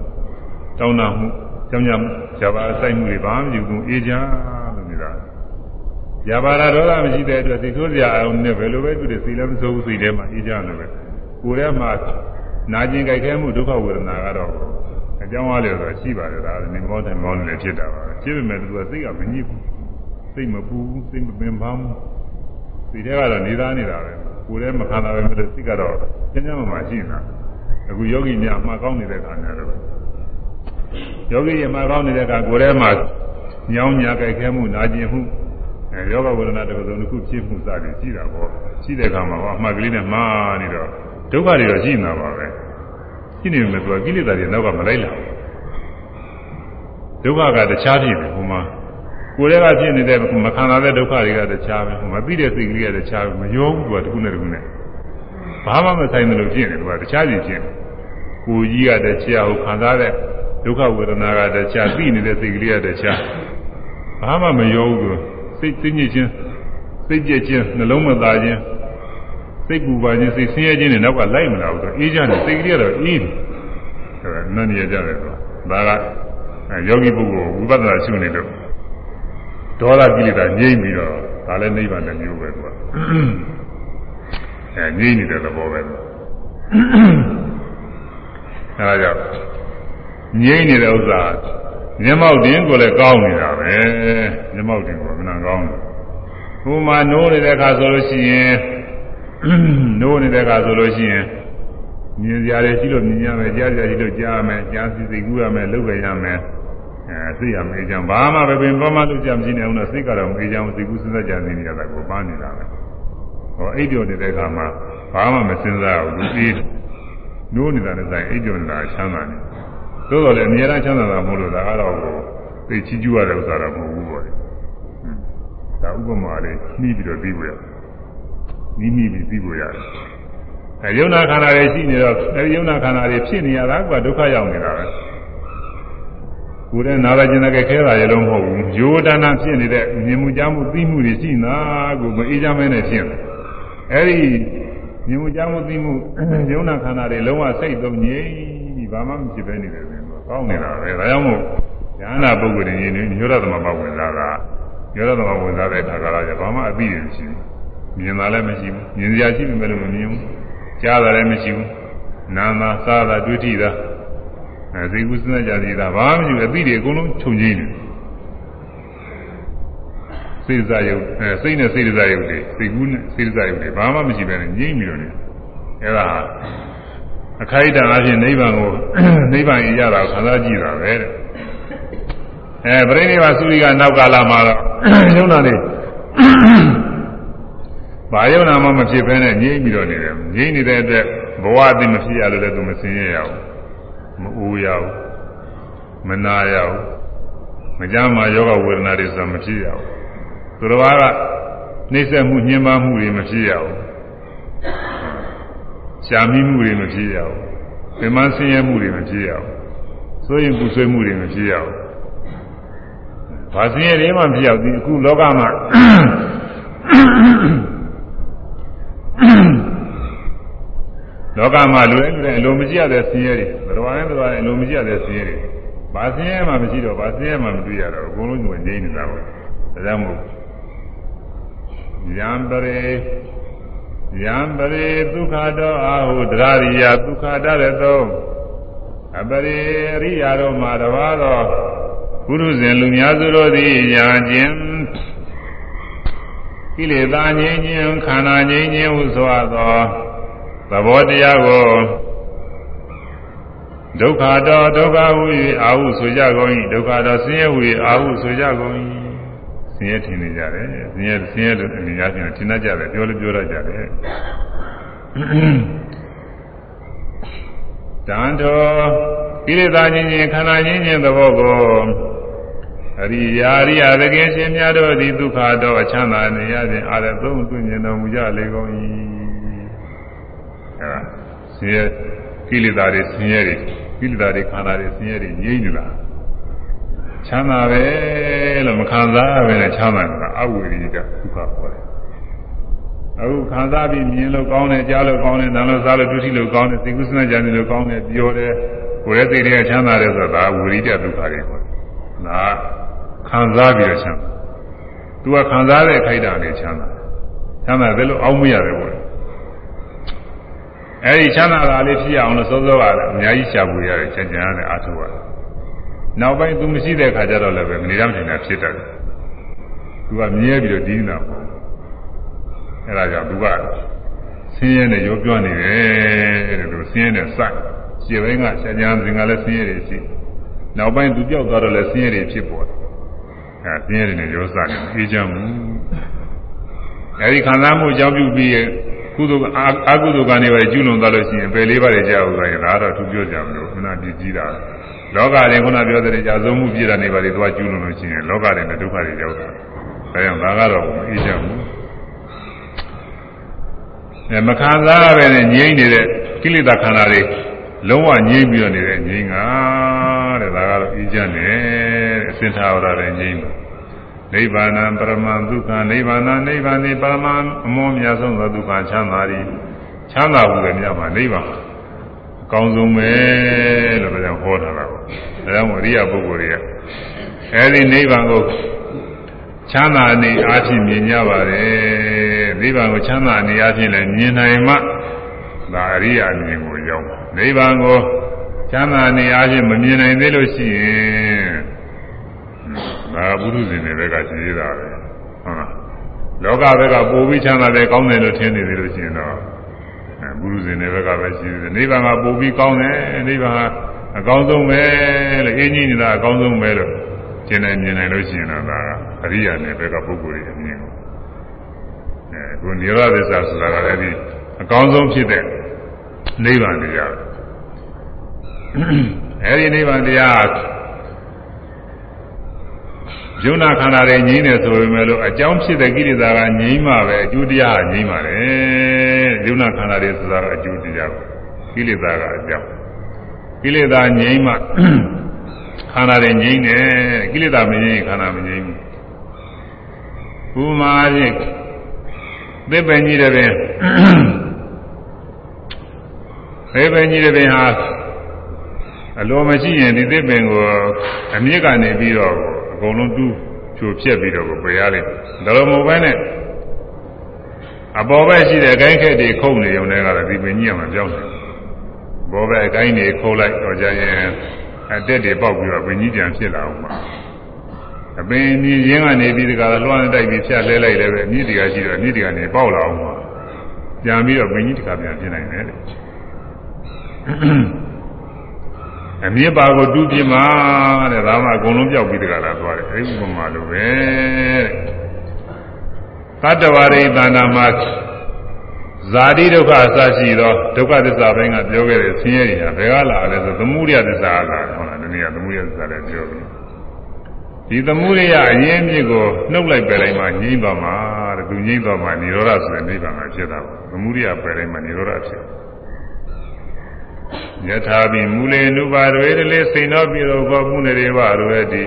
တောင်းတာမှုကြောင်းကြဇာပါအဆိုင်မှုတွေဘာမှမရှိဘူးအေးချမ်းလို့နေတာဇာပါရဒေါသမရှိတဲ့အတွက်စိတ်ဆိုးစရာအာယုန်နဲ့ဘယ်လိုပဲသူတွေစိတ်လည်းမဆိုးဘူးစိတ်ထဲမှာအေးချမ်းတယ်ပဲကိုယ်ထဲမှာနာကျင်ကြိုက်ခဲမှုဒုက္ခဝေဒနာကတော့အကြောင်းအားလျော်ဆိုရှိပါတယ်ဒါနေမောတယ်မောတယ်လည်းဖြစ်တာပါပဲဖြစ်ပေမဲ့သူကစိတ်ကမညစ်ဘူးစိတ်မပူဘူးစိတ်မပင်ပန်းဘူးစိတ်ထဲကတော့နေသားနေတာပဲ ကိုယ်ထဲမခံတာပဲမလို့စိတ်ကတော့ကျဉ်းကျဉ်းမှမှရှိနေတာအခုယောဂီများအမှားကောင်းနေတဲ့ခါများတော့ယောဂီရမှာကောင်းနေတဲ့ခါကိုယ်ထဲမှာညောင်းညာကြိုက်ခဲမှုနာကျင်မှုအဲယောဂဝေဒနာတစ်ခုစုံတစ်ခုဖြစ်မှုစသည်ရှိတာပေါ့ရှိတဲ့ခါမှာအမှားကလေးနဲ့မှားနေတော့ဒုက္ခတွေတော့ရှိနေတာပါပဲရှိနေမယ်ဆိုတော့ကိလေသာတွေနောက်ကမလိုက်လာဘူးဒုက္ခကတခြားဖြစ်တယ်ဟိုမှာ ကိုယ်တည်းကဖြစ်နေတဲ့မခံစားတဲ့ဒုက္ခတွေကတခြားပဲဟိုမှာပြီးတဲ့စိတ်ကလေးကတခြားပဲမယုံဘူးကတခုနဲ့တခုနဲ့ဘာမှမဆိုင်တယ်လို့ဖြစ်နေတယ်ကတခြားစီဖြစ်နေကိုယ်ကြီးကတခြားဟိုခံစားတဲ့ဒုက္ခဝေဒနာကတခြားပြီးနေတဲ့စိတ်ကလေးကတခြားဘာမှမယုံဘူးစိတ်သိညစ်ခြင်းစိတ်ကြက်ခြင်းနှလုံးမသားခြင်းစိတ်ပူပါခြင်းစိတ်ဆင်းရဲခြင်းတွေနောက်ကလိုက်မလာဘူးဆိုအေးကြတယ်စိတ်ကလေးကတော့အေးတယ်အဲနန်းရကြတယ်ဆိုတာဒါကယောဂီပုဂ္ဂိုလ်ဝိပဿနာရှုနေလို့ ဒေါသကိလေသာငြိမ့်ပြီးတော့ဒါလည်းနိဗ္ဗာန်တစ်မျိုးပဲကွာအဲငြိမ့်နေတဲ့သဘောပဲအဲဒါကြောင့်ငြိမ့်နေတဲ့ဥစ္စာမျက်မှောက်တင်ကိုလည်းကောင်းနေတာပဲမျက်မှောက်တင်ကိုကနကောင်းတယ်ဟိုမှာနိုးနေတဲ့အခါဆိုလို့ရှိရင်နိုးနေတဲ့အခါဆိုလို့ရှိရင်မြင်ကြရတယ်ရှိလို့မြင်ရမယ်ကြားကြရရှိလို့ကြားရမယ်ကြားစီစိတ်ကူးရမယ်လုပ်ကြရမယ် အဲသိရမယ်အကြောင်းဘာမှပဲပင်ပမလို့ကြမရှိနေအောင်တော့စိတ်ကတော့မေးချောင်းစိတ်ကူးစဉ်းစားကြနေရတာကိုပန်းနေတာပဲဟောအိပ်ပျော်နေတဲ့အခါမှာဘာမှမစဉ်းစားဘူးလူသေးနိုးနေတာနဲ့ဆိုင်အိပ်ပျော်နေတာချမ်းသာနေသို့တော်လည်းအများအားချမ်းသာတာမဟုတ်လို့ဒါကတော့သိချီးကျူးရတဲ့ဥစ္စာတော့မဟုတ်ဘူးပေါ့ဒါဥပမာလေးနှီးပြီးတော့ပြီးပေါ်ရနီးနီးပြီးပြီးပေါ်ရတယ်အဲယုံနာခန္ဓာတွေရှိနေတော့အဲယုံနာခန္ဓာတွေဖြစ်နေရတာကဒုက္ခရောက်နေတာပဲ ကိုယ်နဲ့နာလာခြင်းနဲ့ခဲတာရလုံးမဟုတ်ဘူးယောဒနာဖြစ်နေတဲ့မြင်မှုကြားမှုသိမှုတွေရှိနာကိုမအေးချမ်းမဲနဲ့ဖြစ်တယ်အဲဒီမြင်မှုကြားမှုသိမှုယုံနာခန္ဓာတွေလုံးဝစိတ်သုံးငြိမ်ပြီးဘာမှမဖြစ်ပဲနေတယ်ဆိုတော့ကောင်းနေတာပဲဒါကြောင့်မို့ဉာဏပုဂ္ဂိုလ်တွေနေညောရသမဘဝင်လာတာညောရသမဝင်လာတဲ့အခါကလည်းဘာမှအပြီးရမရှိဘူးမြင်တာလည်းမရှိဘူးမြင်စရာရှိပေမဲ့လည်းမမြင်ဘူးကြားတာလည်းမရှိဘူးနာမစားတာတွေ့ထိတာ အဲဒီကုသနာကြတိတာဘာမှမရှိဘူးအပြီးတွေအကုန်လုံးခြုံငိမ့်နေစိတ်စားယုတ်အဲစိတ်နဲ့စိတ်စားယုတ်တွေစိတ်ကူးနဲ့စိတ်စားယုတ်တွေဘာမှမရှိပဲနဲ့ငြိမ့်ပြီးတော့နေအဲဒါအခိုက်အတန့်အဖြစ်နိဗ္ဗာန်ကိုနိဗ္ဗာန်ရတာခံစားကြည့်တာပဲတဲ့အဲပြိဋိဘာသုရိကနောက်ကာလမှာတော့ယုံနာနေဘာယုံနာမှမဖြစ်ဘဲနဲ့ငြိမ့်ပြီးတော့နေတယ်ငြိမ့်နေတဲ့အတွက်ဘဝအသိမဖြစ်ရလို့လည်းသူမစင်ရရဘူး မအိုးရဘူးမနာရဘူးမကြမ်းမှာယောဂဝေဒနာတွေဆိုတာမဖြစ်ရဘူးသူတော်ဘာကနှိမ့်ဆက်မှုညှဉ်းပန်းမှုတွေမဖြစ်ရဘူးရှားမိမှုတွေမဖြစ်ရဘူးပင်မဆင်းရဲမှုတွေမဖြစ်ရဘူးဆိုရင်ပူဆွေးမှုတွေမဖြစ်ရဘူးဘာဆင်းရဲတွေမှမဖြစ်ရဘူးဒီအခုလောကမှာ လောကမှာလူတိုင်းလူတိုင်းအလိုမကြည့်ရတဲ့ဆင်းရဲတွေဘယ်တော်နဲ့ဘယ်တော်နဲ့အလိုမကြည့်ရတဲ့ဆင်းရဲတွေဘာဆင်းရဲမှမရှိတော့ဘာဆင်းရဲမှမတွေ့ရတော့အကုန်လုံးကငြိမ့်နေတာပေါ့ဒါကြောင့်မို့ယံပရေယံပရေဒုက္ခတောအာဟုတရရိယဒုက္ခတရတောအပရေအရိယာတို့မှာတပါးသောဘုရုဇဉ်လူများစုတို့သည်ညာခြင်းကိလေသာငြိမ်းခြင်းခန္ဓာငြိမ်းခြင်းဟုဆိုအပ်သော သဘောတရားကိုဒုက္ခတောဒုက္ခဟု၍အာဟုဆိုကြကုန်၏ဒုက္ခတောဆင်းရဲဟု၍အာဟုဆိုကြကုန်၏ဆင်းရဲထင်နေကြတယ်ဆင်းရဲဆင်းရဲလို့အနေများချင်းထင်တတ်ကြတယ်ပြောလို့ပြောတတ်ကြတယ်တန်တော်ကိလေသာချင်းချင်းခန္ဓာချင်းချင်းသဘောကိုအရိယာရိယာတကယ်ရှင်များတို့သည်ဒုက္ခတော့အချမ်းသာနေရခြင်းအားလည်းသုံးသွင်းမြင်တော်မူကြလေကုန်၏ အဲဒါဆင်းရဲကိလေသာတွေဆင်းရဲတွေကိလေသာတွေခန္ဓာတွေဆင်းရဲတွေငြိမ့်နေတာချမ်းသာပဲလို့မခံစားပဲနဲ့ချမ်းသာနေတာအဝိရိကဒုက္ခခေါ်တယ်အခုခံစားပြီးမြင်လို့ကောင်းတယ်ကြားလို့ကောင်းတယ်နားလို့စားလို့ဒုတိလို့ကောင်းတယ်သိကုသနာကြံလို့ကောင်းတယ်ပြောတယ်ကိုယ်ရဲ့သိတဲ့ချမ်းသာတယ်ဆိုတာဝိရိကဒုက္ခတွေခေါ်တယ်ဒါခံစားပြီးတော့ချမ်းသာသူကခံစားတဲ့ခိုက်တာနဲ့ချမ်းသာချမ်းသာတယ်လို့အောင်းမရတယ်ပေါ့ အဲဒီချမ်းသာတာလေးဖြစ်အောင်လို့စောစောကတော့အများကြီးရှာဖွေရတယ်ကြံကြံရတယ်အားထုတ်ရတယ်နောက်ပိုင်းသူမရှိတဲ့အခါကျတော့လည်းပဲမနေရမနေတာဖြစ်တယ်သူကမြဲပြီးတော့ဒီးနေတာပေါ့အဲဒါကြောင့်သူကဆင်းရဲနဲ့ရောပြောနေတယ်တဲ့လို့ဆင်းရဲနဲ့စိုက်ခြေဘင်းကဆရာကျမ်းသင်္ကလည်းဆင်းရဲတွေရှိနောက်ပိုင်းသူပြောက်သွားတော့လည်းဆင်းရဲတွေဖြစ်ပေါ်တယ်အဲဆင်းရဲတွေနဲ့ရောစတယ်အေးချမ်းမှုအဲဒီခံစားမှုအကြောင်းပြုပြီး ကုသိုလ်အာကုသိုလ်ကနေပဲကျူးလွန်သွားလို့ရှိရင်ပယ်လေးပါးတွေကြောက်ဆိုရင်ဒါတော့သူပြောကြမလို့ခဏပြည့်ကြီးတာလောကရင်ခုနပြောတဲ့ကြာဆုံးမှုပြည့်တာနေပါလေသွားကျူးလွန်လို့ရှိရင်လောကရင်နဲ့ဒုက္ခတွေရောက်တာဒါကြောင့်ဒါကတော့အေးချမ်းမှုအဲမခံစားရပဲနဲ့ငြိမ့်နေတဲ့ကိလေသာခန္ဓာတွေလုံးဝငြိမ့်ပြီးတော့နေတဲ့ငြိမ့်တာတဲ့ဒါကတော့အေးချမ်းတယ်တဲ့အစင်သာဝရတဲ့ငြိမ့်ပါ နိဗ္ဗာန်ပရမဒုက္ခနိဗ္ဗာန်နိဗ္ဗာန်နိပရမအမောမြတ်ဆုံးသောဒုက္ခချမ်းသာရီချမ်းသာဘူးပဲမြတ်မှာနိဗ္ဗာန်အကောင်းဆုံးပဲလို့ဒါကြောင့်ဟောတာပါပေါ့ဒါကြောင့်အရိယပုဂ္ဂိုလ်တွေကအဲဒီနိဗ္ဗာန်ကိုချမ်းသာနေအားဖြင့်မြင်ကြပါတယ်နိဗ္ဗာန်ကိုချမ်းသာနေအားဖြင့်လည်းမြင်နိုင်မှဒါအရိယာမြင်ကိုရောက်နိဗ္ဗာန်ကိုချမ်းသာနေအားဖြင့်မမြင်နိုင်သေးလို့ရှိရင် ဒါပုရုဇဉ်တွေဘက်ကရှိသေးတာပဲဟုတ်လားလောကဘက်ကပိုပြီးချမ်းသာတယ်ကောင်းတယ်လို့ထင်နေသေးလို့ရှိရင်တော့အဲပုရုဇဉ်တွေဘက်ကပဲရှိသေးတယ်နိဗ္ဗာန်ကပိုပြီးကောင်းတယ်နိဗ္ဗာန်ကအကောင်းဆုံးပဲလို့အင်းကြီးနေတာအကောင်းဆုံးပဲလို့ကျင်နိုင်မြင်နိုင်လို့ရှိရင်တော့ဒါကအရိယာနဲ့ဘက်ကပုဂ္ဂိုလ်တွေအမြင်ကိုအဲကိုနိရောဓသစ္စာဆိုတာကလည်းဒီအကောင်းဆုံးဖြစ်တဲ့နိဗ္ဗာန်တရားအဲဒီနိဗ္ဗာန်တရား ယုံနာခန္ဓာတွေငြိမ့်တယ်ဆိုပေမဲ့လို့အကြောင်းဖြစ်တဲ့ကိလေသာကငြိမ့်မှပဲအကျိုးတရားကငြိမ့်ပါတယ်ယုံနာခန္ဓာတွေဆိုတာကအကျိုးတရားကိလေသာကအကြောင်းကိလေသာငြိမ့်မှခန္ဓာတွေငြိမ့်တယ်ကိလေသာမငြိမ့်ခန္ဓာမငြိမ့်ဘူးဥမာဖြင့်သစ်ပင်ကြီးတဲ့ပင်သစ်ပင်ကြီးတဲ့ပင်ဟာအလိုမရှိရင်ဒီသစ်ပင်ကိုအမြင့်ကနေပြီးတော့အ ကုန်လုံးတူးချိုဖြက်ပြီးတော့ပယ်ရလိမ့်မယ်ဒါလိုမဟုတ်ဘဲနဲ့အပေါ်ဘက်ရှိတဲ့အကိုင်းခက်တွေခုန်နေုံနဲ့ကတော့ဒီပင်ကြီးကမပြောင်းနိုင်ဘူးဘောဘက်အကိုင်းတွေခုတ်လိုက်တော့ကြရင်အတက်တွေပေါက်ပြီးတော့ပင်ကြီးပြန်ဖြစ်လာအောင်ပါအပင်ကြီးရင်းကနေပြီးဒီကလွှမ်းတိုက်ပြီးဖြတ်လဲလိုက်လည်းပဲအမြင့်တွေကရှိတော့အမြင့်တွေကနေပေါက်လာအောင်ပါပြန်ပြီးတော့ပင်ကြီးတစ်ခါပြန်ဖြစ်နိုင်တယ် အမြင့်ပါကိုတူးပြမှာတဲ့ဒါမှအကုန်လုံးပြောက်ပြီးတကလားသွားတယ်အဲဒီဥပမာလိုပဲသတ္တဝရိသန္တာမှာဇာတိဒုက္ခအစရှိသောဒုက္ခသစ္စာပိုင်းကပြောခဲ့တဲ့ဆင်းရဲတွေဟာဘယ်ကလာလဲဆိုသမှုရိယသစ္စာကလာဟုတ်လားဒီနေ့ကသမှုရိယသစ္စာလည်းပြောပြီဒီသမှုရိယအရင်းမြစ်ကိုနှုတ်လိုက်ပယ်လိုက်မှငြိမ့်သွားမှာတဲ့သူငြိမ့်သွားမှនិရောဓဆိုတဲ့နိဗ္ဗာန်မှာဖြစ်တာပေါ့သမှုရိယပယ်လိုက်မှនិရောဓဖြစ်ယ ထာပိမူလေနုပါရေတလေစိန်တော်ပြေတော်ဘောမှုနေရေဝရောတိ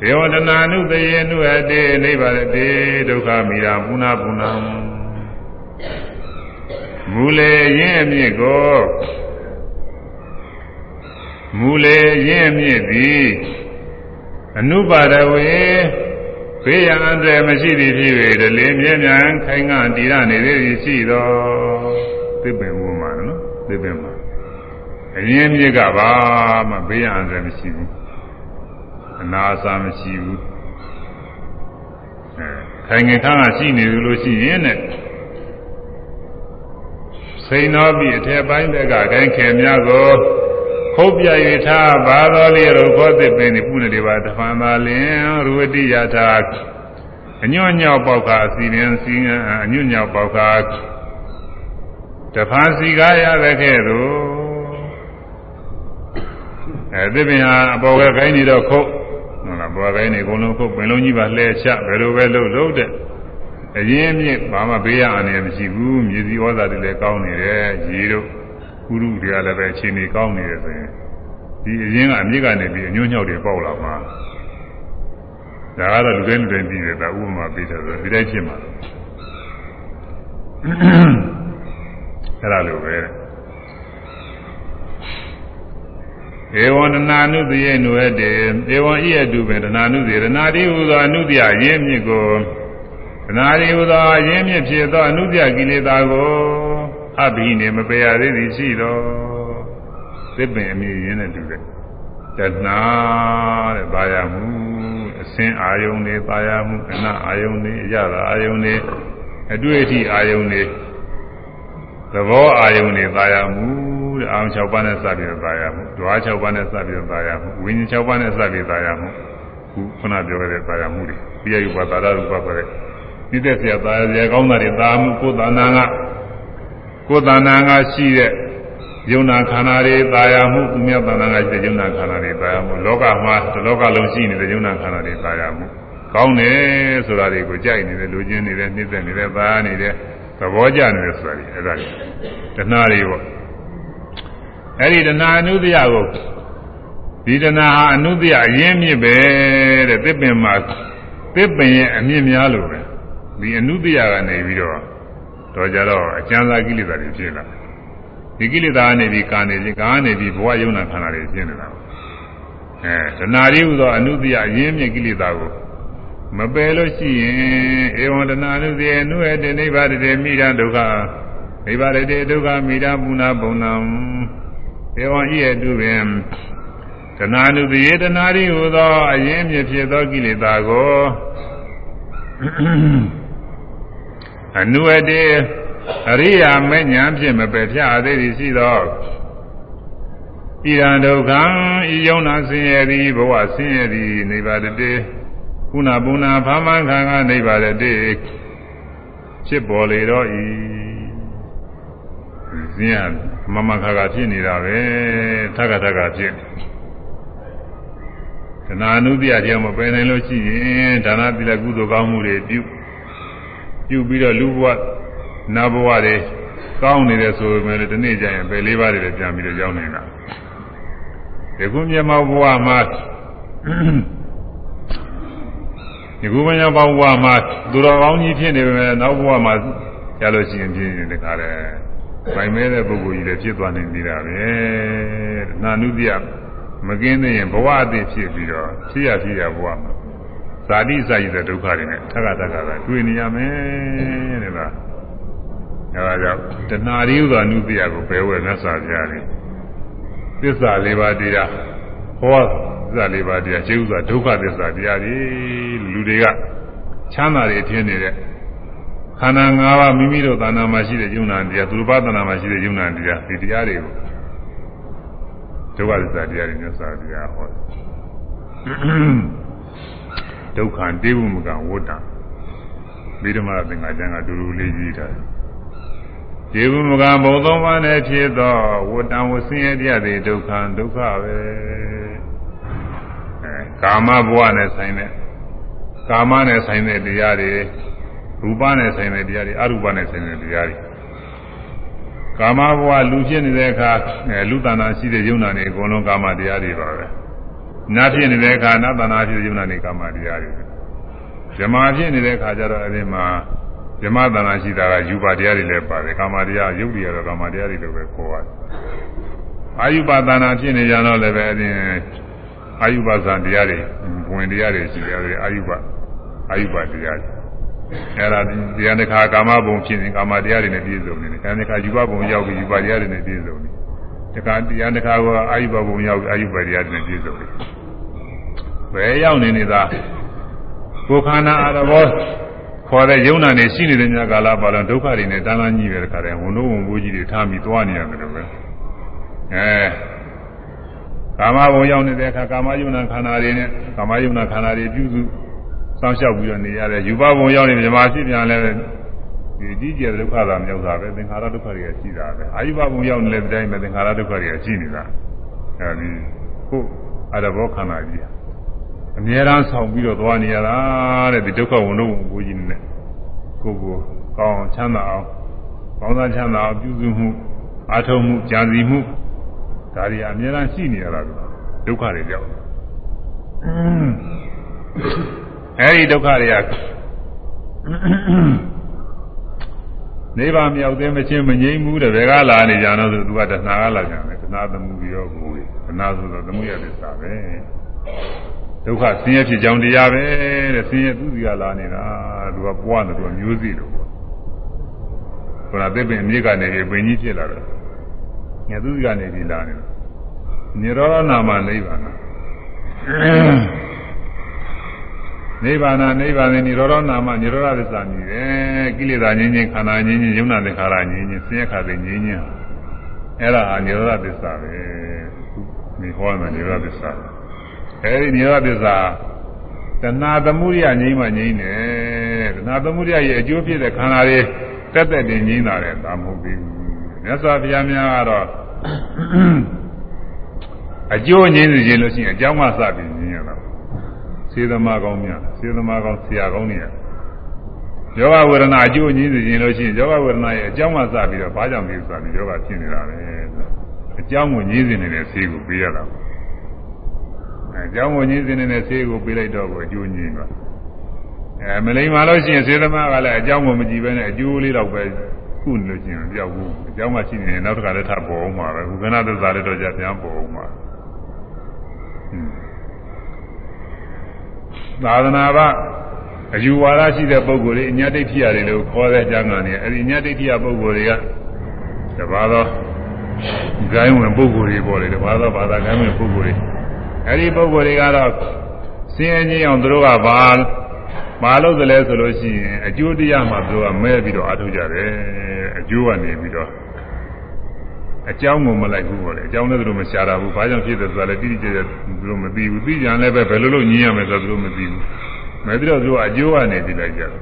ဒေဝတနာနုတယေနုအတေနိဗ္ဗာတေဒုက္ခမိရာပုဏ္ဏပုဏ္ဏမူလေရင်းအမြစ်ကိုမူလေရင်းအမြစ်သည်အနုပါဒဝေဘေးရန်အန္တရာယ်မရှိသည်ဖြစ်၍တလေမြဲမြံခိုင်ငံတည်ရနေသည်ရှိသောသစ်ပင်ဝမှာနော်သစ်ပင်မှာ အရင်မြစ်ကပါမှဘေးရန်အန္တရာယ်မရှိဘူးအနာအစာမရှိဘူးအဲခိုင်ငယ်ခန်းကရှိနေလို့ရှိရင်နဲ့စိန်တော်ပြီအထက်ပိုင်းဘက်ကခိုင်ခဲများကိုခုတ်ပြ၍ထားဘာတော်လေးရောခောသစ်ပင်ဒီပုနေတွေပါတဖန်သာလင်ရူဝတိယထာအညွန့်ညောက်ပေါက်ကအစီရင်စီအညွန့်ညောက်ပေါက်ကတဖန်စီကားရတဲ့ခဲ့သို့ အဲသစ်ပင်ဟာအပေါ်ကခိုင်းနေတော့ခုတ်ဟုတ်လားပေါ်ကိုင်းနေအကုန်လုံးခုတ်ပင်လုံးကြီးပါလှဲချဘယ်လိုပဲလုပ်လုပ်တဲ့အရင်မြင့်ဘာမှဘေးရအနေမရှိဘူးမြေစီဩဇာတွေလည်းကောင်းနေတယ်ရေတို့ကုရုတွေကလည်းပဲအခြေအနေကောင်းနေတယ်ဆိုရင်ဒီအရင်ကအမြင့်ကနေပြီးအညွန့်ညောက်တွေပေါက်လာမှာဒါကတော့လူတိုင်းလူတိုင်းပြီးတယ်ဒါဥပမာပေးတယ်ဆိုဒီတိုင်းဖြစ်မှာအဲ့ဒါလိုပဲ ဧဝံတနာနုတယေနုဟတေဧဝံဤအတုပင်တနာနုတေတနာတိဟူသောအနုတ္တရရင်းမြစ်ကိုတနာတိဟူသောရင်းမြစ်ဖြစ်သောအနုတ္တကိလေသာကိုအဘိနေမပေရသေးသည်ရှိတော့သစ်ပင်အမြင်ရင်းနဲ့တူတယ်တဏှာတဲ့ပါရမှုအစင်းအာယုန်တွေပါရမှုအနအာယုန်တွေအရသာအာယုန်တွေအတွေ့အထိအာယုန်တွေသဘောအာယုန်တွေပါရမှု တဲ့အောင်6ပါးနဲ့စပြီးပါရမှုဓဝါ6ပါးနဲ့စပြီးပါရမှုဝိညာဉ်6ပါးနဲ့စပြီးပါရမှုခုခုနပြောခဲ့တဲ့ပါရမှုတွေပြည့်ရုပ်ပါသာရူပပါတဲ့နိတဲ့ဆရာပါရကောင်းတာတွေသာမှုကိုယ်တဏ္ဍာကကိုယ်တဏ္ဍာကရှိတဲ့ယုံနာခန္ဓာတွေသာယာမှုဥမြတ်တဏ္ဍာကရှိတဲ့ယုံနာခန္ဓာတွေသာယာမှုလောကမှာဒီလောကလုံးရှိနေတဲ့ယုံနာခန္ဓာတွေသာယာမှုကောင်းတယ်ဆိုတာတွေကိုကြိုက်နေတယ်လူချင်းနေတယ်နှိမ့်သက်နေတယ်သာယာနေတယ်သဘောကျနေတယ်ဆိုတာတွေအဲ့ဒါတွေတဏှာတွေပေါ့ အဲ့ဒီတဏှာအနုတ္တယကိုဒီတဏှာဟာအနုတ္တယအရင်မြစ်ပဲတဲ့သစ်ပင်မှာသစ်ပင်ရဲ့အမြင့်များလို့ပဲဒီအနုတ္တယကနေပြီးတော့တော့ကြတော့အကျဉ်းစားကိလေသာတွေဖြစ်လာဒီကိလေသာကနေပြီးကာနေခြင်းကာနေပြီးဘဝယုံနာခန္ဓာတွေဖြစ်နေတာအဲတဏှာရီဟူသောအနုတ္တယအရင်မြစ်ကိလေသာကိုမပယ်လို့ရှိရင်ဧဝံတဏှာနုသေနုဧတေနိဗ္ဗာတေမိရဒုက္ခနိဗ္ဗာတေဒုက္ခမိရပုဏ္ဏဘုံနံဧ ဝံဤအတုပင်တဏှာနုသေတဏှာရီဟူသောအရင်မြစ်ဖြစ်သောကိလေသာကိုအနုဝတေအရိယာမဉ္ဇဉ်ဖြင့်မပယ်ဖြတ်သေးသည်ရှိသောဣရန်ဒုက္ခံဤယုံနာဆင်းရဲသည်ဘဝဆင်းရဲသည်နိဗ္ဗာတတေခုနပုဏ္ဏဖမခံကနိဗ္ဗာတတေဖြစ်ပေါ်လေတော့ဤဇင်းရ မမခါကဖြစ်နေတာပဲထက်ကထက်ကဖြစ်တဏှာနုတ္တိယကြောင့်မပယ်နိုင်လို့ရှိရင်ဒါနသီလကုသိုလ်ကောင်းမှုတွေပြုပြုပြီးတော့လူဘဝနတ်ဘဝတွေကောင်းနေတယ်ဆိုပေမဲ့ဒီနေ့ကျရင်ပဲလေးပါးတွေလည်းပြန်ပြီးတော့ရောက်နေတာဒီခုမြေမောဘဝမှာဒီခုမြေမောဘဝမှာသူတော်ကောင်းကြီးဖြစ်နေပေမဲ့နောက်ဘဝမှာရလို့ရှိရင်ဖြစ်နေတခါလဲ ပိုင်မဲတဲ့ပုဂ္ဂိုလ်ကြီးလည်းဖြစ်သွားနေနေတာပဲနာနုတ္တိယမကင်းသေးရင်ဘဝအသစ်ဖြစ်ပြီးတော့ဖြစ်ရဖြစ်ရဘဝမှာဇာတိစာရည်တဲ့ဒုက္ခတွေနဲ့ထက်ကထက်ကတွေ့နေရမယ်တဲ့လားအဲဒါကြောင့်တဏှာရီဥသောအနုပ္ပယကိုဘယ်ဝဲမြတ်စွာဘုရားနေသစ္စာလေးပါးတရားဟောသစ္စာလေးပါးတရားရှင်းဥစွာဒုက္ခသစ္စာတရားတွေလူတွေကချမ်းသာတွေထင်းနေတဲ့ ခန္ဓာ၅ပါးမိမိတို့သဏ္ဍာန်မှာရှိတဲ့ယုံနာတရားသူတို့ဘာသဏ္ဍာန်မှာရှိတဲ့ယုံနာတရားဒီတရားတွေကိုဒုက္ခသစ္စာတရားတွေမြတ်စွာဘုရားဟောဒုက္ခတေဝမကဝတ္တဗိဓမာသင်္ဃာကျမ်းကဒူဒူလေးကြီးထားတယ်ဒေဝမကဘုံသုံးပါးနဲ့ဖြစ်သောဝတ္တံဝဆင်းရဲတရားတွေဒုက္ခဒုက္ခပဲအဲကာမဘဝနဲ့ဆိုင်တဲ့ကာမနဲ့ဆိုင်တဲ့တရားတွေ ရူပနဲ့ဆိုင်တဲ့တရားတွေအရူပနဲ့ဆိုင်တဲ့တရားတွေကာမဘဝလူဖြစ်နေတဲ့အခါလူတဏ္ဍာရှိတဲ့ယုံနာတွေအကုန်လုံးကာမတရားတွေပါပဲနာဖြစ်နေတဲ့အခါနတ်တဏ္ဍာဖြစ်တဲ့ယုံနာတွေကာမတရားတွေဇမာဖြစ်နေတဲ့အခါကျတော့အဲဒီမှာဇမတဏ္ဍာရှိတာကယူပါတရားတွေလည်းပါတယ်ကာမတရားယုတ်တရားတော့ကာမတရားတွေလိုပဲခေါ်ပါတယ်အာယုပတဏ္ဍာဖြစ်နေကြတော့လည်းပဲအဲဒီအာယုပဇံတရားတွေဝင်တရားတွေရှိတယ်အဲဒီအာယုပအာယုပတရားတွေ အဲ့ဒါတရားတစ်ခါကာမဘုံဖြစ်ရင်ကာမတရားတွေနဲ့ပြည့်စုံနေတယ်။တရားတစ်ခါယူပဘုံရောက်ပြီးယူပတရားတွေနဲ့ပြည့်စုံနေတယ်။တခါတရားတစ်ခါကအာယုပဘုံရောက်ပြီးအာယုပတရားတွေနဲ့ပြည့်စုံနေတယ်။ဘယ်ရောက်နေနေတာကိုခန္ဓာအရဘောခေါ်တဲ့ယုံနာနေရှိနေတဲ့ညကာလပါလုံးဒုက္ခတွေနဲ့တန်းလန်းကြီးပဲတခါတည်းဝန်တို့ဝန်ကိုကြီးတွေထားပြီးသွားနေရတယ်လို့ပဲ။အဲကာမဘုံရောက်နေတဲ့အခါကာမယုံနာခန္ဓာတွေနဲ့ကာမယုံနာခန္ဓာတွေပြုစု စောင့်ရှောက်ပြီးတော့နေရတယ်ယူပဘုံရောက်နေမြမဖြစ်ပြန်လဲဒီကြီးကျယ်ဒုက္ခသာမြောက်တာပဲသင်္ခါရဒုက္ခတွေကရှိတာပဲအာယုဘဘုံရောက်နေတဲ့တိုင်းပဲသင်္ခါရဒုက္ခတွေကရှိနေတာအဲဒီခုအရဘောခန္ဓာကြီးအမြဲတမ်းဆောင်ပြီးတော့သွားနေရတာတဲ့ဒီဒုက္ခဝန်တော့ဘိုးကြီးနဲ့ကိုယ်ကိုကောင်းချမ်းသာအောင်ကောင်းသာချမ်းသာအောင်ပြုစုမှုအာထုံမှုကြာစီမှုဒါတွေအမြဲတမ်းရှိနေရတာဒုက္ခတွေကြောက် အဲဒီဒုက္ခတွေကနေပါမြောက်သေးမချင်းမငြိမ်းဘူးတဲ့ဘယ်ကလာနေကြတော့ဆိုသူကတဏှာကလာကြတယ်တဏှာသမှုပြီးတော့ကိုယ်တဏှာဆိုတော့သမှုရတဲ့စာပဲဒုက္ခဆင်းရဲဖြစ်ကြောင်းတရားပဲတဲ့ဆင်းရဲသူစီကလာနေတာသူကပွားတယ်သူကမျိုးစီလို့ပေါ့ခုနသစ်ပင်အမြစ်ကနေပြီးပင်ကြီးဖြစ်လာတယ်ညသူကနေပြီးလာနေတယ်နိရောဓနာမနိဗ္ဗာန် နိဗ္ဗာန်နိဗ္ဗာန်နိရောဓနာမနိရောဓသစ္စာမြည်တယ်ကိလေသာငြင်းချင်းခန္ဓာငြင်းချင်းယုံနာသင်္ခါရငြင်းချင်းဆင်းရဲခါသိငြင်းချင်းအဲ့ဒါဟာနိရောဓသစ္စာပဲဒီဟောမှာနိရောဓသစ္စာအဲဒီနိရောဓသစ္စာတဏှာသမှုရိယငြိမ်းမှငြိမ်းတယ်တဏှာသမှုရိယရဲ့အကျိုးဖြစ်တဲ့ခန္ဓာတွေတက်တက်တင်ငြိမ်းတာတယ်ဒါမဟုတ်ဘူးမြတ်စွာဘုရားများကတော့အကျိုးငြိမ်းစေခြင်းလို့ရှိရင်အကြောင်းမှစပြီးငြိမ်းရတာ စေသမားကောင်းများစေသမားကောင်းဆရာကောင်းနေရယောဂဝေဒနာအကျိုးငြိမ်းစေခြင်းလို့ရှိရင်ယောဂဝေဒနာရဲ့အကြောင်းမှစပြီးတော့ဘာကြောင့်ဖြစ်ဆိုတာယောဂဖြစ်နေတာပဲအကြောင်းကိုငြိမ်းစေနေတဲ့ဆေးကိုပေးရတာအဲကြောင်းဝင်ကြီးစင်းနေတဲ့ဆေးကိုပေးလိုက်တော့ကိုအကျိုးညင်ပါအဲမလိမ္မာလို့ရှိရင်ဆေးသမားကလည်းအကြောင်းကိုမကြည့်ဘဲနဲ့အကျိုးလေးတော့ပဲခုနေလို့ရှိရင်ပြောက်ဘူးအကြောင်းမှရှိနေရင်နောက်တစ်ခါလည်းထပ်ပေါ်အောင်ပါပဲဥက္ကဏသစ္စာလည်းတော့ကြပြန်ပေါ်အောင်ပါ သာသနာ့ဘာအယူဝါဒရှိတဲ့ပုဂ္ဂိုလ်တွေအညာဒိဋ္ဌိရတယ်လို့ခေါ်တဲ့ကျမ်းဂန်တွေအဲဒီအညာဒိဋ္ဌိယပုဂ္ဂိုလ်တွေကတပါတော့ဂိုင်းဝင်ပုဂ္ဂိုလ်တွေပေါ်တယ်တပါတော့ဘာသာဂိုင်းဝင်ပုဂ္ဂိုလ်တွေအဲဒီပုဂ္ဂိုလ်တွေကတော့စင်ရင်ချင်းအောင်သူတို့ကဘာမလုပ်တယ်လဲဆိုလို့ရှိရင်အကျိုးတရားမှသူတို့ကမဲပြီးတော့အထုတ်ကြတယ်အကျိုးကနေပြီးတော့ အကြောင်းကိုမလိုက်ဘူးပေါ့လေအကြောင်းလည်းသူတို့မရှာတာဘူးဘာကြောင့်ဖြစ်တယ်ဆိုတာလည်းတိတိကျကျသူတို့မသိဘူးသိကြလည်းပဲဘယ်လိုလုပ်ညင်းရမယ်ဆိုတော့သူတို့မသိဘူးမဲပြီးတော့သူတို့အကျိုးကနေပြီးလိုက်ကြတယ်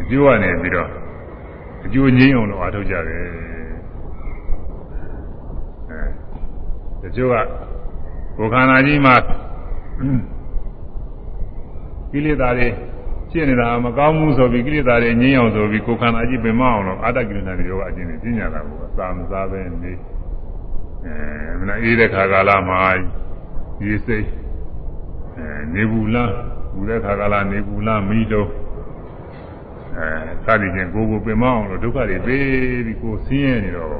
အကျိုးကနေပြီးတော့အကျိုးငြင်းအောင်လို့အထုတ်ကြတယ်အဲတချို့ကကိုယ်ခန္ဓာကြီးမှာကိလေသာတွေ ဖြစ်နေတာမကောင်းဘူးဆိုပြီးကိလေသာတွေငြင်းအောင်ဆိုပြီးကိုယ်ခန္ဓာကြီးပင်မအောင်လို့အာတကိလေသာတွေရောအကျင့်တွေပြညာတာကိုအသာမစားပဲနေအဲမနာအေးတဲ့ခါကာလမှာရေစိတ်အဲနေဘူးလားဘူးတဲ့ခါကာလနေဘူးလားမိတော့အဲစသည်ဖြင့်ကိုယ်ကိုပင်မအောင်လို့ဒုက္ခတွေပေးပြီးကိုယ်ဆင်းရဲနေတော့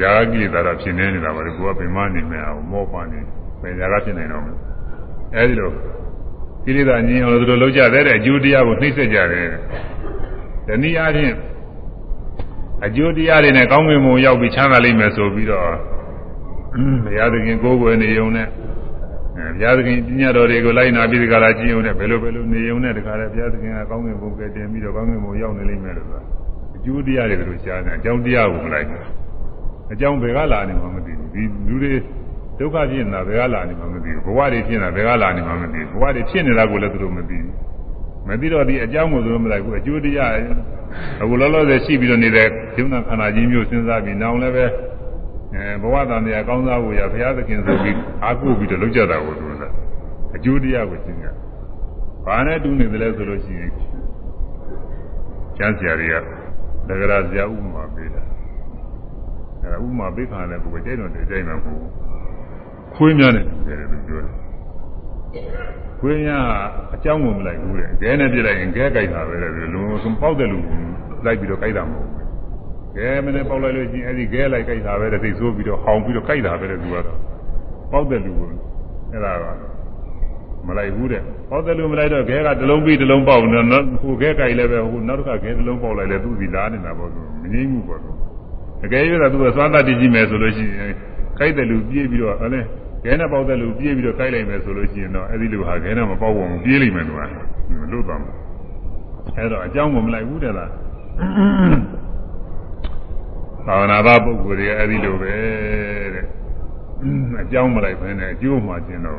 ဇာကိလေသာတော့ဖြစ်နေနေတာပါလေကိုကပင်မနေမယ်အောင်မောပါနေပင်ဇာကဖြစ်နေတော့မယ်အဲဒီလို ကိလေသာညင်အောင်လို့တို့လောက်ကြတဲ့အကျိုးတရားကိုနှိမ့်ဆက်ကြတယ်။ဒီနည်းအားဖြင့်အကျိုးတရားတွေနဲ့ကောင်းကင်ဘုံရောက်ပြီးချမ်းသာလိမ့်မယ်ဆိုပြီးတော့ဘုရားသခင်ကိုယ်ကိုယ်နေုံနဲ့အဲဘုရားသခင်ပညာတော်တွေကိုလိုက်နာပြီးဒီကလာကျင့်ုံနဲ့ဘယ်လိုဘယ်လိုနေုံနဲ့ဒီကလာဘုရားသခင်ကကောင်းကင်ဘုံကတင်ပြီးတော့ကောင်းကင်ဘုံရောက်နေလိမ့်မယ်လို့ဆိုတာအကျိုးတရားတွေတို့ရှားနေအကြောင်းတရားကိုမလိုက်ဘူးအကြောင်းဘယ်ကလာနေမှမသိဘူးဒီလူတွေ ဒုက္ခဖြစ်နေတာဘယ်ကလာနေမှမသိဘူးဘဝတွေဖြစ်နေတာဘယ်ကလာနေမှမသိဘူးဘဝတွေဖြစ်နေတာကိုလည်းသူတို့မသိဘူးမသိတော့ဒီအကြောင်းကိုသူတို့မလိုက်ဘူးအကျိုးတရားအခုလောလောဆယ်ရှိပြီးတော့နေတဲ့ဒုက္ခခန္ဓာကြီးမျိုးစဉ်းစားပြီးနောင်လည်းပဲအဲဘဝတန်တရားကောင်းစားဖို့ရဘုရားသခင်ဆိုပြီးအားကိုးပြီးတော့လုပ်ကြတာကိုသူတို့အကျိုးတရားကိုသိကြဘာနဲ့တူနေတယ်လဲဆိုလို့ရှိရင်ကျမ်းစရာတွေကတက္ကရာစရာဥပမာပေးတာအဲဥပမာပေးခါတဲ့ပုဂ္ဂိုလ်ကျဲတော်တဲ့ကျဲမှာကို ခွေးများနဲ့တူတယ်လို့ပြောတယ်ခွေးများအကြောင်းကိုမလိုက်ဘူးတဲ့ခဲနဲ့ပြစ်လိုက်ရင်ခဲကြိုက်တာပဲတဲ့လူဆုံးပေါက်တယ်လို့လိုက်ပြီးတော့ကြိုက်တာမဟုတ်ဘူးခဲမနဲ့ပေါက်လိုက်လို့ချင်းအဲ့ဒီခဲလိုက်ကြိုက်တာပဲတဲ့သိဆိုးပြီးတော့ဟောင်ပြီးတော့ကြိုက်တာပဲတဲ့သူကတော့ပေါက်တယ်လူကိုအဲ့ဒါကမလိုက်ဘူးတဲ့ပေါက်တယ်လူမလိုက်တော့ခဲကတစ်လုံးပြီးတစ်လုံးပေါက်နေတော့ဟိုခဲကြိုက်လည်းပဲဟိုနောက်တစ်ခါခဲတစ်လုံးပေါက်လိုက်လဲသူ့စီလားနေတာပေါ့သူမငြိမ့်ဘူးပေါ့သူတကယ်ရတာသူကသွားတတ်တည်ကြည့်မယ်ဆိုလို့ရှိရင်ကြိုက်တယ်လူပြေးပြီးတော့ဟဲ့ ခဲနဲ့ပေါက်တဲ့လူပြေးပြီးတော့ကြိုက်လိုက်မယ်ဆိုလို့ရှိရင်တော့အဲ့ဒီလူဟာခဲနဲ့မပေါက်ဘူးပြေးလိမ့်မယ်သူကမလို့တော့အဲ့တော့အကြောင်းကိုမလိုက်ဘူးတဲ့လားသာဝနာဘပုဂ္ဂိုလ်တွေအဲ့ဒီလိုပဲတဲ့အကြောင်းမလိုက်ဘဲနဲ့အကျိုးမှကျင်တော့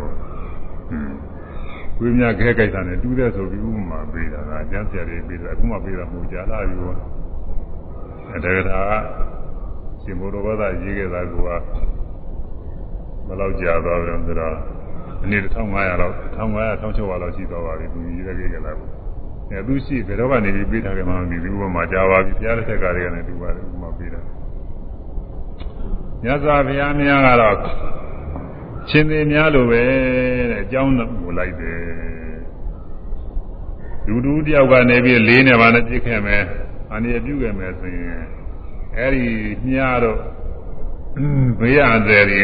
ကိုင်းများခဲကြိုက်တာနဲ့တူးတဲ့ဆိုပြီးဥပမာပေးတာကအကျမ်းဆရာတွေပေးတာအခုမှပေးတာမဟုတ်ကြလားယူတော့အဲဒါကရှင်ဘုရောဘာသာရေးခဲ့တာက ဘယ်လောက်ကြာသွားပြီဆိုတော့အနည်း1500လောက်1500 1600လောက်ရှိသွားပါပြီသူရေးခဲ့ကြလားအဲသူရှိဘယ်တော့ကနေပြီးပေးထားကြမှမသိဘူးဥပမာကြာပါပြီဘုရားတစ်ဆက်ကတွေကလည်းတူပါတယ်ဥပမာပေးတာမြတ်စွာဘုရားများကတော့ရှင်သေးများလိုပဲတဲ့အကြောင်းကိုလိုက်တယ်လူတူတယောက်ကနေပြီးလေးနဲ့ပါနဲ့ပြစ်ခဲ့မယ်အနည်းပြုခဲ့မယ်ဆိုရင်အဲ့ဒီမြားတော့ဘေးရအသည်တွေ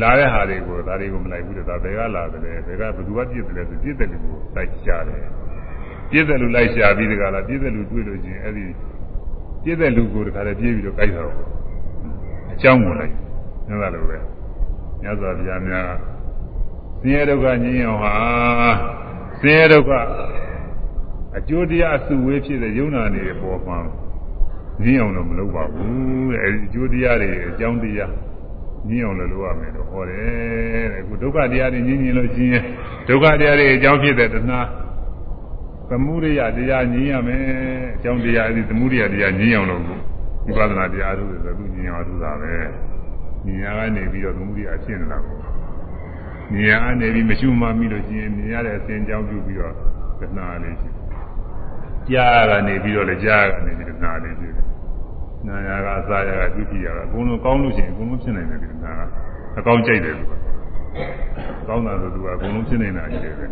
လာတဲ့ဟာတွေကိုဒါတွေကိုမလိုက်ဘူးတဲ့ဒါဘယ်ကလာတယ်လဲဘယ်ကဘယ်သူကပြစ်တယ်လဲဆိုပြစ်တယ်လူကိုလိုက်ရှာတယ်ပြစ်တယ်လူလိုက်ရှာပြီးတကလားပြစ်တယ်လူတွေ့လို့ချင်းအဲ့ဒီပြည့်တဲ့လူကိုတခါတည်းပြေးပြီးတော့ကြိုက်တာတော့အကြောင်းကိုလိုက်နည်းပါလို့ပဲမြတ်စွာဘုရားများဆင်းရဲဒုက္ခငြိမ်းအောင်ဟာဆင်းရဲဒုက္ခအကျိုးတရားအစုဝေးဖြစ်တဲ့ယုံနာနေပေါ်မှာငြင်းအောင်တော့မလုပ်ပါဘူးတဲ့အဲဒီအကျိုးတရားတွေအကြောင်းတရား ငြင်းအောင်လည်းလုပ်ရမယ်လို့ဟောတယ်တဲ့အခုဒုက္ခတရားတွေငြင်းငြင်းလို့ရှိရင်ဒုက္ခတရားတွေအကြောင်းဖြစ်တဲ့တဏှာသမုဒိယတရားငြင်းရမယ်အကြောင်းတရားအဲဒီသမုဒိယတရားငြင်းအောင်လို့ဝိပဿနာတရားထုတ်တယ်ဆိုသူငြင်းအောင်ထုတ်တာပဲဉာဏ်ကနေပြီးတော့သမုဒိယဖြစ်နေတာကိုဉာဏ်ကနေပြီးမရှိမှမိလို့ရှိရင်မြင်ရတဲ့အစဉ်ကြောင်းပြုပြီးတော့တဏှာလေးရှိကြားကနေပြီးတော့လည်းကြားကနေပြီးတဏှာလေးရှိတယ် နာယာကအစာယာကဒုတိယကအကုန်လုံးကောင်းလို့ရှိရင်အကုန်လုံးဖြစ်နိုင်တယ်ဒီနာကအကောင်းကြိုက်တယ်သူကကောင်းတာဆိုသူကအကုန်လုံးဖြစ်နေတာကြီးတယ်ပဲ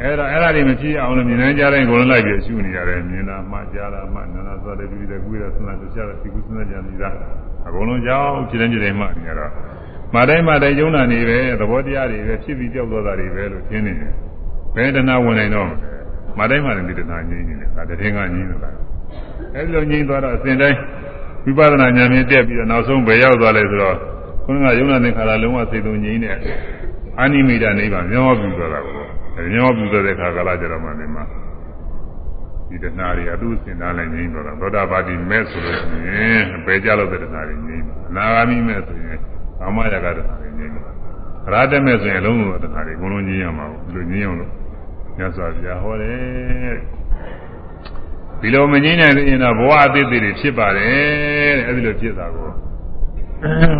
အဲ့ဒါအဲ့ဒါတွေမဖြစ်အောင်လို့မြင်နိုင်ကြတဲ့အကုန်လုံးလိုက်ပြီးရှုနေရတယ်မြင်တာမှကြားတာမှနာနာသွားတယ်ပြီးတယ်ကိုယ်ရဆန္ဒတရားတယ်ဒီကုသနာကြံပြီးသားအကုန်လုံးကြောင်းဖြစ်တဲ့ဖြစ်တဲ့မှနေရတော့မတိုင်းမတိုင်းယုံနာနေပဲသဘောတရားတွေပဲဖြစ်ပြီးကြောက်သွားတာတွေပဲလို့ထင်နေတယ်ဘယ်တဏှာဝင်နိုင်တော့မတိုင်းမတိုင်းဒီတဏှာငြိမ်းနေတယ်ဒါတည်းကငြိမ်းနေတာ အဲဒီလိုငြိမ်းသွားတော့အစဉ်တိုင်းဝိပဿနာဉာဏ်မြင်တက်ပြီးတော့နောက်ဆုံးဘယ်ရောက်သွားလဲဆိုတော့ခုနကယုံနာသင်္ခါရလုံးဝစိတ်သုံးငြိမ်းတဲ့အာနိမိတနိဗ္ဗာန်မျောပြူသွားတာကိုမျောပြူသွားတဲ့ခါကာလကြတော့မှဒီမှာဒီတဏှာတွေအတုစင်သားလည်းငြိမ်းသွားတာသောတာပတိမဲ့ဆိုလို့ရှိရင်ပယ်ကြလို့တဲ့တဏှာတွေငြိမ်းသွားအနာဂါမိမဲ့ဆိုရင်ကာမရာဂတဏှာတွေငြိမ်းသွားရာတမဲ့ဆိုရင်အလုံးစုံတဏှာတွေအကုန်လုံးငြိမ်းရမှာဘူးဒီလိုငြိမ်းအောင်လို့မြတ်စွာဘုရားဟောတယ် ဒီလိုမငြိမ်းနိုင်ရင်တော့ဘဝအသေးသေးတွေဖြစ်ပါတယ်တဲ့အဲဒီလိုဖြစ်တာကို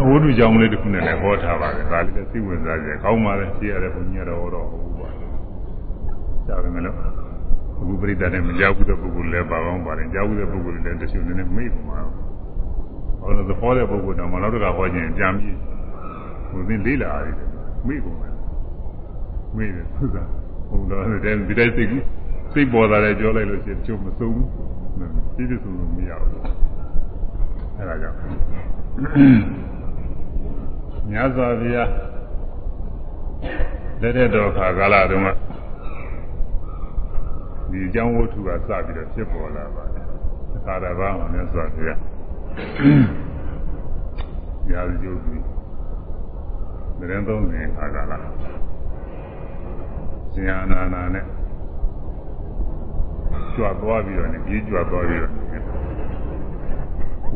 ဝိဓုကြောင့်လေးတစ်ခုနဲ့လည်းဟောထားပါတယ်ဒါလေးလည်းသိဝင်စားကြတယ်ကောင်းပါလေသိရတဲ့ဘုညာတော်တော့ဟုတ်ပါဒါပဲမလို့အခုပြိတ္တနဲ့မကြောက်ဘူးတဲ့ပုဂ္ဂိုလ်လည်းပါကောင်းပါတယ်ကြောက်ဘူးတဲ့ပုဂ္ဂိုလ်လည်းတချို့နည်းနည်းမိပါမှာဟောလို့သဘောတဲ့ပုဂ္ဂိုလ်တော့မနောက်တကဟောခြင်းပြန်ပြီးဟိုသိလေးလာရတယ်မိကုန်တယ်မိတယ်သူကဟိုတော့ဒီတိုင်းစိတ်ကြီး စိတ်ပေါ်လာတယ်ပြောလိုက်လို့ရှိရင်ကျုပ်မစုံဘူးသိတယ်ဆိုလို့မရဘူးအဲဒါကြောင့်မြတ်စွာဘုရားလက်တဲ့တော်ခါကာလတုန်းကဒီအကြောင်းဝတ္ထုကစပြီးတော့ဖြစ်ပေါ်လာပါတယ်အခါတော်ဘာမှမြတ်စွာဘုရားရာဇဂုပြီးမရင်သုံးစဉ်ခါကာလဇင်အာနာနာနဲ့ ကြွသွားပြီးတော့ねပြေးကြွသွားပြီးတော့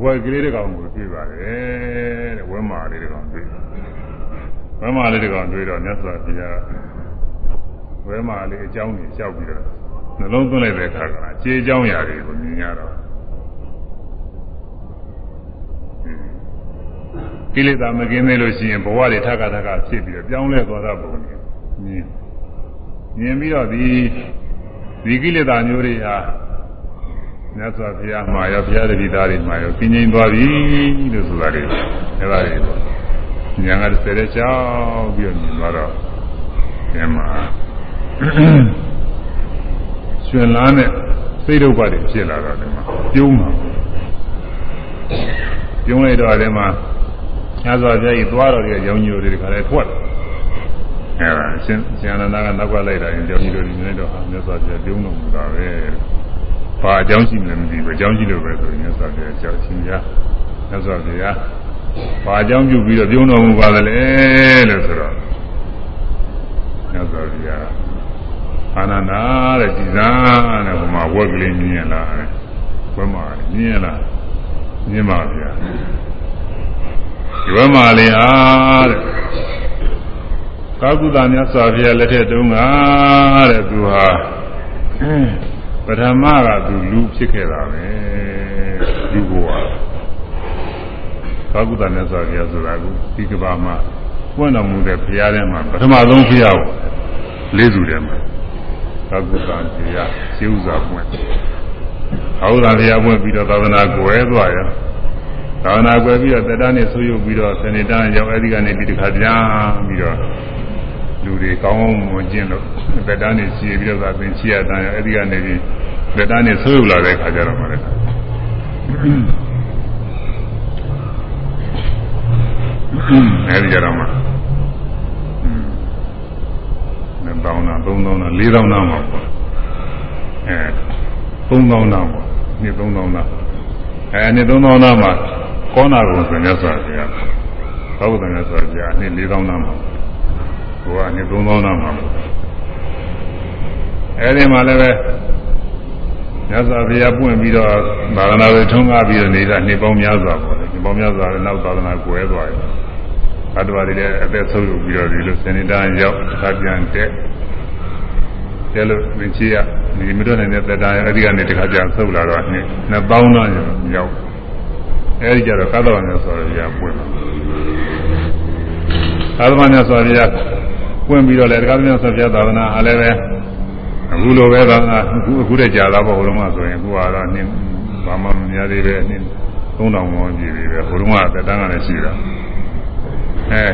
ဝက်ကလေးတကောင်ကိုတွေ့ပါတယ်တဲ့ဝဲမာလေးတကောင်တွေ့ဝဲမာလေးတကောင်တွေ့တော့မြတ်စွာဘုရားဝဲမာလေးအကြောင်းကြီးလျှောက်ပြီးတော့နှလုံးသွင်းလိုက်တဲ့အခါကခြေအကြောင်းရာတွေကိုမြင်ရတော့ကိလေသာမကင်းသေးလို့ရှိရင်ဘဝတွေထပ်ခါထပ်ခါဖြစ်ပြီးတော့ပြောင်းလဲသွားတာပုံမြင်မြင်ပြီးတော့ဒီ ဒီကိလေသာမျိုးတွေဟာမြတ်စွာဘုရားမှာရောဘုရားတပည့်သားတွေမှာရောပြင်းငိမ့်သွားပြီလို့ဆိုတာတွေအဲဒါတွေပေါ့ဉာဏ်ကတစ်ဆယ်တဲ့ချောင်းပြီးတော့မြင်သွားတော့ဒီမှာရှင်လားနဲ့စိတ်ဒုက္ခတွေဖြစ်လာတော့ဒီမှာပြုံးမှာပြုံးလိုက်တော့ဒီမှာမြတ်စွာဘုရားကြီးသွားတော်ရဲ့ရောင်ညိုတွေဒီခါလဲထွက် အဲဒါရှင်ရှင်အနန္ဒကနောက်ကလိုက်တာရင်ကြောင်ကြီးတို့ဒီနေ့တော့ဟာမြတ်စွာဘုရားပြုံးတော်မူတာပဲဘာအကြောင်းရှိမလဲမသိဘူးအကြောင်းရှိလို့ပဲဆိုရင်မြတ်စွာဘုရားအကြောင်းရှင်များမြတ်စွာဘုရားဘာအကြောင်းပြုပြီးတော့ပြုံးတော်မူပါသလဲလို့ဆိုတော့မြတ်စွာဘုရားအာနန္ဒာတဲ့ကြည်စားတဲ့ဟိုမှာဝက်ကလေးမြင်ရလားတဲ့ဝက်မှာမြင်ရလားမြင်ပါဗျာဒီဝက်မှာလေးအားတဲ့ ကာကုသမြတ်စွာဘုရားလက်ထက်တုန်းကတဲ့သူဟာပထမကသူလူဖြစ်ခဲ့တာပဲလူဘဝကာကုသမြတ်စွာဘုရားဆိုတာကဒီကဘာမှာပွင့်တော်မူတဲ့ဘုရားထဲမှာပထမဆုံးဘုရားကိုလေးစုထဲမှာကာကုသဘုရားရှင်းဥစွာပွင့်ကာကုသဘုရားပွင့်ပြီးတော့သာသနာကွယ်သွားရသာသနာကွယ်ပြီးတော့တတန်းနဲ့ဆိုးရုပ်ပြီးတော့စနေတန်းရောက်အဲဒီကနေပြီးတခါပြန်ပြီးတော့ လူတွေကောင်းမွန်ကျင့်လို့ဗက်တန်းနေစီပြီးတော့သာသင်ချီရတန်းအဲဒီကနေပြီးဗက်တန်းနေဆိုးရုပ်လာတဲ့ခါကျတော့မှလည်းအဲဒီကြတော့မှနှစ်ပေါင်းနာသုံးပေါင်းနာလေးပေါင်းနာမှာပေါ့အဲသုံးပေါင်းနာပေါ့နှစ်သုံးပေါင်းနာအဲနှစ်3000နာမှာကောနာကုံဆိုမြတ်စွာဘုရားသောက်တယ်မြတ်စွာဘုရားနှစ်4000နာမှာ ဟိုကနှစ်3000နာမှာအဲဒီမှာလည်းပဲမြတ်စွာဘုရားပွင့်ပြီးတော့သာသနာ့ရေးထုံးကားပြီးတော့နေတာနှစ်ပေါင်းများစွာပေါ့လေနှစ်ပေါင်းများစွာလည်းနောက်သာသနာကွယ်သွားတယ်ဘတ်တော်တွေလည်းအသက်ဆုံးယူပြီးတော့ဒီလိုစနေတန်းရောက်တစ်ခါပြန်တက်တဲလို့မင်းကြီးကဒီမတော်နိုင်တဲ့တက်တာအဲ့ဒီကနေတစ်ခါပြန်ဆုတ်လာတော့နှစ်နှစ်ပေါင်းတော့ရောက်အဲ့ဒီကြတော့ကာတော်နဲ့ဆိုရရပွင့် လာကာသမနဲ့ဆိုရရပွင့်ပြီးတော့လည်းကာသမနဲ့ဆိုရသာသနာအားလည်းပဲအခုလိုပဲသာသနာအခုအခုတည်းကြာတာပေါ့ဘုရားမဆိုရင်အခုကတော့နှစ်ဘာမှမများသေးပဲနှစ်3000ဝန်းကျင်ပြီပဲဘုရားကတက်တန်းကလည်းရှိတာအဲ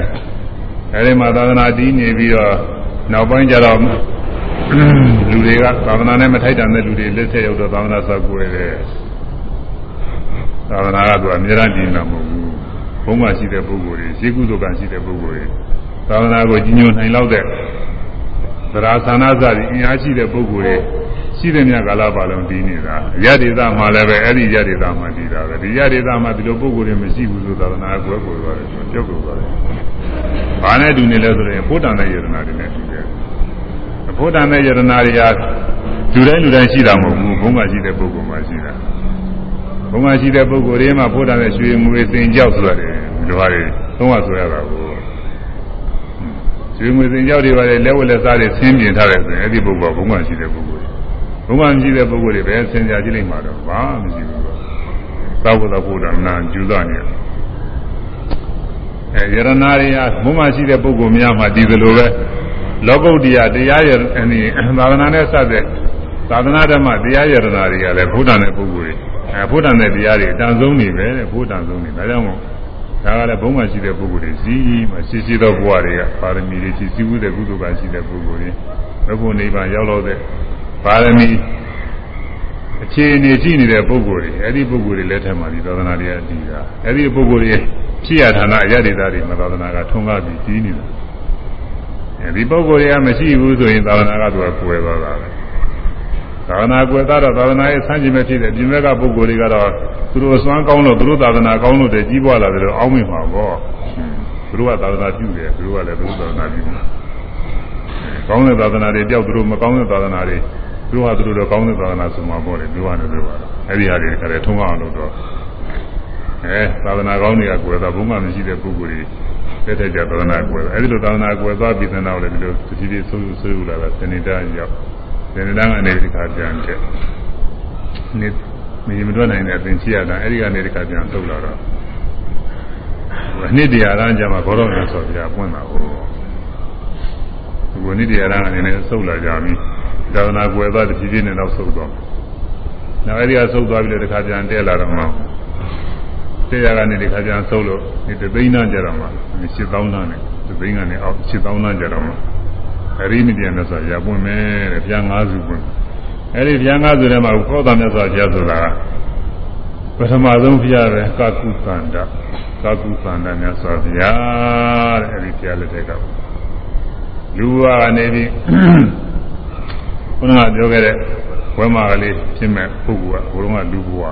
အဲဒီမှာသာသနာတည်နေပြီးတော့နောက်ပိုင်းကျတော့လူတွေကသာသနာနဲ့မထိုက်တန်တဲ့လူတွေလက်ဆက်ရောက်တော့သာသနာဆောက်ကိုရတဲ့သာသနာကသူအများအားကြီးမှာမဟုတ် ဘူးဘုံမရှိတဲ့ပုဂ္ဂိုလ်တွေရှိကုသိုလ်ကရှိတဲ့ပုဂ္ဂိုလ်တွေသာသနာကိုကြီးညိုနိုင်လောက်တဲ့သရာသနာစသည်အင်အားရှိတဲ့ပုဂ္ဂိုလ်တွေရှိတဲ့မြတ်ကာလပါလုံးပြီးနေတာရတ္တိသမှာလည်းပဲအဲ့ဒီရတ္တိသမှာပြီးတာပဲဒီရတ္တိသမှာဒီလိုပုဂ္ဂိုလ်တွေမရှိဘူးဆိုသာသနာကွယ်ကိုသွားတယ်ဆိုပြုတ်ကိုသွားတယ်။ဘာနဲ့တူနေလဲဆိုရင်ဘုဒ္ဓံတဲ့ယတနာတွေနဲ့တူတယ်။ဘုဒ္ဓံတဲ့ယတနာတွေကလူတိုင်းလူတိုင်းရှိတာမဟုတ်ဘူးဘုံကရှိတဲ့ပုဂ္ဂိုလ်မှရှိတာ။ ဘုံကရှိတဲ့ပုဂ္ဂိုလ်တွေမှာဘုဒ္ဓံတဲ့ရွှေငွေသင်ကြောက်ဆိုတာတွေဒီလိုဟာတွေသုံးဝဆိုရတာကိုရွှေငွေသင်ကြောက်တွေပါလေလက်ဝက်လက်စားတွေဆင်းပြင်ထားတယ်ဆိုရင်အဲ့ဒီပုဂ္ဂိုလ်ကဘုံကရှိတဲ့ပုဂ္ဂိုလ်ဘုံကမရှိတဲ့ပုဂ္ဂိုလ်တွေပဲဆင်ကြကြည့်လိုက်မှာတော့ဘာမှမရှိဘူး။သာဝတ္တဘုရားနာကျူဇနေအဲယရနာတွေဟာဘုံမရှိတဲ့ပုဂ္ဂိုလ်များမှာဒီလိုပဲလောကုတ္တရာတရားရအနေသာသနာနဲ့စတဲ့သာသနာဓမ္မတရားယရနာတွေကလည်းဘုဒ္ဓနဲ့ပုဂ္ဂိုလ်တွေ အဲဘုဒ္ဓနဲ့တရားတွေအတန်ဆုံးနေပဲတဲ့ဘုဒ္ဓဆုံးနေဒါကြောင့်မို့ဒါကလည်းဘုံမရှိတဲ့ပုဂ္ဂိုလ်တွေစီးမှရှိရှိသောဘဝတွေကပါရမီတွေရှိစီးမှုတဲ့ကုသိုလ်ကရှိတဲ့ပုဂ္ဂိုလ်တွေဘုဖို့နိဗ္ဗာန်ရောက်လို့တဲ့ပါရမီအခြေအနေရှိနေတဲ့ပုဂ္ဂိုလ်တွေအဲ့ဒီပုဂ္ဂိုလ်တွေလက်ထက်မှာဒီသာသနာတရားတည်တာအဲ့ဒီပုဂ္ဂိုလ်တွေဖြစ်ရဌာနအရဒေတာတွေမှာသာသနာကထုံးကားပြီးတည်နေတာအဲဒီပုဂ္ဂိုလ်တွေကမရှိဘူးဆိုရင်သာသနာကသူကကွယ်သွားတာပဲ သာသနာကွယ်သွားတော့သာသနာရဲ့ဆန့်ကျင်မဲ့ဖြစ်တဲ့ပြင်ဘက်ကပုဂ္ဂိုလ်တွေကတော့သူတို့စွမ်းကောင်းလို့သူတို့သာသနာကောင်းလို့တည်းကြီးပွားလာတယ်လို့အောင်းမိမှာပေါ့သူတို့ကသာသနာပြုတယ်သူတို့ကလည်းသူတို့သာသနာပြုတယ်ကောင်းတဲ့သာသနာတွေတယောက်သူတို့မကောင်းတဲ့သာသနာတွေသူတို့ဟာသူတို့တော့ကောင်းတဲ့သာသနာဆိုမှပေါ့လေပြောရတယ်ပြောတာအဲ့ဒီဟာတွေခါတယ်ထုံးအောင်လို့တော့အဲသာသနာကောင်းတွေကကွယ်တာဘုံမှမရှိတဲ့ပုဂ္ဂိုလ်တွေတက်တဲ့ကြသာသနာကွယ်အဲဒီလိုသာသနာကွယ်သွားပြီးတဲ့နောက်လည်းဒီလိုတတိတိဆိုးဆိုးလာတာစနေတန်းရောက် စနေတန်းကနေဒီခါပြန်တဲ့နေ့မင်းမတွက်နိုင်တဲ့အပင်ချရတာအဲဒီကနေဒီခါပြန်ထုတ်လာတော့အနှစ်တရာတန်းကျမှဘောတော်များဆိုပြပွင့်တာဟုတ်ဒီနေ့တရားရအနေနဲ့ဆုတ်လာကြပြီသာသနာကွယ်သွားတဖြည်းဖြည်းနဲ့တော့ဆုတ်သွားနောက်အဲဒီကဆုတ်သွားပြီလေတခါပြန်တဲလာတော့မှတရားကနေဒီခါပြန်ဆုတ်လို့ဒီတသိန်းနာကြတော့မှ8000နာနဲ့တသိန်းကနေအောက်8000နာကြတော့မှ အရိမိတရားနဲ့ဆိုရပွင့်မယ်တဲ့ပြန်၅စုပွင့်အဲဒီပြန်၅စုထဲမှာခောတာမြတ်စွာဘုရားဆိုတာပထမဆုံးဘုရားပဲကာကုသန္တကာကုသန္တမြတ်စွာဘုရားတဲ့အဲဒီဘုရားလက်ထက်ကလူဘဝကနေပြီးခုနကပြောခဲ့တဲ့ဝဲမာကလေးဖြစ်မဲ့ပုဂ္ဂိုလ်ကဘုရုံးကလူဘဝ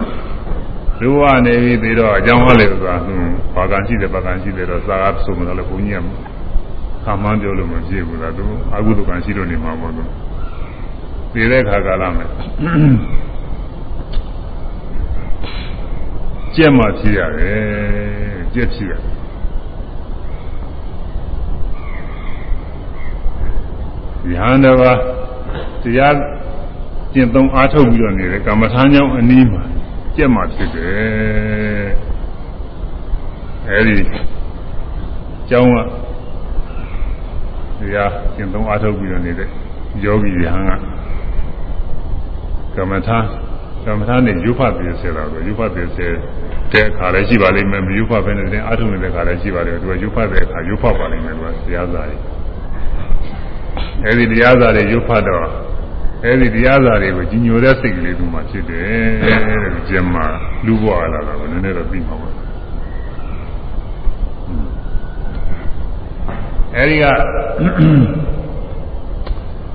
လူဘဝနေပြီးပြီးတော့အကြောင်းဟောလေဆိုတာဟွန်းဘာကံရှိတယ်ဘာကံရှိတယ်တော့သာကဆိုမှလည်းဘုန်းကြီးက ခံမှန်းပြောလို့မပြည့်ဘူးလားသူအကုသကံရှိလို့နေမှာပေါ့သူဒီတဲ့ခါကာလမှာကြက်မှဖြစ်ရတယ်ကြက်ဖြစ်ရတယ်ယဟန်တပါတရားကျင့်သုံးအားထုတ်ပြီးတော့နေတဲ့ကမ္မထာကြောင့်အနည်းမှာကြက်မှဖြစ်တယ်အဲဒီကျောင်းက တရားကျင့်သုံးအားထုတ်ပြီးတော့နေတဲ့ယောဂီယဟန်ကကမ္မထာကမ္မထာနဲ့ယူဖတ်ပြီးဆဲတာကိုယူဖတ်ပြီးဆဲတဲ့အခါလည်းရှိပါလိမ့်မယ်မယူဖတ်ဘဲနဲ့အားထုတ်နေတဲ့အခါလည်းရှိပါလိမ့်မယ်သူကယူဖတ်တဲ့အခါယူဖတ်ပါလိမ့်မယ်သူကဆရာသားကြီးအဲဒီတရားစာတွေရုပ်ဖတ်တော့အဲဒီတရားစာတွေကိုကြီးညိုတဲ့စိတ်ကလေးသူမှဖြစ်တယ်တဲ့ကျင်းမှာလူဘွားလာတော့နည်းနည်းတော့ပြီးမှာပါ အဲဒီက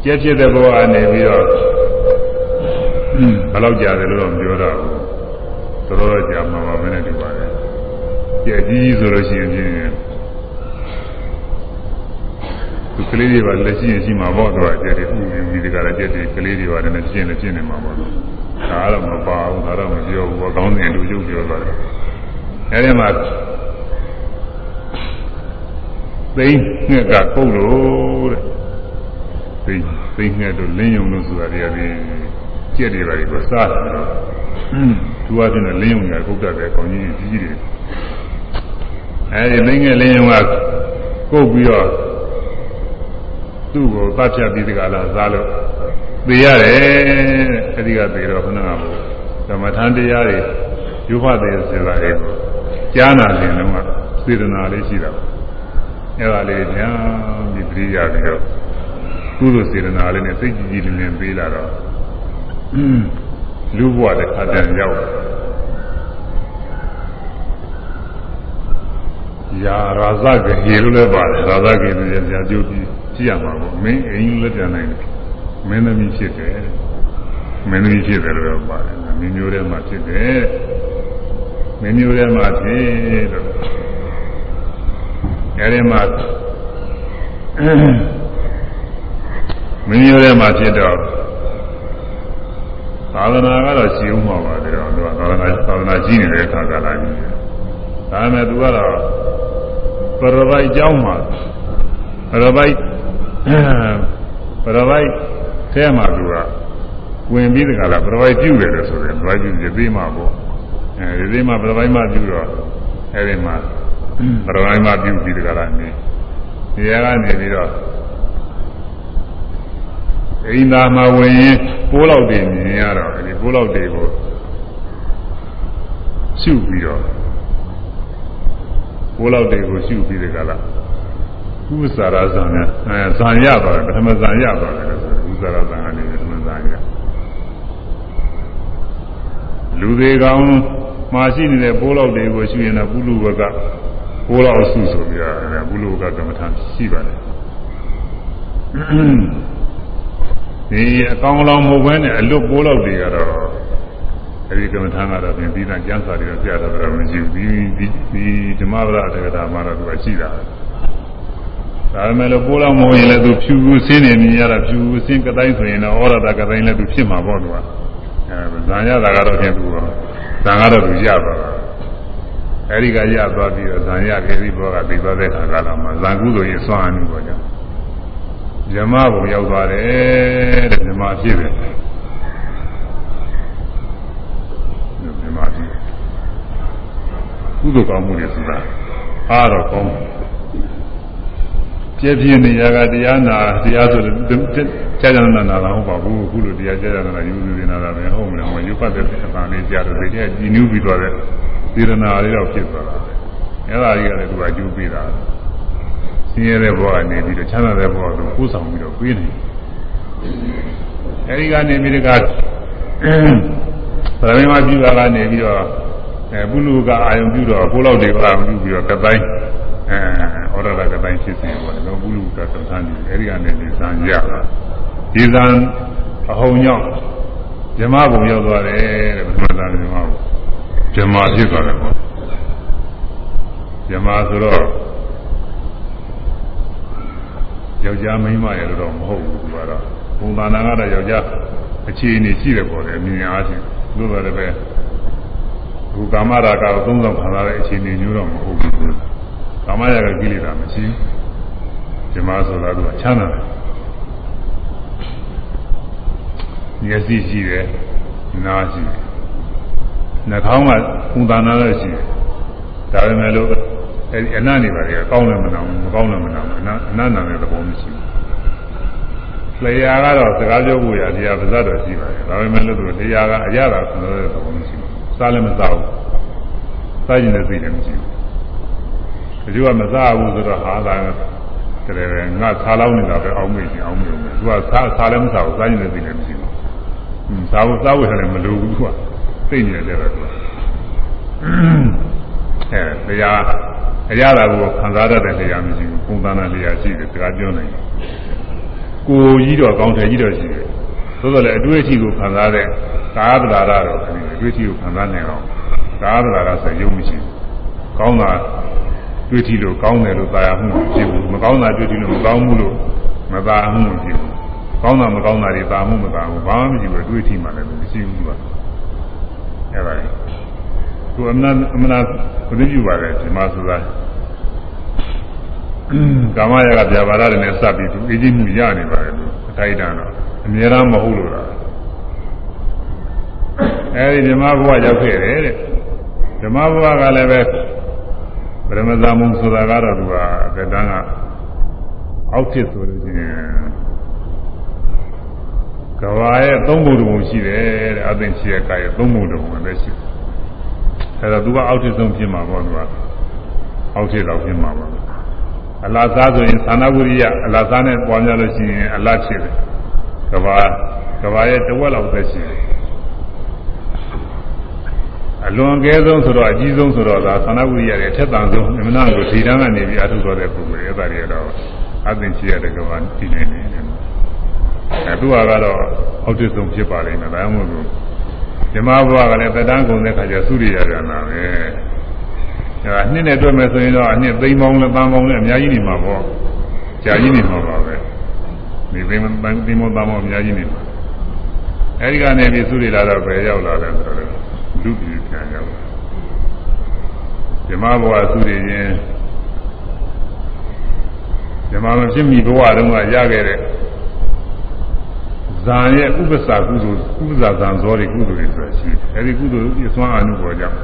ကျက်ဖြစ်တဲ့ဘဝကနေပြီးတော့ဘယ်လောက်ကြာတယ်လို့တော့ပြောတော့တော်တော်ကြာမှာပါပဲနဲ့တူပါတယ်ကြက်ကြီးဆိုလို့ရှိရင်ဖြင့်သူကလေးတွေပါလက်ရှိရင်ရှိမှာပေါ့တော့ကြက်တွေဥပြီးဒီကရကြက်တွေကလေးတွေပါလည်းရှင်းလည်းရှင်းနေမှာပေါ့နော်ဒါတော့မပါဘူးဒါတော့မပြောဘူးကောင်းတယ်လူကျုပ်ပြောသွားတယ်အဲဒီမှာ သိငှက်ကကုတ်လို့တဲ့သိသိငှက်တို့လင်းယုံလို့ဆိုတာတွေကဒီကြက်တွေပါလေကိုစားတယ်တော့သူကပြင်လင်းယုံကကုတ်တတ်တယ်ကောင်းကြီးကြီးကြီးတွေအဲဒီသိငှက်လင်းယုံကကုတ်ပြီးတော့သူ့ကိုသတ်ဖြတ်ပြီးဒီကလာစားလို့သိရတယ်အဲဒီကသိတော့ခဏကဘုဓမ္မထန်တရားတွေယူဖတ်တယ်ဆိုတာလေကြားနာခြင်းလုံးကစေတနာလေးရှိတာ အဲ့ဒါလေးညာပြီးပြရပြီးတော့ကုသိုလ်စေတနာလေးနဲ့စိတ်ကြည်ကြည်လင်လင်ပေးလာတော့လူဘဝတစ်ခါတည်းရောက်ရာရာဇဂေလို့လည်းပါတယ်ရာဇဂေဆိုရင်ဇာကျုပ်ပြီးကြည့်ရမှာပေါ့မင်းအိမ်လည်းပြန်နိုင်တယ်မင်းသမီးဖြစ်တယ်မင်းသမီးဖြစ်တယ်လို့ပါတယ်မင်းမျိုးထဲမှာဖြစ်တယ်မင်းမျိုးထဲမှာဖြစ်လို့ အဲဒီမှာမင်းမျိုးထဲမှာဖြစ်တော့သာသနာကတော့ရှိဦးမှာပါတယ်တော့သူကသာသနာသာသနာရှိနေတဲ့အခါကလာကြီးဒါပေမဲ့သူကတော့ပရပိုက်เจ้าမှာပရပိုက်ပရပိုက်ထဲမှာသူကဝင်ပြီးတကလားပရပိုက်ပြုတယ်လို့ဆိုတယ်ပရပိုက်ပြုတယ်ပြီးမှပေါ့အဲဒီမှာပရပိုက်မှပြုတော့အဲဒီမှာ ပရပိုက်မှပြုပြီးတကလားနေဒီကနေပြီးတော့အိမ်သာမှာဝင်ရင်ပိုးလောက်တွေမြင်ရတော့အဲဒီပိုးလောက်တွေကိုရှုပြီးတော့ပိုးလောက်တွေကိုရှုပြီးတကလားဥစ္စာရဇံနဲ့အဲဇံရသွားတယ်ပထမဇံရသွားတယ်ဆိုဥစ္စာရဇံကနေပထမဇံရလူတွေကောင်မှာရှိနေတဲ့ပိုးလောက်တွေကိုရှုရင်တော့ပုလူဘက ပိုးလောက်အစုဆိုပြီးတော့ပုလူဘကကမ္မထရှိပါတယ်ဒီအကောင်လောင်မဟုတ်ဘဲနဲ့အလွတ်ပိုးလောက်တွေကတော့အဲဒီကမ္မထကတော့ပြင်ပြီးသားကျမ်းစာတွေတော့ပြတာတော့မရှိဘူးဒီဒီဓမ္မပဒတက္ကတာမှာတော့သူကရှိတာဒါပေမဲ့လို့ပိုးလောက်မဟုတ်ရင်လည်းသူဖြူဖြူဆင်းနေမြင်ရတာဖြူဖြူဆင်းကတိုင်းဆိုရင်တော့ဩရတာကတိုင်းလည်းသူဖြစ်မှာပေါ့သူကအဲဇာရတာကတော့ပြင်သူတော့ဇာကတော့သူရပါတာ အဲဒီကရသွားပြီးတော့ဇာရခဲ့ပြီးဘောကပြီးသွားတဲ့ခါကလာမှာဇာကုသိုလ်ရဲ့စွမ်းအားမျိုးပေါ့ကြောင့်ဇမဘုံရောက်သွားတယ်တဲ့ဇမဖြစ်တယ်ဇမဖြစ်ကုသိုလ်ကောင်းမှုတွေဆိုတာအားတော့ကောင်းပြ ည့်ပြည့်နေရကတရားနာတရားဆိုကြာကြာနာနာတော့ဟုတ်ပါဘူးခုလိုတရားကြာကြာနာနာယူယူနေနာတာပဲဟုတ်မလားဟောရုပ်ပတ်တဲ့အပန်လေးကြားတော့ဒီတည်းကြည်နူးပြီးသွားတဲ့သေရနာလေးတော့ဖြစ်သွားတာအဲ့ဒါကြီးကလည်းသူကကျူးပြီးတာဆင်းရဲတဲ့ဘဝကနေပြီးတော့ချမ်းသာတဲ့ဘဝကိုကိုးဆောင်ပြီးတော့ပြေးနေအဲဒီကနေပြီးတော့ဗရမင်းမပြုတာကနေပြီးတော့အဲပုလူကအာယုံပြုတော့ကိုလောက်တွေကအာယုံပြုပြီးတော့ကတိုင်း အဲဩရဒကတိုင်းဖြစ်စီပေါ့နော်ပုလူကသံသန်းကြီးအဲဒီကနေဒီဇံရတာဒီဇံအဟုန်ကြောင့်ဇမဘုံရောက်သွားတယ်တဲ့ဘုရားဇမဘုံဇမဖြစ်သွားတယ်ပေါ့ဇမဆိုတော့ယောက်ျားမိန်းမရဲ့တော့မဟုတ်ဘူးသူကတော့ပုံသဏ္ဍာန်ကတော့ယောက်ျားအခြေအနေရှိတယ်ပေါ့လေအမြင်အားဖြင့်သို့တော်လည်းပဲအခုကာမရာဂကိုသုံးဆောင်ခံရတဲ့အခြေအနေမျိုးတော့မဟုတ်ဘူး ကာမရာဂကိလေသာမရှိဒီမှာဆိုတာကချမ်းသာတယ်မျက်စိရှိတယ်နားရှိတယ်နှာခေါင်းကပုံသဏ္ဍာန်လည်းရှိတယ်ဒါပေမဲ့လို့အဲဒီအနတ်နေပါလေကောင်းလည်းမနာဘူးမကောင်းလည်းမနာဘူးအနတ်အနတ်နာတဲ့သဘောမရှိဘူးလျာကတော့စကားပြောဖို့ရတရားပါဇတ်တော်ရှိပါတယ်ဒါပေမဲ့လို့သူလျာကအရသာဆိုတဲ့သဘောမရှိဘူးစားလည်းမစားဘူးစားကျင်တဲ့စိတ်လည်းမရှိဘူး ဒီကမစားဘူးဆိုတော့ဟာသာတည်းပဲငါစားလောက်နေတာပဲအောင်းမေ့ချင်အောင်းမေ့မယ်သူကစားစားလည်းမစားဘူးစားကျင်တဲ့စိတ်လည်းမရှိဘူးဟင်းစားဖို့စားဖို့လည်းမလိုဘူးသူကစိတ်ညစ်တယ်တော့သူအဲတရားအရသာကိုခံစားတတ်တဲ့တရားမရှိဘူးပုံသဏ္ဍာန်တရားရှိတယ်စကားပြောနိုင်တယ်ကိုကြီးတော့ကောင်းတယ်ကြီးတော့ရှိတယ်သို့တော်လည်းအတွေ့အထိကိုခံစားတဲ့ကာသလာရတော့ခင်ဗျအတွေ့အထိကိုခံစားနိုင်အောင်ကားသလားဆိုရုပ်မရှိဘူးကောင်းတာ တွေ့ထီလို့ကောင်းတယ်လို့သာယာမှုဖြစ်ဘူးမကောင်းတာတွေ့ထီလို့မကောင်းဘူးလို့မသာမှုဖြစ်ဘူးကောင်းတာမကောင်းတာတွေသာမှုမသာဘူးဘာမှမရှိဘူးတွေ့ထီမှလည်းမရှိဘူးကအဲ့ဒါလေသူအမနာအမနာဘယ်လိုပြုပါလဲဒီမှာဆိုတာကာမရာကဗျာပါဒတွေနဲ့စပ်ပြီးသူအေးကြီးမှုရနေပါတယ်သူအထိုက်တန်တော့အများအားမဟုတ်လို့လားအဲဒီဓမ္မဘဝရောက်ခဲ့တယ်တဲ့ဓမ္မဘဝကလည်းပဲ ပရမဇာမုံဆိုတာကတော့သူကအကတန်းကအောက်ဖြစ်ဆိုလို့ရှိရင်ကဘာရဲ့သုံးဘုံတုံရှိတယ်တဲ့အသင်ချီရဲ့ကာရဲ့သုံးဘုံတုံလည်းရှိတယ်အဲဒါသူကအောက်ထစ်ဆုံးဖြစ်မှာပေါ့သူကအောက်ထစ်တော့ဖြစ်မှာပေါ့အလားစားဆိုရင်သာနာဝိရိယအလားစားနဲ့ပွားများလို့ရှိရင်အလားဖြစ်တယ်ကဘာကဘာရဲ့တဝက်လောက်သက်ရှိတယ် အလွန်ကဲဆုံးဆိုတော့အကြီးဆုံးဆိုတော့ဒါသာနာဝိရိယရဲ့အထက်တန်ဆုံးအမှန်တရားကိုဒီတန်းကနေပြီးအထုတော်တဲ့ပုဂ္ဂိုလ်ရဲ့အဲ့ဒါတွေတော့အသင်ရှိရတဲ့ကဘာတည်နေတယ်အဲသူကတော့အောက်တဆုံးဖြစ်ပါလိမ့်မယ်ဒါမှမဟုတ်ဓမ္မဘဝကလည်းတဏ္ဍကုံတဲ့ခါကျသုရိယရနာပဲအဲနှစ်နဲ့တွေ့မယ်ဆိုရင်တော့အနှစ်သိမ်းပေါင်းနဲ့တန်ပေါင်းနဲ့အများကြီးနေမှာပေါ့ကြာကြီးနေမှာပါပဲဒီသိမ်းသိမ်းပေါင်းတန်ပေါင်းအများကြီးနေမှာအဲဒီကနေပြီးသုရိလာတော့ပဲရောက်လာတယ်ဆိုတော့လူပြည် ပြန်ရောက်လာဓမ္မဘဝသုရိရင်ဓမ္မမဖြစ်မီဘဝတုန်းကရခဲ့တဲ့ဇာရဲ့ဥပ္ပစာကုသိုလ်ဥပ္ပစာဇံဇောတွေကုသိုလ်တွေဆိုတာရှိတယ်အဲဒီကုသိုလ်အစွမ်းအမှုပေါ်ကြောင့်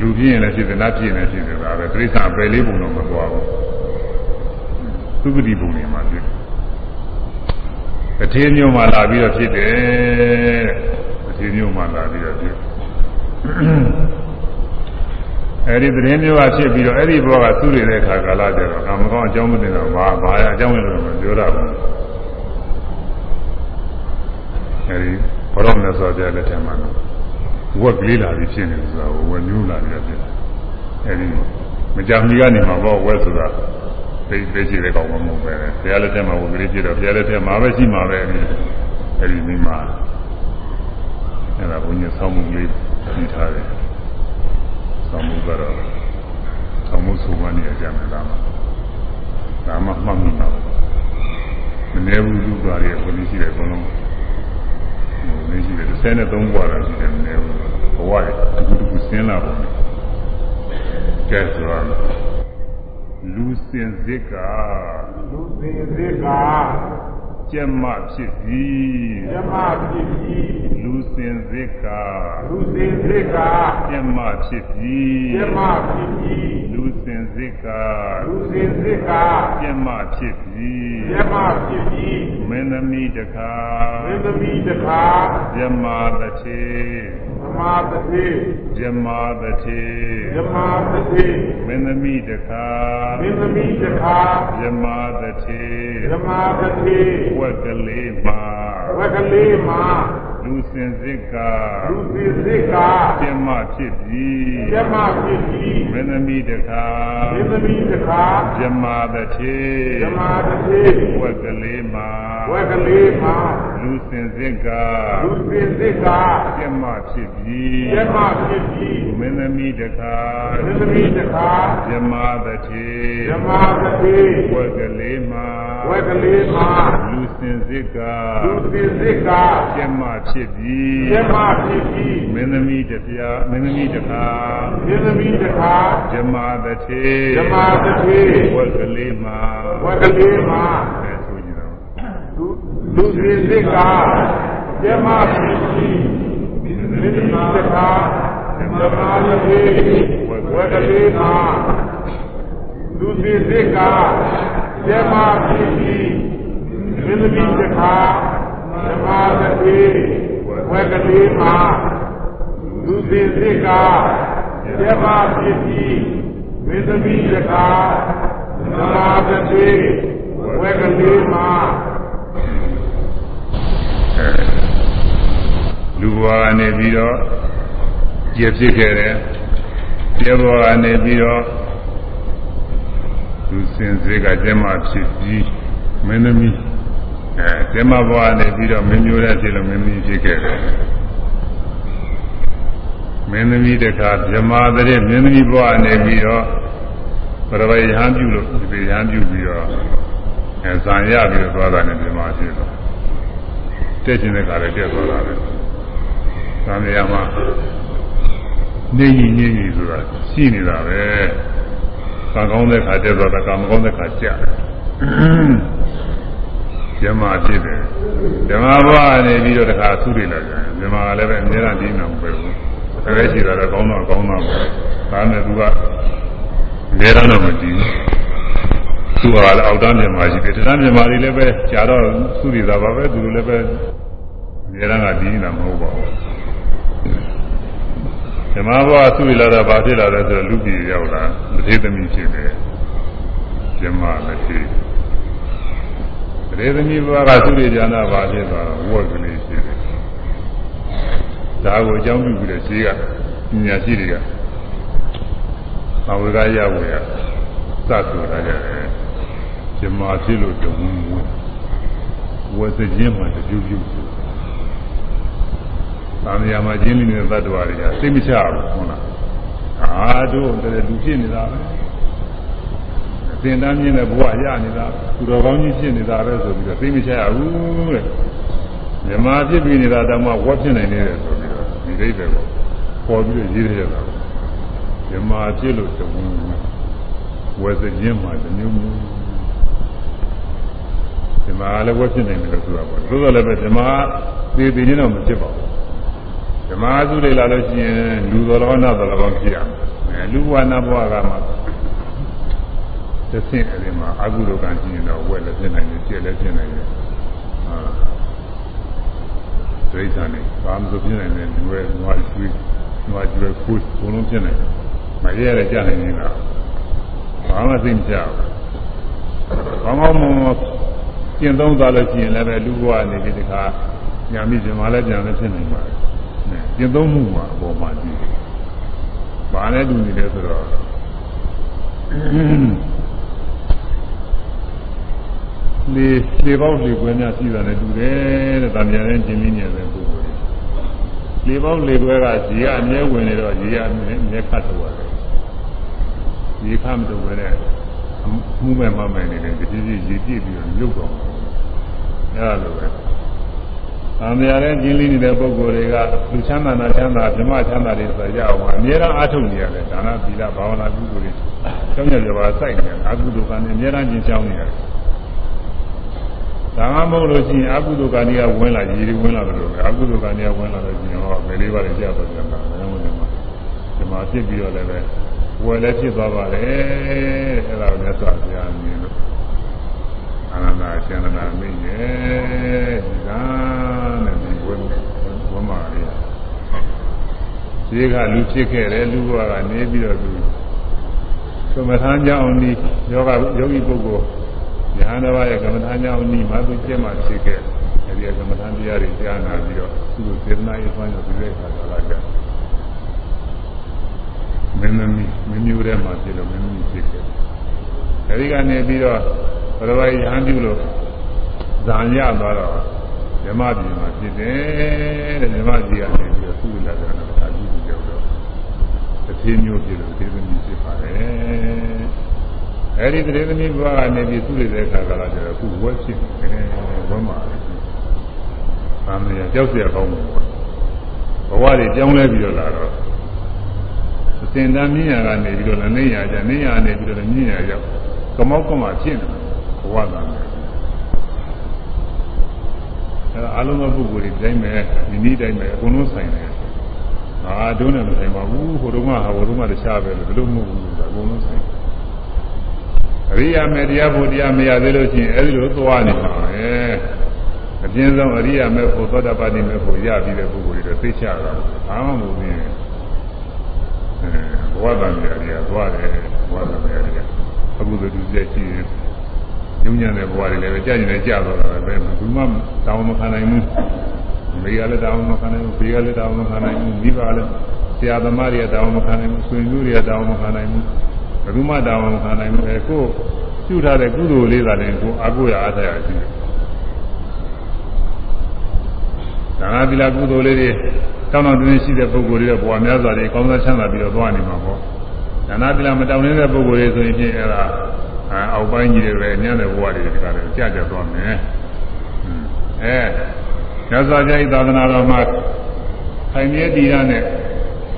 လူပြင်းရင်လည်းဖြစ်တယ်နတ်ပြင်းရင်လည်းဖြစ်တယ်ဒါပဲတိရစ္ဆာန်အပယ်လေးပုံတော့မသွားဘူးသုပတိပုံတွေမှာဖြစ်တထေးမျိုးမှလာပြီးတော့ဖြစ်တယ်တထေးမျိုးမှလာပြီးတော့ဖြစ် အဲဒီတရင်မျိုးကဖြစ်ပြီးတော့အဲ့ဒီဘောကသူ့ရတဲ့ခါကာလကျတော့အမကောင်းအကြောင်းမတင်တော့ဘာဘာအကြောင်းလဲလို့မပြောတာဘူးအဲဒီဘောရောမြတ်စွာဘုရားလက်ထက်မှာဝက်ကလေးလာပြီးဖြစ်နေဆိုတာကိုဝက်မျိုးလာပြီးဖြစ်တယ်အဲဒီမကြမီကနေမှာဘောဝက်ဆိုတာသိသိရှိတဲ့ကောင်မဟုတ်ပဲဘုရားလက်ထက်မှာဝက်ကလေးဖြစ်တော့ဘုရားလက်ထက်မှာပဲရှိမှာပဲအဲဒီအဲဒီမိမှာအဲဒါဘုန်းကြီးဆောင်းမှုလေး ပြီးထားတယ်ဆောင်းမှုကတော့ဆောင်းမှုဆိုမှနေကြမယ်လားဒါမှမှတ်မိမှာမနေဘူးသူ့သွားရဲ့ဘုန်းကြီးရှိတယ်အကုန်လုံးမင်းရှိတယ်33ဘွားတော့ရှိတယ်မနေဘူးဘဝရဲ့တခုတခုဆင်းလာပုံကဲဆိုတော့လူစင်စစ်ကလူစင်စစ်က ကျက်မဖြစ်သည်ကျက်မဖြစ်သည်လူစင်စစ်ကလူစင်စစ်ကကျက်မဖြစ်သည်ကျက်မဖြစ်သည်လူစင်စစ်ကလူစင်စစ်ကကျက်မဖြစ်သည်ကျက်မဖြစ်သည်မင်းသမီးတခါမင်းသမီးတခါကျက်မတထေဓမ္မာတတိဇမာတတိဇမာတတိမင်းသမီးတခါမင်းသမီးတခါဇမာတတိ ဇမာတတိဝက်ကလေးမှာဝက်ကလေးမှာလူစင်စစ်ကလူစင်စစ်ကကျမဖြစ်ပြီးကျမဖြစ်ပြီးမင်းသမီးတခါမင်းသမီးတခါဇမာတတိဇမာတတိဝက်ကလေးမှာဝက်ကလေးမှာ လူစင်စစ်ကလူစင်စစ်ကကျမဖြစ်ပြီးကျမဖြစ်ပြီးမင်းသမီးတခါမင်းသမီးတခါဇမာတတိဇမာတတိဝက်ကလေးမှာဝက်ကလေးမှာလူစင်စစ်ကလူစင်စစ်ကကျမဖြစ်ပြီးကျမဖြစ်ပြီးမင်းသမီးတပြားမင်းသမီးတခါမင်းသမီးတခါဇမာတတိဇမာတတိဝက်ကလေးမှာဝက်ကလေးမှာအဲဆိုကြည့်တော့လူ လူစင်စစ်ကကျမဖြစ်ပြီးမင်းသမီးတခါဇမာတတိဝက်ကလေးမှာလူစင်စစ်ကကျမဖြစ်ပြီးမင်းသမီးတခါဓမ္မသတိဝက်ကလေးမှာလူစင်စစ်ကကျမဖြစ်ပြီးမင်းသမီးတခါဓမ္မသတိဝက်ကလေးမှာ လူဘဝကနေပြီးတော့ကျေဖြစ်ခဲ့တယ်ကျေဘဝကနေပြီးတော့လူစင်စေကကျမဖြစ်ပြီးမင်းသမီးအဲကျမဘဝနဲ့ပြီးတော့မင်းမျိုးတဲ့ဖြစ်လို့မင်းသမီးဖြစ်ခဲ့တယ်မင်းသမီးတခါမြမာတဲ့မင်းသမီးဘဝနေပြီးတော့ပရဝေယဟန်ပြုလို့ဒီယဟန်ပြုပြီးတော့အဲဇံရပြီးတော့သွားတာနဲ့မြမာဖြစ်တော့တက်ခြင်းတဲ့ခါလည်းတက်သွားတာပဲ သံဃာမှာနေကြီးနေကြီးဆိုတာရှိနေတာပဲကံကောင်းတဲ့ခါတက်သွားတာကံမကောင်းတဲ့ခါကြာတယ်ဇမဖြစ်တယ်ဓမ္မဘဝနေပြီးတော့တခါသုရိလာကြတယ်ဇမကလည်းပဲအများကြီးနေအောင်ပဲဘူးတကယ်ရှိတာတော့ကောင်းတော့ကောင်းတော့ပဲဒါနဲ့သူကအများတော့မကြည့်ဘူးသူကလည်းအောက်တန်းမြန်မာရှိတယ်တန်းမြန်မာတွေလည်းပဲကြာတော့သုရိသာပါပဲသူတို့လည်းပဲအများကဒီနေတာမဟုတ်ပါဘူး ဓမ္မဘဝသုရိလာတာဘာဖြစ်လာလဲဆိုတော့လူပြည်ရောက်လာမထေသမီးဖြစ်တယ်ဇမလည်းဖြစ်ရေသမီးဘဝကသုရိဉာဏဘာဖြစ်သွားတော့ဝက်ကလေးဖြစ်တယ်ဒါကိုအကြောင်းပြုပြီးတော့ဈေးကပညာရှိတွေကသာဝေကရဝေရစဆိုတာကြတယ်ဇမာဖြစ်လို့တဝင်းဝင်းဝက်စခြင်းမှတပြုတ်ပြုတ် သာမယာမှာကျင်းနေတဲ့သတ္တဝါတွေကသိမချဘူးဟုတ်လားအာတို့တည်းလူဖြစ်နေတာပဲသင်တန်းမြင့်တဲ့ဘဝရနေတာသူတော်ကောင်းကြီးဖြစ်နေတာပဲဆိုပြီးတော့သိမချရဘူးတဲ့မြမဖြစ်ပြီးနေတာတောင်မှဝတ်ဖြစ်နိုင်နေတယ်ဆိုပြီးတော့ဒီဒိဋ္ဌိကိုပေါ်ပြီးတော့ရေးရတာမြမဖြစ်လို့တဝင်းဝယ်စခြင်းမှာတမျိုးမျိုးမြမလည်းဝတ်ဖြစ်နိုင်တယ်လို့ဆိုတာပေါ့သို့တော်လည်းပဲမြမသေးသေးချင်းတော့မဖြစ်ပါဘူး မြမစုလေးလာလို့ရှိရင်လူတော်တော်နာတော်တော်ဖြစ်ရမယ်လူဘဝနာဘဝကမှသဖြင့်အဲဒီမှာအကုသိုလ်ကံရှိရင်တော့ဝယ်လည်းဖြစ်နိုင်တယ်ကျက်လည်းဖြစ်နိုင်တယ်ဟာဒိဋ္ဌာနဲ့ဘာမှမဖြစ်နိုင်တယ်လူရဲ့နွားကျွေးနွားကျွေးခိုးဘုံလုံးဖြစ်နိုင်တယ်မရရကြနိုင်နေတာဘာမှသိမကြဘူးကောင်းကောင်းမွန်မွန်ကျင့်သုံးသွားလို့ရှိရင်လည်းပဲလူဘဝနေပြီးတခါညာမိရှင်မလည်းပြန်လည်းဖြစ်နိုင်ပါတယ် ကျင့်သုံးမှုမှာအပေါ်မှာကြည့်ဘာနဲ့တူနေလဲဆိုတော့လေလေပေါက်လေကွယ်များရှိတာနဲ့တူတယ်တဲ့။တန်ပြန်တဲ့ကျင်းလေးညံတဲ့ပုဂ္ဂိုလ်တွေ။လေပေါက်လေကွယ်ကဇီကအမြဲဝင်နေတော့ဇီကအမြဲအမြဲခတ်သွားတယ်။ဇီခတ်မတော့ပဲတဲ့မှုမဲ့မမဲ့နေတယ်တတိယရေပြည့်ပြီးတော့မြုပ်တော့။အဲလိုပဲ။ တန်ပြန်တဲ့ကျင်းလေးနေတဲ့ပုဂ္ဂိုလ်တွေကလူချမ်းသာနာချမ်းသာဓမ္မချမ်းသာတွေဆိုကြအောင်အမြဲတမ်းအားထုတ်နေရတယ်ဒါနသီလဘာဝနာကုသိုလ်တွေကျောင်းရကြပါစိုက်နေတယ်အကုသိုလ်ကလည်းအမြဲတမ်းကျင့်ကြောင်းနေရတယ်ဒါမှမဟုတ်လို့ရှိရင်အကုသိုလ်ကံတွေကဝင်လာရည်တွေဝင်လာတယ်လို့အကုသိုလ်ကံတွေကဝင်လာလို့ရှိရင်ဟောဘယ်လေးပါးလဲကြာတော့ပြန်တာဘယ်လိုလဲဒီမှာဖြစ်ပြီးတော့လည်းပဲဝယ်လည်းဖြစ်သွားပါလေအဲ့ဒါကိုမြတ်စွာဘုရားမြင်လို့ အာနန္ဒာကျန်နာမိရဲ့ဒီကနဲ့ဒီဝယ်ဝမရီဈေးကလူဖြစ်ခဲ့တယ်လူဘဝကနေပြီးတော့သူသမထမ်းကြောင်းဒီယောဂယောဂီပုဂ္ဂိုလ်ဉာဏ်တော်ရဲ့ကမ္မထာကြောင့်ဤမှာသူကျင့်မှဖြစ်ခဲ့အဲဒီကမ္မထာတရားတွေကြားနာပြီးတော့သူ့ကိုစေတနာရေးသွမ်းရပြီးတဲ့အခါကလာကြမင်းသမီးမင်းမျိုးထဲမှာဖြစ်လို့မင်းသမီးဖြစ်ခဲ့ အဲဒီကနေပြီးတော့ဘရဝိယဟန်ပြုလို့ဇာညသွားတော့ဓမ္မပြည်မှာဖြစ်တယ်တဲ့ဓမ္မပြည်ကနေပြီးတော့သူ့လက်ကတော့အာဓိပကြောက်တော့တစ်သေးမျိုးဖြစ်လို့သေသမီးဖြစ်ပါတယ်အဲဒီတရေသမီးဘဝကနေပြီးသူ့ရဲ့အခါကလာကျတော့ခုဝက်ဖြစ်နေတယ်ဝက်မှာ။သာမန်ကြောက်เสียကောင်းတယ်ဘဝတွေကြောင်းလဲပြီးတော့လာတော့အစင်တမ်းမြညာကနေပြီးတော့လည်းနေရကြနေရနေပြီးတော့မြညာရောက် ကမောက်ကမဖြစ်နေဘဝသားမယ်အဲအလုံးစုံပုဂ္ဂိုလ်တွေတိုင်းမဲ့မိမိတိုင်းမဲ့အကုန်လုံးဆိုင်တယ်။အာဒုနဲ့မဆိုင်ပါဘူးဟိုတုန်းကဟာဟိုတုန်းကတခြားပဲလို့ဘယ်လိုမဟုတ်ဘူးအကုန်လုံးဆိုင်အရိယာမေတရားဖို့တရားမရသေးလို့ရှိရင်အဲဒီလိုသွားနေမှာပဲအပြင်းဆုံးအရိယာမေဖို့သောတာပတိမေဖို့ရပြီးတဲ့ပုဂ္ဂိုလ်တွေတော့သိချတာဘာမှမဟုတ်ဘူးအဲဘဝတန်တရားတွေကသွားတယ်ဘဝတန်တရားတွေက အခုတို့သူချက်ရှိညဉ့်ညံတဲ့ဘဝတွေလည်းကြာကျင်နေကြာတော့တာပဲဘူးမှတောင်းမခံနိုင်ဘူးမိကလည်းတောင်းမခံနိုင်ဘူးဘေးကလည်းတောင်းမခံနိုင်ဘူးမိဘလည်းဆရာသမားတွေကတောင်းမခံနိုင်ဘူးဆွေမျိုးတွေကတောင်းမခံနိုင်ဘူးဘယ်သူမှတောင်းမခံနိုင်ဘူးအဲကိုပြုထားတဲ့ကုသိုလ်လေးသာလည်းကိုအကုရအားထားရရှိတယ်ဒါနသီလကုသိုလ်လေးတွေတောင်းတောင်းတင်းတင်းရှိတဲ့ပုဂ္ဂိုလ်တွေဘဝများစွာတွေကောင်းစားချမ်းသာပြီးတော့သွားနေမှာပေါ့ ဒါနသီလမတောင်းနေတဲ့ပုဂ္ဂိုလ်တွေဆိုရင်ဖြင့်အဲ့ဒါအောက်ပိုင်းကြီးတွေပဲညံ့တဲ့ဘဝတွေတခါတည်းကြာကြာသွားမယ်အဲမြတ်စွာဘုရားဤသာသနာတော်မှာခိုင်မြဲတည်ရတဲ့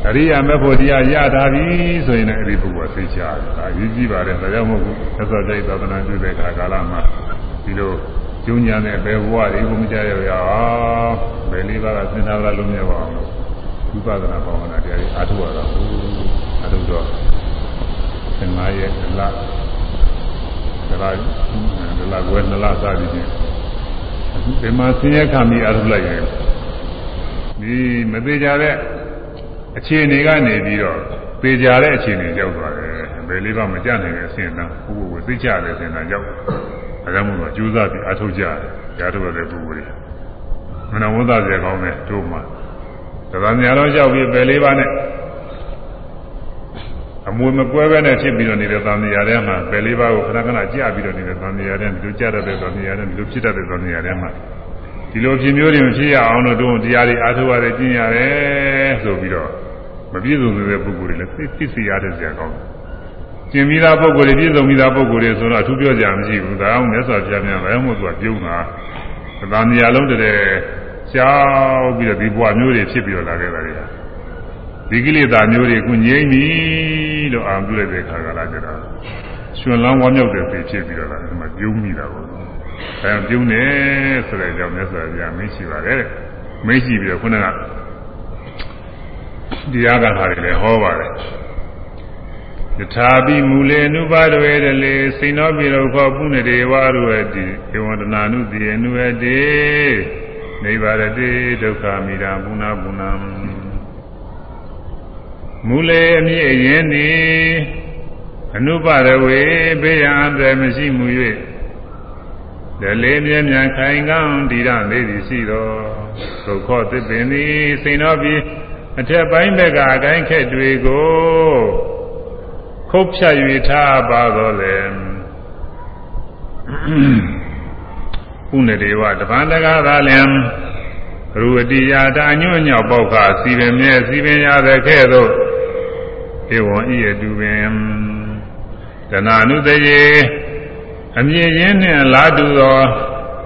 အရိယာမေဖို့တရားရတာပြီဆိုရင်လည်းအဲ့ဒီပုဂ္ဂိုလ်သိချာတယ်ဒါယူကြည့်ပါတယ်ဒါကြောင့်မို့မြတ်စွာဘုရားဤသာသနာပြုတဲ့ခါကာလမှာဒီလိုကျုံညာတဲ့ဘယ်ဘဝတွေကိုမကြရရအောင်ဘယ်လေးပါးကသင်္သာရလုံးမြတ်ပါအောင်လို့ဝိပဿနာဘာဝနာတရားတွေအားထုတ်ရတာဘူးအားထုတ်တော့ 15ရက်လလလလကွယ်နလစသည်ဖြင့်ဒီမှာဆင်းရဲခံပြီးအားထုတ်လိုက်ရင်ဒီမသေးကြတဲ့အခြေအနေကနေပြီးတော့သေကြတဲ့အခြေအနေရောက်သွားတယ်ဘယ်လေးပါမကြနိုင်တဲ့အစဉ်သားဘုဘဝသိကြတဲ့အစဉ်သားရောက်အဲဒါမှမဟုတ်ကြိုးစားပြီးအားထုတ်ကြတယ်ကြားထုတ်ရတဲ့ပုဂ္ဂိုလ်တွေမနဝသစေကောင်းတဲ့တို့မှာဒါကများတော့ရောက်ပြီးပယ်လေးပါးနဲ့ အမွေမကွဲပဲနဲ့ဖြစ်ပြီးတော့နေတဲ့သံဃာထဲမှာပယ်လေးပါးကိုခဏခဏကြာပြီးတော့နေတဲ့သံဃာထဲဒီလိုကြာတတ်တဲ့သံဃာထဲဒီလိုဖြစ်တတ်တဲ့သံဃာထဲမှာဒီလိုဖြစ်မျိုးတွေမဖြစ်ရအောင်လို့တို့တရားတွေအားထုတ်ရတယ်ကျင့်ရတယ်ဆိုပြီးတော့မပြည့်စုံတဲ့ပုဂ္ဂိုလ်တွေလည်းသိသိစီရတဲ့ဇာကောင်းတယ်ကျင်ပြီးသားပုဂ္ဂိုလ်တွေပြည့်စုံပြီးသားပုဂ္ဂိုလ်တွေဆိုတော့အထူးပြောကြမရှိဘူးဒါအောင်မြတ်စွာဘုရားများဘယ်မှသူကပြုံးတာသံဃာလုံးတည်းကြောက်ပြီးတော့ဒီဘဝမျိုးတွေဖြစ်ပြီးတော့လာခဲ့တာတွေဒီကိလေသာမျိုးတွေကုငြိမ့်ပြီ လို့အာပြုလိုက်တဲ့ခါကလာကြတာရှင်လန်းဝါမြောက်တဲ့ဖြစ်ဖြစ်ပြီးတော့လာဒီမှာပြုံးမိတာပေါ့အဲပြုံးနေဆိုတဲ့အကြောင်းမြတ်စွာဘုရားမရှိပါနဲ့မရှိပြီးတော့ခုနကတရားကထာတွေလည်းဟောပါတယ်ယထာပိမူလေအနုပါဒဝေတလေစိန်သောပြေတော်ခေါ်ပုဏ္ဏတေဝရုဝတိဧဝန္တနာနုတိအနုဝတိနိဗ္ဗာရတိဒုက္ခမိရာပုဏ္ဏပုဏ္ဏ မူလေအမြင့်ရင်နေအနုပါဒဝေဘေးရန်အန္တရာယ်မရှိမှု၍ဒလေမြဲမြံခိုင်ကောင်းတည်ရသေးသည်ရှိတော်ဒုက္ခသစ်ပင်သည်စိန်သောပြေအထက်ပိုင်းဘက်ကအကိုင်းခက်တွေကိုခုတ်ဖြတ်၍ထားပါတော့လေဥနေဒေဝတပန်တကားသာလင် ရူအတိယာတာညွန့်ညောက်ပေါက်ခစီပင်မြဲစီပင်ရတဲ့ခဲ့သို့ဧဝံဤအတူပင်ဒနာနုတရေအမြင့်ရင်းနှင့်လာတူသော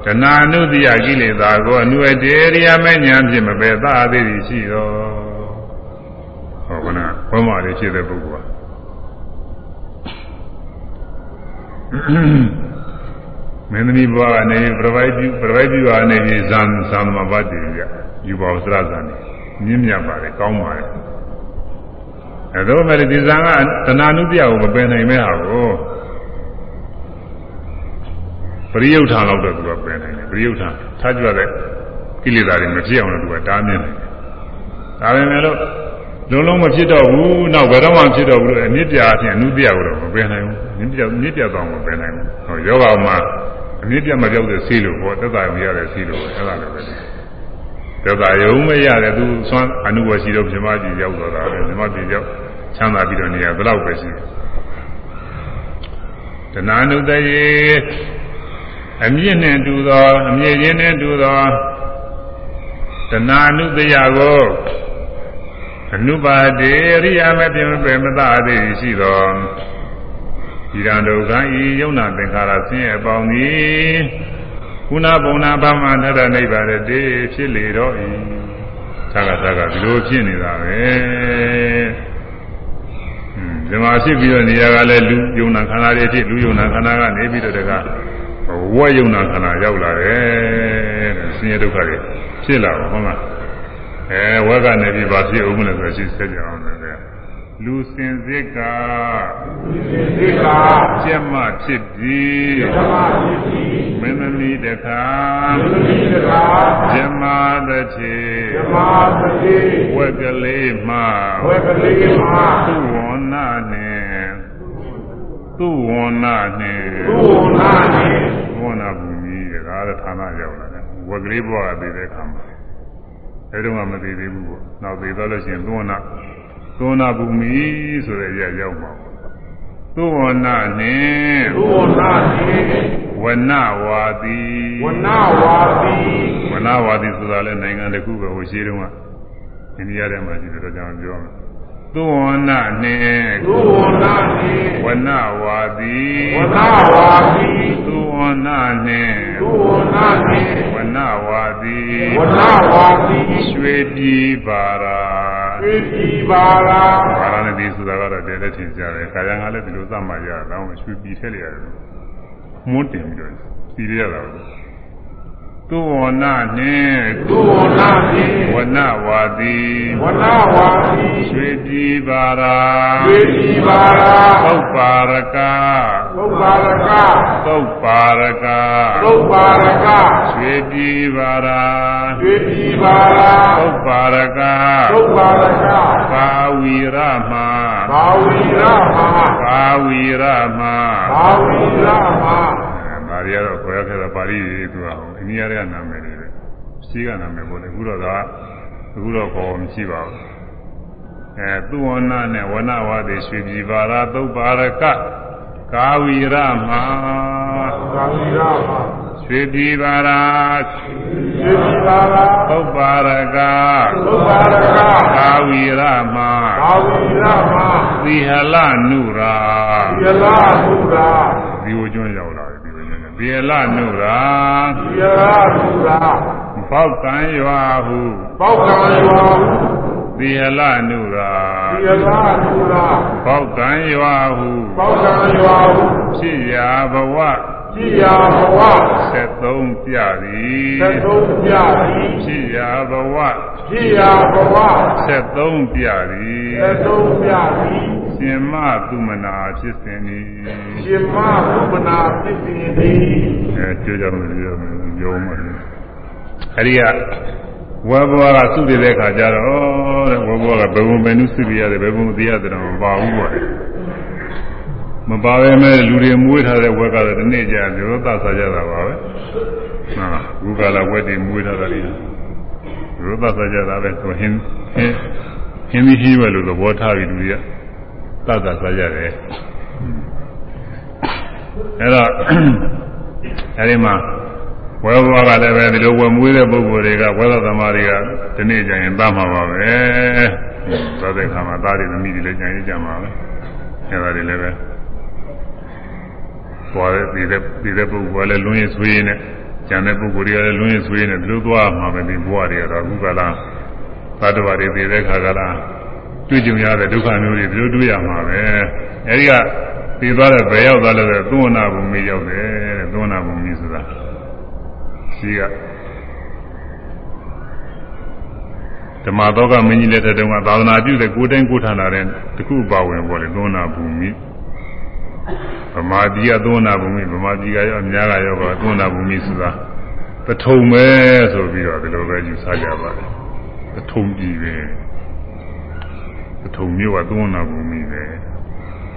ဒနာနုတ္တိယကိလေသာကိုအနုအတေရိယမဉ္ဇဉ်ဖြင့်မပယ်သာသေးသည်ရှိသောဟောကနာဘုံမာလေးဖြစ်တဲ့ပုဂ္ဂိုလ် မင်းသမီးဘဝကနေပြပိုက်ပြုပြပိုက်ပြုအနေနဲ့ဇန်ဇန်မဘတ်တည်ကြယူပါဝစရဇန်မြင့်မြတ်ပါတယ်ကောင်းပါတယ်အဲဒါမဲ့ဒီဇန်ကတဏှာနုပြကိုမပယ်နိုင်မဲ့ဟာကိုပရိယုထာလောက်တော့သူကပယ်နိုင်တယ်ပရိယုထာထားကြတဲ့ကိလေသာတွေမဖြစ်အောင်လို့သူကတားမြင်တယ်ဒါပေမဲ့လို့ လုံးလုံးမဖြစ်တော့ဘူးနောက်ဘယ်တော့မှဖြစ်တော့ဘူးလို့အနစ်ပြအချင်းအနုပြကိုတော့မပယ်နိုင်ဘူးအနစ်ပြအနစ်ပြတော့မပယ်နိုင်ဘူးဟောယောဂမှာအနစ်ပြမပြောက်တဲ့ဆေးလို့ဟောသက်သာရုံရတဲ့ဆေးလို့အဲ့ဒါလည်းပဲသက်သာရုံမရတယ်သူသွမ်းအနုဝရှိတော့မြမကြီးရောက်တော့တာပဲမြမကြီးရောက်ချမ်းသာပြီးတော့နေရဘယ်တော့ပဲရှိတဏှာနုတရေအမြင့်နဲ့တူသောအမြင့်ရင်းနဲ့တူသောတဏှာနုတယကို အနုပါတေရိယာမပြင်းပေမသာသေးရှိသောဒီရန်ဒုက္ခဤယုံနာသင်္ခါရဆင်းရဲပေါင်းသည်ကုဏဘုံနာဗမနတနိဗ္ဗာန်တေဖြစ်လေတော့ဤသာကသာကဒီလိုဖြစ်နေတာပဲဇမာဖြစ်ပြီးတော့နေရာကလည်းလူယုံနာခန္ဓာတွေဖြစ်လူယုံနာခန္ဓာကနေပြီးတော့တကဝေယုံနာခန္ဓာရောက်လာတယ်တဲ့ဆင်းရဲဒုက္ခတွေဖြစ်လာပါဟုတ်လား အဲဝက်ကနေပြီးပါဖြစ်အောင်မလို့ဆိုရှိဆက်ကြအောင်လည်းလူစင်စစ်ကလူစင်စစ်ကကျက်မှဖြစ်ပြီးကျက်မှဖြစ်ပြီးမင်းသမီးတခါမင်းသမီးတခါကျက်မှသချေကျက်မှသချေဝက်ကလေးမှဝက်ကလေးမှသူဝန္နာနဲ့သူဝန္နာနဲ့သူဝန္နာနဲ့ဝန္နာဘူကြီးဒါကဌာနရောက်လာတယ်ဝက်ကလေးဘွားကပြီးတဲ့အခါမှာ အဲတုန်းကမသေးသေးဘူးပေါ့နောက်သေးတော့လို့ရှိရင်သွဏသွဏဘူမီဆိုတဲ့ရရောက်မှာသုဝနာနှင့်သုဝနာနှင့်ဝနဝါတိဝနဝါတိဝနဝါတိဆိုတာလည်းနိုင်ငံတစ်ခုပဲဟိုရှိတုန်းကအိန္ဒိယထဲမှာရှိတယ်တော့ကျွန်တော်ပြောမယ် သုဝနာနှင့်သုဝနာတိဝနဝါတိဝနာဝါတိသုဝနာနှင့်သုဝနာတိဝနဝါတိဝနာဝါတိရွှေပြည်ပါရာသိတိပါရာပါရာနဲ့ဒီဆိုတာကတော့တည်းတည်းထင်ကြတယ်ခါရန်ကလည်းဒီလိုသတ်မှတ်ရတာတော့ရွှေပြည်ထည့်လိုက်ရတယ်မွန်းတင်ပြီးတော့ပြည်ရတာပဲ သုဝနာနှင့်သုဝနာတိဝနဝါတိဝနာဝါတိရွှေပြည်ပါရာသိတိပါရာသုတ်ပါရကသုပ္ပါရကသုတ်ပါရကသုပ္ပါရကရွှေပြည်ပါရာသိတိပါရာသုတ်ပါရကသုပ္ပါရကပါဝီရမဘာဝီရမပါဝီရမဘာဝီရမ ဒါရီကတော့ခေါ်ရခဲ့တာပါဠိတွေသူကအိန္ဒိယရဲ့နာမည်တွေပဲရှိကနာမည်ပေါ့လေအခုတော့ကအခုတော့ခေါ်မရှိပါဘူးအဲသူဝနာနဲ့ဝနဝါဒေရွှေပြည်ပါရာသုတ်ပါရကကာဝီရမဘာဝီရမရွှေပြည်ပါရာသိတိပါရာသုတ်ပါရကသုပ္ပါရကကာဝီရမဘာဝီရမသီဟလနုရာယလာဘုရားဒီဝကျွန်းရောက်လာ ပြီဒီဝကျွန်းသီဟလနုရာယလာဘုရားပေါက်ကံရွာဟုပေါက်ကံယောသီဟလနုရာယလာဘုရားပေါက်ကံရွာဟုပေါက်ကံယောဖြစ်ရာဘဝ ကြည်ယာဘဝ73ပြသည်သက်သုံးပြသည်ဖြစ်ရာဘဝကြည်ယာဘဝ73ပြသည်သက်သုံးပြသည်ရှင်မသူမနာဖြစ်စဉ်သည်ရှင်မဘုပနာဖြစ်စဉ်သည်အဲကြောကြလို့ပြောပြောမှတယ်အဲဒီကဝဘဝကစုတည်တဲ့ခါကျတော့တဲ့ဝဘဝကဘယ်ဘုံဘယ်နုစုပြရတယ်ဘယ်ဘုံသိရတယ်တော့မပါဘူးပေါ့လေ မပါပဲမဲ့လူတွေမွေးထားတဲ့ဝက်ကတော့ဒီနေ့ကျရင်ရောသစားကြတာပါပဲဟာဘုကလာဝက်တွေမွေးထားတာလေရောသစားကြတာပဲဆိုဟင်းဟင်းဟင်းဒီဟီးပဲလို့သဘောထားပြီးလူတွေကသတ်သစားကြတယ်အဲ့တော့အဲဒီမှာဝဲဘွားကလည်းပဲဒီလိုဝဲမွေးတဲ့ပုဂ္ဂိုလ်တွေကဝဲတော်သမားတွေကဒီနေ့ကျရင်သတ်မှာပါပဲသတ်တဲ့ခါမှာသားတွေသမီးတွေလည်းကျန်ရကြမှာပဲအဲဒါတွေလည်းပဲ သွားတဲ့ဒီတဲ့ဒီတဲ့ပုဂ္ဂိုလ်ကလည်းလွန်ရင်ဆွေးရင်နဲ့ကျန်တဲ့ပုဂ္ဂိုလ်တွေကလည်းလွန်ရင်ဆွေးရင်နဲ့ဒီလိုသွားမှာပဲဒီဘဝတွေကတော့အခုကလာသတ္တဝါတွေသိတဲ့ခါကလာတွေ့ကြုံရတဲ့ဒုက္ခမျိုးတွေဒီလိုတွေ့ရမှာပဲအဲဒီကသိသွားတဲ့ဘယ်ရောက်သွားလဲဆိုသုဝနာဘုံမီရောက်တယ်တဲ့သုဝနာဘုံမီဆိုတာရှိကဓမ္မတော့ကမင်းကြီးလက်ထက်တုန်းကသာသနာပြုတဲ့ကိုယ်တိုင်းကိုယ်ထန်လာတဲ့တခုပါဝင်ပေါ်လေသုဝနာဘုံမီ ဗမာပြည်ကသုဝနာဘုံမီဗမာပြည်ကရောအများကရောကသုဝနာဘုံမီဆိုတာပထုံပဲဆိုပြီးတော့ဒီလိုပဲယူဆကြပါတယ်ပထုံပြည်ပဲပထုံမြို့ကသုဝနာဘုံမီပဲ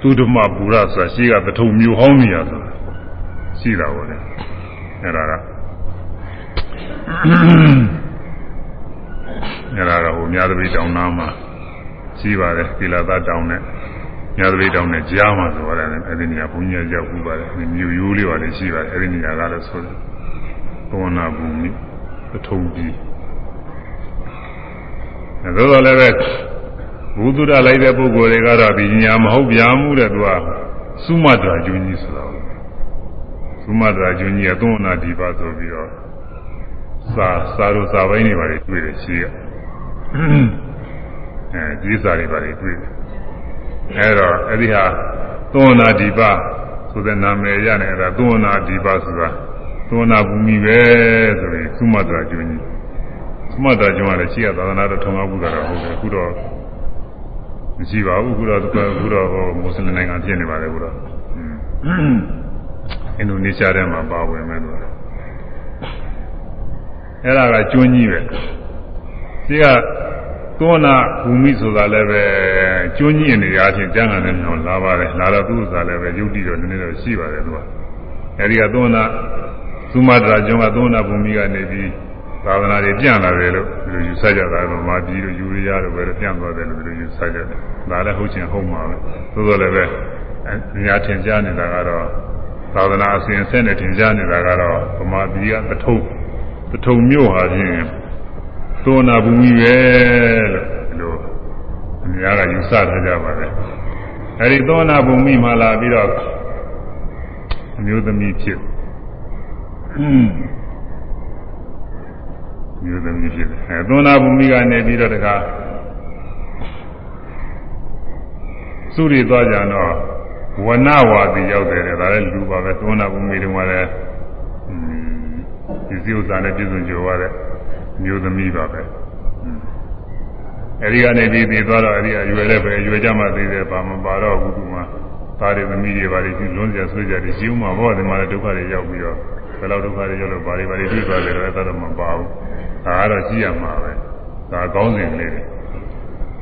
သူဓမ္မပူရဆိုတာရှိကပထုံမြို့ဟောင်းနေရဆိုတာရှိတာပေါ့လေအဲ့ဒါကအဲ့ဒါကဟိုမြားတပိတောင်နာမှာရှိပါတယ်သီလသတောင်နဲ့ မြားတပိတောင်နဲ့ကြားမှာဆိုရတယ်အဲ့ဒီနေရာဘုန်းကြီးရောက်ပြီးပါတယ်မြို့ရိုးလေးပါလေရှိပါတယ်အဲ့ဒီနေရာကလည်းဆိုတယ်ဘဝနာဘူမိပထုံပြည်အဲဒါတော့လည်းပဲဘုသူရလိုက်တဲ့ပုဂ္ဂိုလ်တွေကတော့ဒီညာမဟုတ်ဗျာမှုတဲ့သူကသုမတရာကျွန်းကြီးဆိုတာသုမတရာကျွန်းကြီးကသုံးနာဒီပါဆိုပြီးတော့စာစာတို့စာပိုင်းတွေပါလေတွေ့တယ်ရှိရအဲကြီးစာတွေပါလေတွေ့တယ် အဲတော့အဲ့ဒီဟာသုံးနာဒီပါဆိုတဲ့နာမည်ရနေအဲ့ဒါသုံးနာဒီပါဆိုတာသုံးနာဘူမိပဲဆိုပြီးသုမတရာကျွန်းကြီးသုမတရာကျွန်းကလည်းရှိရသာသနာတော်ထုံအောင်ဘူးတာဟုတ်တယ်အခုတော့မရှိပါဘူးခုတော့ခုတော့ဟိုမွတ်စလင်နိုင်ငံဖြစ်နေပါလေခုတော့အင်ဒိုနီးရှားထဲမှာပါဝင်မဲ့လို့အဲ့ဒါကကျွန်းကြီးပဲဒီက သောနာဘူမိဆိုတာလည်းပဲကျွန်းကြီးအနေအားဖြင့်ကျမ်းဂန်နဲ့မြောင်လာပါတယ်လာတော့သူ့ဥစ္စာလည်းပဲယုတ်တိတော့နည်းနည်းတော့ရှိပါတယ်သူကအဲဒီကသောနာသုမတရာကျွန်းကသောနာဘူမိကနေပြီးသာသနာတွေပြန့်လာတယ်လို့ဒီလိုယူဆကြတာတော့မာပြည်တို့ယူရရတို့ပဲပြန့်သွားတယ်လို့ဒီလိုယူဆကြတယ်ဒါလည်းဟုတ်ချင်းဟုတ်မှာပဲသို့တော်လည်းပဲအများထင်ရှားနေတာကတော့သာသနာအစဉ်အဆက်နဲ့ထင်ရှားနေတာကတော့ဗမာပြည်ကပထုံပထုံမြို့ဟာဖြင့် သောနာဘူမိပဲလို့များကယူဆထားကြပါတယ်အဲဒီသောနာဘုံမိမှလာပြီးတော့အမျိုးသမီးဖြစ်မျိုးသမီးဖြစ်တယ်အဲသောနာဘုံမိကနေပြီးတော့တခါစုရီသွားကြတော့ဝနဝါတိရောက်တယ်ဒါလည်းလူပါပဲသောနာဘုံမိတုန်းကလည်းဒီစည်းဥစ္စာနဲ့ပြည့်စုံကြွားတဲ့ မျိုးသမီးပါပဲအဲဒီကနေပြီးပြီးသွားတော့အဲဒီအရွယ်လည်းပဲအရွယ်ကြမှသေးတယ်ဘာမှပါတော့ဘူးသူမှသားတွေသမီးတွေဘာတွေဒီလွန်းကြဆွေးကြတယ်ရှိဦးမှာဘောဒီမှာလည်းဒုက္ခတွေရောက်ပြီးတော့ဘယ်လောက်ဒုက္ခတွေရောက်လို့ဘာတွေဘာတွေတွေ့သွားတယ်တော့အဲ့ဒါတော့မပါဘူးဒါကတော့ကြည့်ရမှာပဲဒါကောင်းစဉ်လေးတွေ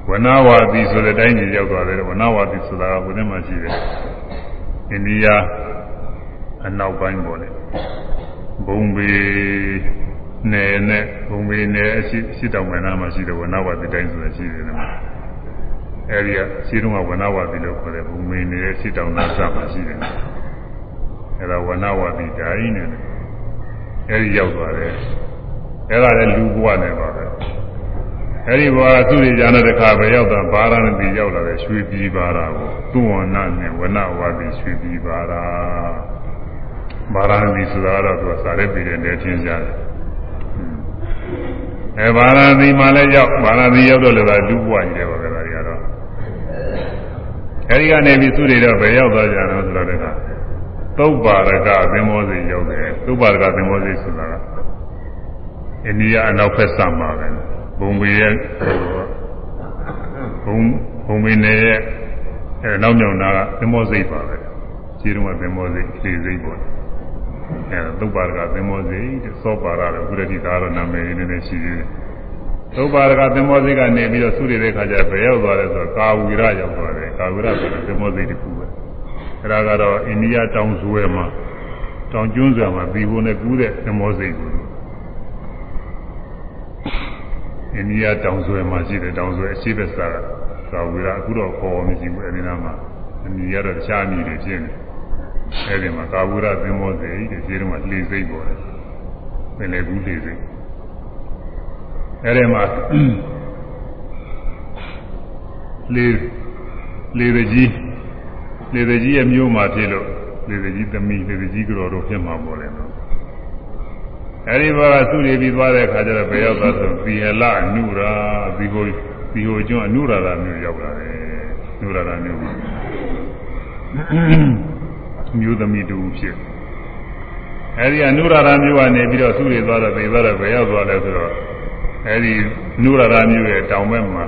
ဝနဝါတိဆိုတဲ့အတိုင်းကြီးရောက်သွားတယ်ဝနဝါတိဆိုတာကဘုရားမှာရှိတယ်အိန္ဒိယအနောက်ပိုင်းပေါ်လေဘုံဘေ နယ်နဲ့ဘုံဘေနယ်အရှိရှိတောင်မယ်နာမှာရှိတယ်ဝနဝါတိတိုင်းဆိုတာရှိတယ်နော်အဲဒီကရှိတုန်းကဝနဝါတိလို့ခေါ်တယ်ဘုံဘေနယ်ရှိတောင်နာစမှာရှိတယ်အဲဒါဝနဝါတိတိုင်းနဲ့အဲဒီရောက်သွားတယ်အဲဒါလည်းလူဘဝနဲ့ပါပဲအဲဒီဘဝသူ့ရကြတဲ့ခါပဲရောက်တာဘာရဏတိရောက်လာတယ်ရွှေပြည်ပါတာကိုသူဝဏနဲ့ဝနဝါတိရွှေပြည်ပါတာဘာရဏတိဆိုတာတော့သူကစာရဲပြည်တဲ့နေချင်းကြတယ် အဲဘာရဏတိမှလည်းရောက်ဘာရဏတိရောက်တော့လည်းလူဘဝကြီးတယ်ပါပဲဒါတွေကတော့အဲဒီကနေပြီးသူတွေတော့ဘယ်ရောက်သွားကြတော့ဆိုတော့တခါသုတ်ပါရကသင်္ဘောစီရောက်တယ်သုတ်ပါရကသင်္ဘောစီဆိုတာကအိန္ဒိယအနောက်ဖက်ဆံမှာပဲဘုံပေရဲ့ဘုံဘုံပေနယ်ရဲ့အဲနောက်မြောင်နာကသင်္ဘောစိတ်ပါပဲခြေတုံးကသင်္ဘောစိတ်ခြေစိတ်ပေါ့ အဲသုတ်ပါရကသင်္ဘောစိတ်သောပါရလည်းဥရတိဒါတော့နာမည်လေးနဲ့ရှိသေးတယ်သုတ်ပါရကသင်္ဘောစိတ်ကနေပြီးတော့သုရတဲ့ခါကျဘယ်ရောက်သွားလဲဆိုတော့ကာဝီရရောက်သွားတယ်ကာဝီရဆိုတဲ့သင်္ဘောစိတ်တစ်ခုပဲအဲဒါကတော့အိန္ဒိယတောင်ဇွဲမှာတောင်ကျွန်းဇွဲမှာပြီးဖို့နဲ့ကူးတဲ့သင်္ဘောစိတ်ကိုအိန္ဒိယတောင်ဇွဲမှာရှိတဲ့တောင်ဇွဲအရှိဘက်စားကာဝီရအခုတော့ပေါ်မရှိဘူးအဲဒီနားမှာအမည်ရတော့တခြားအမည်တွေဖြစ်နေ အဲဒီမှာကာဝီရသင်္ဘောစိတ်တဲ့ခြေတုံးကလှေစိတ်ပေါ်တယ်ပင်လေကူးလှေစိတ်အဲဒီမှာလေလေကြီးလေတကြီးရဲ့မျိုးမှာဖြစ်လို့လေတကြီးသမီးလေတကြီးကြော်တို့ဖြစ်မှာပေါ်တယ်နော်အဲဒီဘာကသူ့ရပြီးသွားတဲ့အခါကျတော့ဘယ်ရောက်သွားဆိုသီဟလအနုရာသီဟိုသီဟိုကျွန်းအနုရာသာမျိုးရောက်လာတယ်အနုရာသာမျိုး မျိုးသမီးတူဖြစ်အဲဒီအနုရာသာမျိုးကနေပြီးတော့သူ့ရသွားတော့သိသွားတော့ဘယ်ရောက်သွားလဲဆိုတော့အဲဒီနုရာသာမျိုးရဲ့တောင်ဘက်မှာ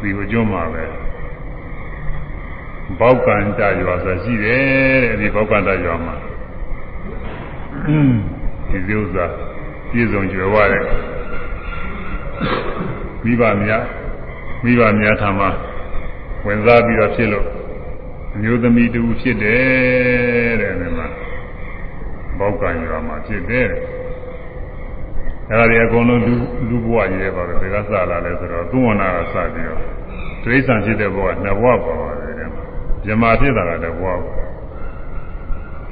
သီဟိုကျွန်းမှာပဲဘောက်ကံတရွာဆိုရှိတယ်တဲ့ဒီဘောက်ကံတရွာမှာဒီစဥစ္စာပြည့်စုံကြွယ်ဝတဲ့မိဘများမိဘများထံမှာဝင်စားပြီးတော့ဖြစ်လို့ အမျိုးသမီးတူဖြစ်တယ်တဲ့ဒီမှာဘောက်ကံရွာမှာဖြစ်တယ်အဲဒါတွေအကုန်လုံးလူလူဘဝကြီးရဲ့ပါပဲဘယ်ကစလာလဲဆိုတော့သုဝနာကစပြီးတော့ဒိဋ္ဌံဖြစ်တဲ့ဘဝနှစ်ဘဝပါပါတယ်တဲ့ဇမာဖြစ်တာကတဘွား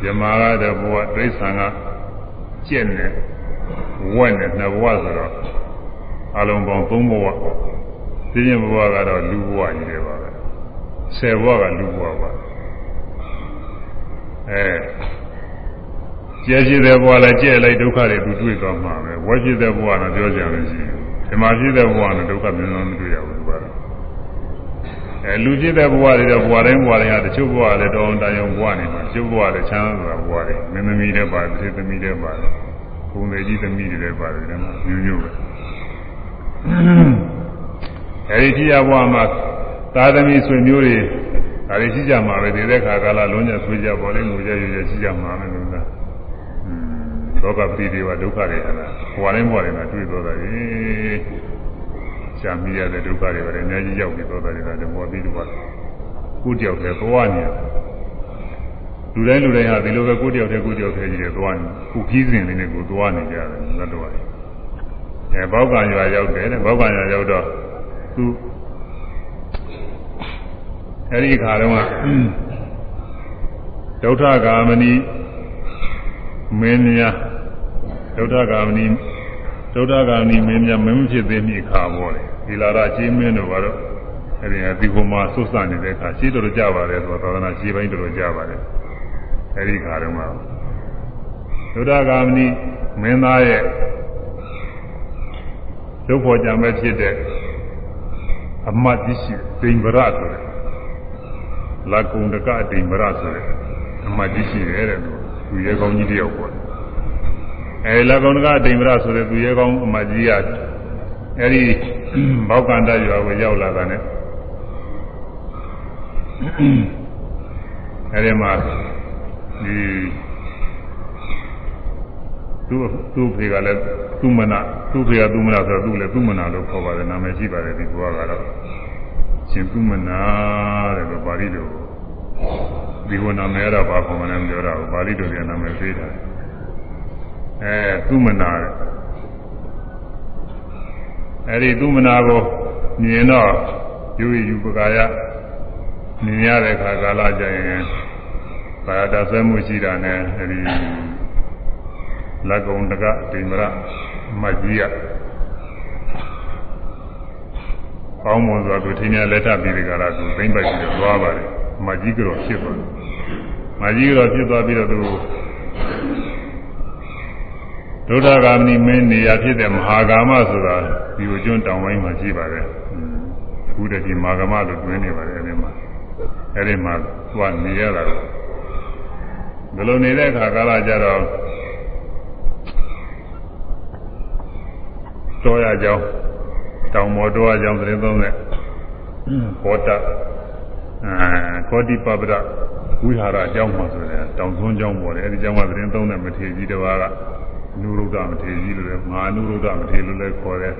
ဇမာကတဘွားဒိဋ္ဌံကကျက်နေဝက်နေနှစ်ဘွားဆိုတော့အလုံးပေါင်းသုံးဘွားသိရင်ဘွားကတော့လူဘွားကြီးတွေပါပဲ ဆယ်ဘွားကလူဘွားပါအဲကျဲရှိတဲ့ဘွားလည်းကျဲလိုက်ဒုက္ခတွေသူတွေ့သွားမှာပဲဝက်ရှိတဲ့ဘွားတော့ပြောကြလို့ရှိရင်ဇမာဖြစ်တဲ့ဘွားတော့ဒုက္ခမျိုးစုံမတွေ့ရဘူးသူကတော့အဲလူဖြစ်တဲ့ဘဝတွေတော့ဘဝတိုင်းဘဝတိုင်းဟာတချို့ဘဝလည်းတောင်းတရုံဘဝနေမှာတချို့ဘဝလည်းချမ်းသာဘဝတွေမင်းသမီးတွေပါတယ်သေသမီးတွေပါတယ်ဘုံသေးကြီးသမီးတွေလည်းပါတယ်ဒါမှမျိုးမျိုးပဲအဲဒီကြည့်ရဘဝမှာ သာသမီဆွေမျိုးတွေဒါတွေရှိကြမှာပဲဒီတဲ့ခါကာလလုံးကျဆွေးကြပေါ်လေးငိုကြရွရွရှိကြမှာပဲလို့လားလောကပတိတွေပါဒုက္ခတွေဟာဘဝတိုင်းဘဝတွေမှာတွေ့တော့တယ်ရှာမိရတဲ့ဒုက္ခတွေပဲအများကြီးရောက်ပြီးတော့တယ်ဒါကြောင့်မောပြီးတော့ကိုတယောက်တည်းသွားနေလူတိုင်းလူတိုင်းဟာဒီလိုပဲကိုတယောက်တည်းကိုတယောက်တည်းကြီးတယ်သွားနေကိုခီးစဉ်လေးနဲ့ကိုသွားနေကြတယ်သတ္တဝါတွေအဲဘောက်ကံရွာရောက်တယ်တဲ့ဘောက်ကံရွာရောက်တော့သူ အဲဒီခါတော့ဒုဋ္ဌဂာမဏီမင်းများဒုဋ္ဌဂာမဏီဒုဋ္ဌဂာမဏီမင်းများမင်းဖြစ်သေးမိခါပေါ်တယ်ဒီလာရချင်းမင်းတို့ကတော့အဲဒီအဒီကိုမှသုစနေတဲ့အခါရှင်းတော်ကြပါတယ်ဆိုတော့သာသနာရှင်းပိုင်းတော်ကြပါတယ်အဲဒီခါတုန်းကဒုဒ္ဒဂာမဏိမင်းသားရဲ့ဒုက္ခကြံမဲ့ဖြစ်တဲ့အမတ်ကြီးရှိဒိန်ဗရဆိုတဲ့ လာကုံတကဒိန်ဗရဆိုတဲ့အမတ်ကြီးရှိတယ်တဲ့သူသူရဲကောင်းကြီးတယောက်ပေါ့အဲလာကုံတကဒိန်ဗရဆိုတဲ့သူရဲကောင်းအမတ်ကြီးကအဲဒီဘောက်ကန္တရွာကိုရောက်လာတာနဲ့အဲဒီမှာဒီသူ့သူ့ဖေကလည်းသူမနာသူ့ဖေကသူမနာဆိုတော့သူ့လည်းသူမနာလို့ခေါ်ပါတယ်နာမည်ရှိပါတယ်ဒီဘုရားကတော့ ရှင်သူမနာတဲ့လို့ပါဠိလိုဒီဝနာမည်တော့ဘာခေါ်မလဲမပြောတော့ဘူးပါဠိလိုပြန်နာမည်ပေးတာအဲသူမနာတဲ့အဲဒီသူမနာကိုမြင်တော့ယူယူပကာယမြင်ရတဲ့ခါကာလကျရင်ဘာသာဆွဲမှုရှိတာနဲ့အဲဒီလက်ကုံတကဒိမရမကြီးရ ကောင်းမွန်စွာသူထင်းရလက်ထပ်ပြီးဒီကရာသူသိမ့်ပိုက်ပြီးတော့သွားပါတယ်မကြီးကတော့ဖြစ်သွားတယ်မကြီးကတော့ဖြစ်သွားပြီးတော့သူဒုဒ္ဒဂာမဏိမင်းနေရာဖြစ်တဲ့မဟာကာမဆိုတာဒီကိုကျွန်းတောင်ပိုင်းမှာရှိပါတယ်ခုတည်းဒီမဟာကာမလို့တွင်းနေပါတယ်အဲဒီမှာအဲဒီမှာသွားနေရတာဘယ်လိုနေတဲ့အခါကာလကြတော့တော်ရကြောင်း တောင်မော်တော်ရကြောင်းသတင်းသုံးတဲ့ဘောတအဲခောတိပပဒဝိဟာရအကြောင်းမှာဆိုတယ်တောင်သွန်းကြောင်းပေါ်တယ်အဲဒီကြောင်းကသတင်းသုံးတဲ့မထေကြီးတစ်ပါးကနုရုဒ္ဒမထေကြီးလို့လည်းမဟာနုရုဒ္ဒမထေလို့လည်းခေါ်တယ်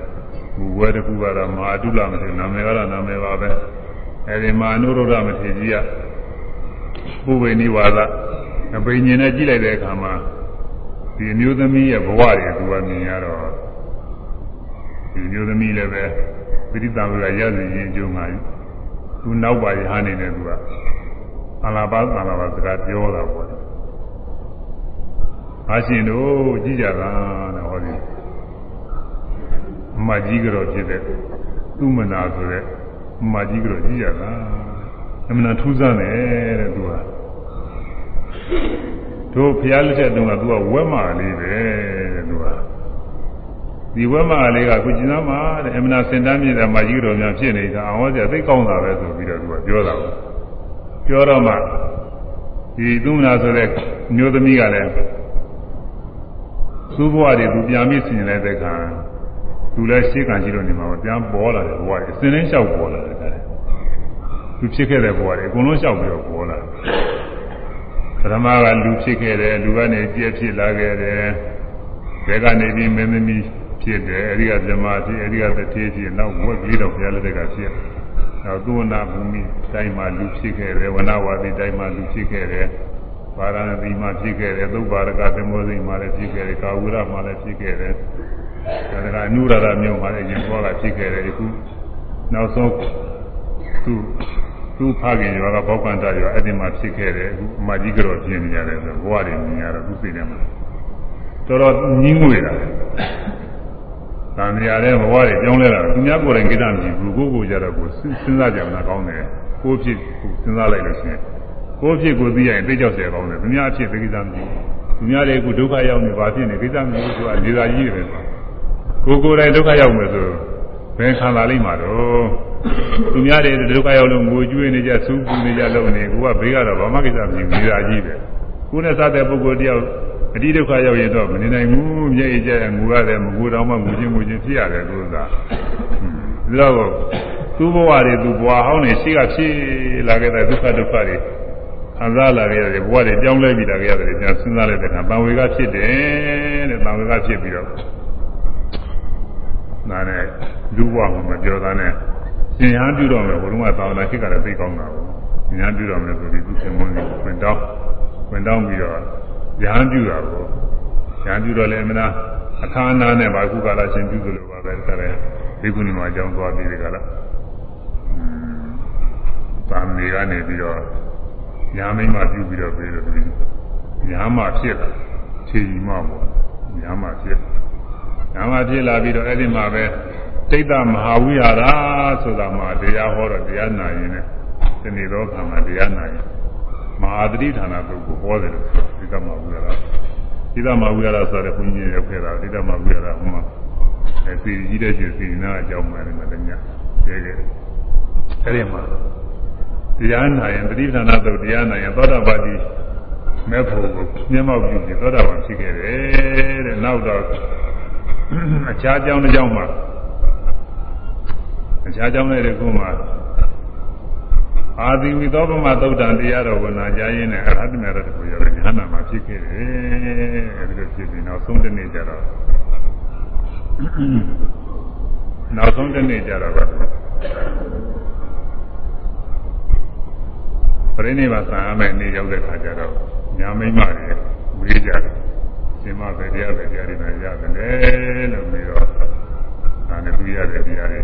ဘူဝဲတစ်ခုကတော့မဟာတုလမထေနာမည်ကတော့နာမည်ပါပဲအဲဒီမဟာနုရုဒ္ဒမထေကြီးကပုဝေနိဝါဒအပိညင်နဲ့ကြည့်လိုက်တဲ့အခါမှာဒီအမျိုးသမီးရဲ့ဘဝတွေသူကမြင်ရတော့ ဒီမျိုးသမီးလည်းပဲပိဋိသံဝရရစီရင်ကျုံမှာသူနောက်ပါရဟန်းနေတယ်သူကအလာပါအလာပါစကားပြောတာပေါ့။အားရှင်တို့ကြည့်ကြတာတဲ့ဟောဒီအမကြီးကတော့ဖြစ်တဲ့သူမနာဆိုတဲ့အမကြီးကတော့ကြည့်ကြတာအမှန်ထူးဆန်းတယ်တဲ့သူကတို့ဖျားလက်ထက်တုန်းကသူကဝက်မာလေးပဲတဲ့သူက ဒီဝက်မလေးကကုကျင်သားမှာတဲ့အမနာစင်တန်းမြင့်တဲ့မာကြီးတော်များဖြစ်နေတာအဟောစရာသိကောင်းတာပဲဆိုပြီးတော့သူကပြောတာပေါ့ပြောတော့မှဒီသူမနာဆိုတဲ့မျိုးသမီးကလည်းသူ့ဘဝတွေသူပြန်ပြီးဆင်နေတဲ့အခါသူလည်းရှေ့ကရှိလို့နေမှာပေါ့ပြန်ပေါ်လာတယ်ဘဝတွေအစင်းလင်းလျှောက်ပေါ်လာတယ်ကဲသူဖြစ်ခဲ့တဲ့ဘဝတွေအကုန်လုံးလျှောက်ပြီးတော့ပေါ်လာတယ်ပထမကလူဖြစ်ခဲ့တယ်လူကနေကြည့်ဖြစ်လာခဲ့တယ်ဘယ်ကနေပြီးမင်းသမီး ဖြစ်တယ်အဲဒီကဇမာဖြစ်အဲဒီကတထေးဖြစ်နောက်ဝက်ကလေးတော့ဘုရားလက်ထက်ကဖြစ်နောက်သုဝနာဘူမိတိုင်းမှာလူဖြစ်ခဲ့တယ်ဝနဝါဒီတိုင်းမှာလူဖြစ်ခဲ့တယ်ပါရဏသီမှာဖြစ်ခဲ့တယ်သုဗ္ဗာရကသမောစိမှာလည်းဖြစ်ခဲ့တယ်ကာဝုရမှာလည်းဖြစ်ခဲ့တယ်ဒါကအနုရရမြို့မှာလည်းရင်ဘောကဖြစ်ခဲ့တယ်အခုနောက်ဆုံးသူသူဖခင်ရွာကဘောက်ကန္တရွာအဲ့ဒီမှာဖြစ်ခဲ့တယ်အခုအမကြီးကတော့ပြင်နေရတယ်ဆိုဘဝတွေမြင်ရတော့သူစိတ်ထဲမှာတော်တော်ညှင်းငွေတာ။ တန်မြာတဲ့ဘဝတွေကြောင်းလဲတာသူများကိုယ်တိုင်ကိစ္စမရှိဘူးကိုကိုကြတော့ကိုစဉ်းစားကြမလားကောင်းတယ်။ကိုဖြစ်ကိုစဉ်းစားလိုက်လို့ရှိရင်ကိုဖြစ်ကိုသိရရင်သိကြောက်เสียကောင်းတယ်။သူများဖြစ်သိကိစ္စမရှိဘူး။သူများတွေကဒုက္ခရောက်နေပါဖြစ်နေကိစ္စမရှိဘူးဆိုတာနေသာကြီးတယ်ပဲ။ကိုကိုယ်တိုင်ဒုက္ခရောက်မယ်ဆိုဘယ်ခံလာလိမ့်မှာတော့သူများတွေဒုက္ခရောက်လို့ငိုကြွေးနေကြဆူးပူနေကြလုံနေကိုကဘေးကတော့ဘာမှကိစ္စမရှိဘူးနေသာကြီးပဲ။ကိုယ်နဲ့စားတဲ့ပုဂ္ဂိုလ်တယောက် အတိဒုက္ခရောက်ရင်တော့မနေနိုင်ဘူးမျက်ရည်ကျငူရတယ်မကူတော့မှငူချင်းငူချင်းဖြစ်ရတယ်သူကဒါတော့သူ့ဘဝတွေသူ့ဘဝဟောင်းနေရှိကဖြစ်လာခဲ့တဲ့ဒုက္ခဒုက္ခတွေခံစားလာခဲ့တဲ့ဘဝတွေကြောင်းလဲပြီးလာခဲ့ရတယ်ပြန်စဉ်းစားလိုက်တဲ့အခါတန်ဝေကဖြစ်တယ်တဲ့တန်ဝေကဖြစ်ပြီးတော့နားနဲ့လူဘဝမှာမပြောသားနဲ့ရှင်ဟန်ပြုတော့မယ်ဘုရားသာဝနာခိကလည်းသိကောင်းတာပေါ့ရှင်ဟန်ပြုတော့မယ်ဆိုပြီးသူသင်မွန်းကိုဝင်တောင်းဝင်တောင်းပြီးတော့ ရဟန်းပြုတာကိုရဟန်းပြုတော့လည်းအမနာအခါအနာနဲ့ပါခုကာလရှင်ပြုသလိုပါပဲတကယ်ဒီကုဏီမှာအကြောင်းသွားပြီးဒီကလာသာမေကနေပြီးတော့ညာမိမပြုပြီးတော့ပြီးတော့ဒီညာမဖြစ်လာခြေကြီးမပေါ့ညာမဖြစ်ညာမဖြစ်လာပြီးတော့အဲ့ဒီမှာပဲစိတ်သမဟာဝိဟာရဆိုတာမှာတရားဟောတော့တရားနာရင်လည်းဒီနေ့တော့ခါမှာတရားနာရင်မဟာသတိဌာနပုဂ္ဂိုလ်ဟောတယ်လို့ ဆိုစိတ်သမဟာဝိဟာရစိတ်သမဟာဝိဟာရဆိုတဲ့ဘုန်းကြီးရောက်ခဲ့တာစိတ်သမဟာဝိဟာရဟိုမှာအဲစီကြီးတဲ့ချင်းစီနာအကြောင်းမှလည်းမတည်းညရဲခဲ့တယ်အဲဒီမှာတရားနာရင်သတိဌာနသုတ်တရားနာရင်သောတာပတိမဲ့ဖို့ကိုမျက်မှောက်ပြုပြီးသောတာပန်ဖြစ်ခဲ့တယ်တဲ့နောက်တော့အခြားကြောင်းတစ်ကြောင်းမှာအခြားကြောင်းတဲ့ခုမှာ အာသီဝိသောပမသုတ်တံတရားတော်ဝနာကြရင်နဲ့အရဟတမေရတကိုရတဲ့ဉာဏ်နာမှာဖြစ်ခဲ့တယ်အဲဒီလိုဖြစ်ပြီးနောက်ဆုံးတစ်နေ့ကျတော့နောက်ဆုံးတစ်နေ့ကျတော့ပရိနိဗ္ဗာန်ဆံရမယ့်နေ့ရောက်တဲ့ခါကျတော့ညာမိမ့်မတွေဝေးကြတယ်ရှင်မပဲတရားပဲတရားတွေနဲ့ရတယ်လို့ပြီးတော့ဒါနဲ့သူရတဲ့တရားတွေ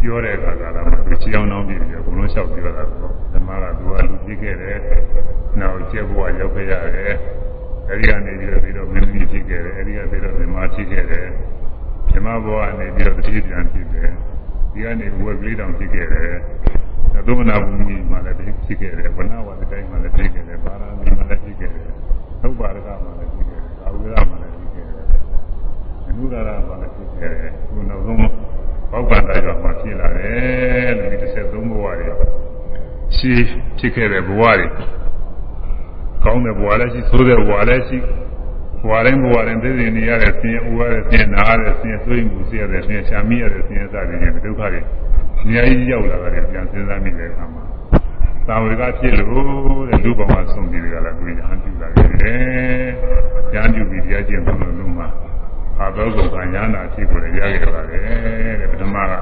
ပြောတဲ့အခါကလည်းသူချီအောင်နှောင်းပြီးပြီးဘုံလုံးလျှောက်ပြောတာတော့ဓမ္မကသူကလူပြစ်ခဲ့တယ်နောက်ကျက်ဘဝရောက်ခဲ့ရတယ်အဲဒီကနေပြီးတော့ပြီးတော့မင်းကြီးဖြစ်ခဲ့တယ်အဲဒီကပြီးတော့မြမဖြစ်ခဲ့တယ်မြမဘဝကနေပြီးတော့တတိပြန်ဖြစ်တယ်ဒီကနေဘဝကလေးတောင်ဖြစ်ခဲ့တယ်သုမနာဘူမိမှာလည်းဖြစ်ခဲ့တယ်ဝနဝတ္တိုင်းမှာလည်းဖြစ်ခဲ့တယ်ပါရမီမှာလည်းဖြစ်ခဲ့တယ်သုဘာရကမှာလည်းဖြစ်ခဲ့တယ်အာဝိရမှာလည်းဖြစ်ခဲ့တယ်အနုရရမှာလည်းဖြစ်ခဲ့တယ်ခုနောက်ဆုံး ဘောက်ကံတရားမှာဖြစ်လာတယ်လို့ဒီ33ဘဝတွေရှိဖြစ်ခဲ့တဲ့ဘဝတွေကောင်းတဲ့ဘဝလည်းရှိဆိုးတဲ့ဘဝလည်းရှိဘဝတိုင်းဘဝတိုင်းသိသိနေရတဲ့ဆင်းရဲဥရတဲ့ဆင်းရဲနာရတဲ့ဆင်းရဲဆိုးရင်မှုဆင်းရဲတဲ့ဆင်းရဲရှာမိရတဲ့ဆင်းရဲစသည်ဖြင့်ဒုက္ခတွေအများကြီးရောက်လာတယ်ပြန်စဉ်းစားမိတဲ့အခါမှာသာဝရကဖြစ်လို့တဲ့လူပေါင်းကဆုံးပြီးကြလားကိုရဟန်းပြုလာတယ်။ဉာဏ်ပြုပြီးတရားကျင့်လို့လုံးမှာ အာသောကုကညာနာဖြစ်ကိုရခဲ့ပါတယ်တဲ့ပထမက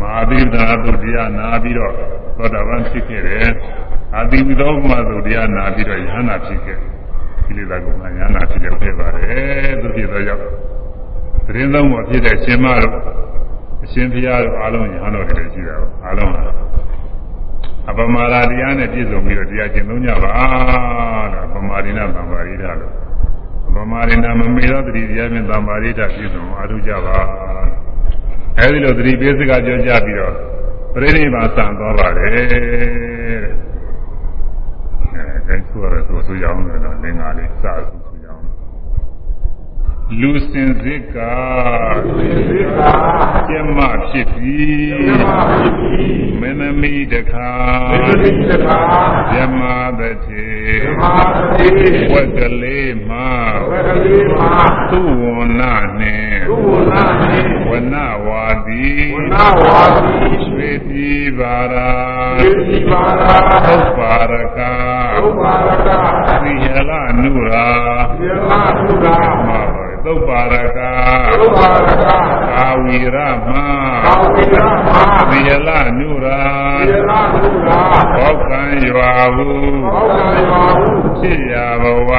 မဟာသီတနာသုတရားနာပြီးတော့သောတာပန်ဖြစ်ခဲ့တယ်။အာတိဝိသောမသုတရားနာပြီးတော့ယဟနာဖြစ်ခဲ့ကိလေသာကုကညာနာဖြစ်ရောက်ခဲ့ပါတယ်သူဖြစ်သောကြောင့်သတင်းသုံးပေါ်ဖြစ်တဲ့ရှင်မတို့အရှင်ဘုရားတို့အားလုံးညာတော်တွေရှိတာအားလုံးဟာအပမာဒတရားနဲ့ပြည့်စုံပြီးတော့တရားကျင့်သုံးကြပါတော့အပမာရိနာသံပါရိဒလို့ အပမာရိနာမမေသောတတိတရားဖြင့်သံပါရိဒပြည့်စုံအားထုတ်ကြပါအဲဒီလိုတတိပိစကပြောကြပြီးတော့ပရိနိဗ္ဗာန်ဆံသွားပါတယ်အဲဒါဆိုရတော့ဆိုကြအောင်လည်းတော့လင်္ကာလေးစဆိုဆိုကြအောင် လူစင်စစ်ကကျမဖြစ်ပြီးမင်းသမီးတခါကျမသတိဝက်ကလေးမှသူဝနာနှင့်ဝနဝါတိရွှေပြည်ပါရာသုတ်ပါရကသီဟလနုရာမှာပါ သုတ်ပါရကသုတ်ပါရကအာဝီရမအာဝီရမသီလနုရာသီလနုရာဘောကံရွာဟုဘောကံရွာဟုဖြစ်ရဘဝ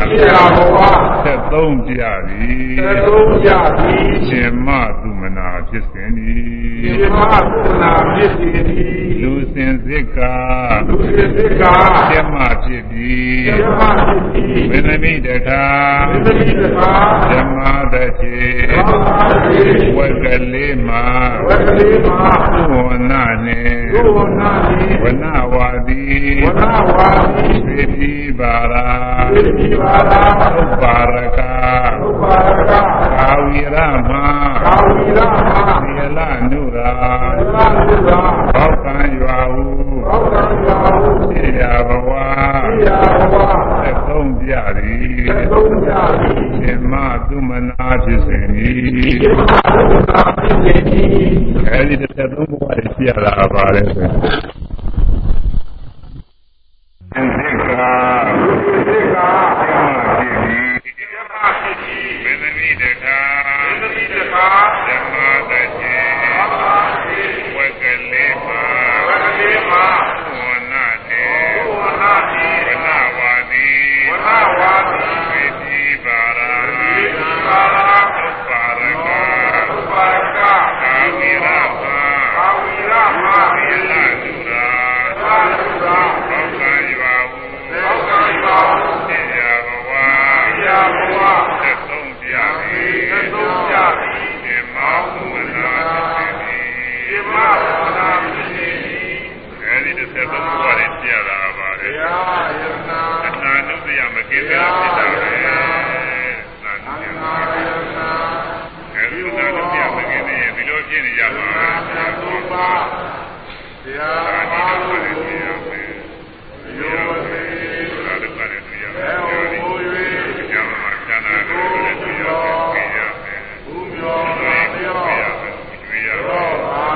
ဖြစ်ရဘဝသက်သုံးကြသည်သက်သုံးကြသည်ရှင်မသူမနာဖြစ်စဉ်သည်ရှင်မသူမနာဖြစ်စဉ်သည်လူစင်စစ်ကလူစင်စစ်ကရှင်မဖြစ်သည်ရှင်မဖြစ်သည်မင်းသမီးတခါမင်းသမီးတခါဓ မ္မတတိဝက်ကလေးမှာဝက်ကလေးမှာဝနာနဲ့ဝနာနဲ့ဝနာဝါတိဝနာဝါတိသေတိပါရာသေတိပါရာဥပါရကဥပါရကကာဝီရမကာဝီရမဒီလနုရာဒီလနုရာဘောကံရွာဟုဘောကံရွာဟုသိရဘဝသိရဘဝသက်သုံးကြသည်သက်သုံးကြသည်ရှ င်မသူမနာဖြစ်စဉ်ဤရှင်မသူမနာဖြစ်စဉ်ဤအဲဒီသက်သုံးဘဝတွေရှိရတာပါလေဆိုသင်္ခေကသင်္ခေကဓမ္မဖြစ်သည်ဓမ္မဖြစ်သည်မေသမီတကာမေသမီတကာဓမ္မတတိဓမ္မတိဝကလေးမှာဝကလေးမှာဝနာတေဝနာတိဝနာဝါတိဝနာဝါတိဝိတိ ပါရာဝိသံပါရာဥပါရကဥပါရကသာဝိရဟသာဝိရဟဝိလသုရာသာသုရာဘောကံယဝဘောကံယဝသိယဘဝသိယဘဝသက်သုံးပြာသက်သုံးပြာဒီမောဝနာဖြစ်သည်ဒီမောဝနာဖြစ်သည်အဲဒီတစ်ဆက်သုံးပါးလေးပြရတာပါပဲဘုရားယရနာအနာနုတ္တယမကိစ္စဖြစ်တာပဲ အဲဒီဥသာလုံးပြမခင်နေဒီလိုဖြစ်နေကြပါလားဆရာပါဘုရားယောသေသာဓုကလည်းတွေ့ရတယ်။ဟော၍ကျောင်းမှာကျမ်းစာကိုလည်းတွေ့ရတယ်။ဘုရားဘုရားတွေ့ရတယ်။ဘုရားပါ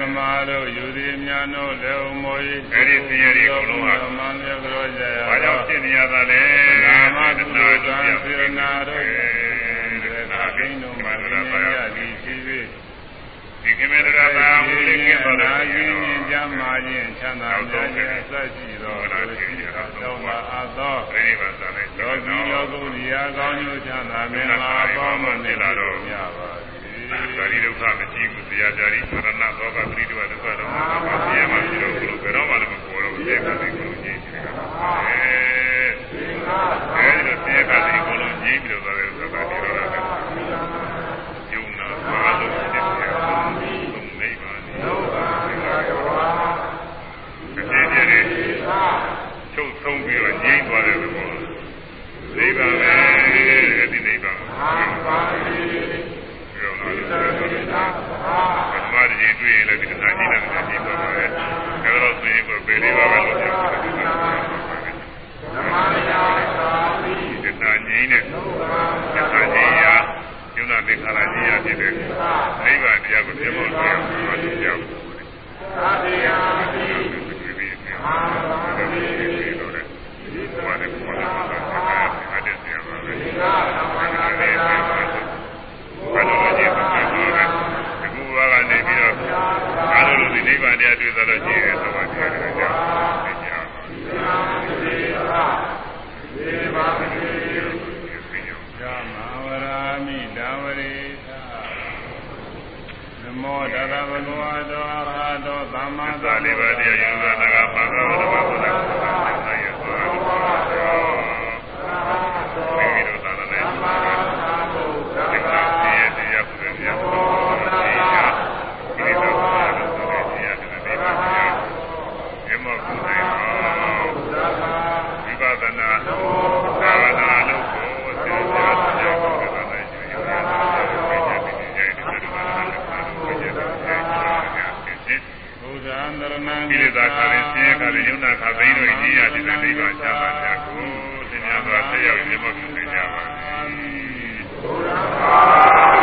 သမားတို့ယူသည်များတို့လည်းအမော၏အဲ့ဒီဆင်းရဲတွေအကုန်လုံးဟာမန္တရကြောကြရဘာကြောင့်ဖြစ်နေရတာလဲနာမတတုဏှာကံကြောင့်စေနာတို့သာကိန်းတို့မှာရင်းရသည်ရှိ၍ဒီကိမေတ္တာသာမူလေးကင်းသွားတယ်ရင်းရင်းကြမှာခြင်းချမ်းသာများခြင်းအစရှိသောလူရှိသောမှာအသောပြိဋိဘသာလိုက်လောကီလောကုရိယာကောင်းကျိုးချမ်းသာမင်္ဂလာပေါင်းမနေလာတော့ရပါ စေဓာတိဒုက္ခမရှိဘူးတရားကြရိမရဏသောကပရိဒုဝဒုက္ခတော့ဘာမှပြရမှာရှိတော့ဘူးလို့ဘယ်တော့မှလည်းမပေါ်တော့ဘူးဧကတိကိုကြီးရှိတာအဲအဲဒီလိုဧကတိကိုလုံးကြီးပြီးတော့သွားတယ်ဆိုတာဒီလိုလားယုံနာဘာလို့ဖြစ်နေလဲသုံးမိပါနေတကယ်ကြည့်ချုပ်ဆုံးပြီးတော့ငြိမ့်သွားတဲ့သဘောနိဗ္ဗာန်ပဲအဲ့ဒီနိဗ္ဗာန်ပြောလာတယ် ပထမတည်းတွေ့ရင်လည်းဒီတရားကြီးနဲ့ကြီးသွားပါတယ်ဒါတော့ဆိုရင်ကိုယ်လေးပါပဲလို့ပြောတယ်ဒီတရားငြိမ့်တဲ့တရားကြီးရာယုံနာသင်္ခါရကြီးရာဖြစ်တဲ့နိဗ္ဗာန်တရားကိုပြမောလို့ရအောင်ပြောကြအောင်သာဓုယာတိအာသာတိလို့တဲ့ဘာနဲ့ဘာနဲ့ဆက်အပ်တဲ့ဆရာပါပဲဒီကသမဏေနဲ့ဘာလို့လဲဒီကူကနေပြီးတော့ ဘာလို့ဒီနိဗ္ဗာန်တရားတွေ့သလိုကြည့်ရဲဆိုပါတရားတွေကြောင့်သိကြအောင်ဓမ္မဝရာမိတဝရိသနမောတရဘဂဝတောအရဟတောသမ္မာသာလေးပါးတရားယူတာငါပါကဝရမဘုရား ထားတဲ့ယုံနာခါသိတို့ဤရာဒီတဲ့နိဗ္ဗာန်ချမ်းသာကြကိုသင်များစွာဆက်ရောက်ရေမောက်ပြုနေကြပါစေ။ဘုရား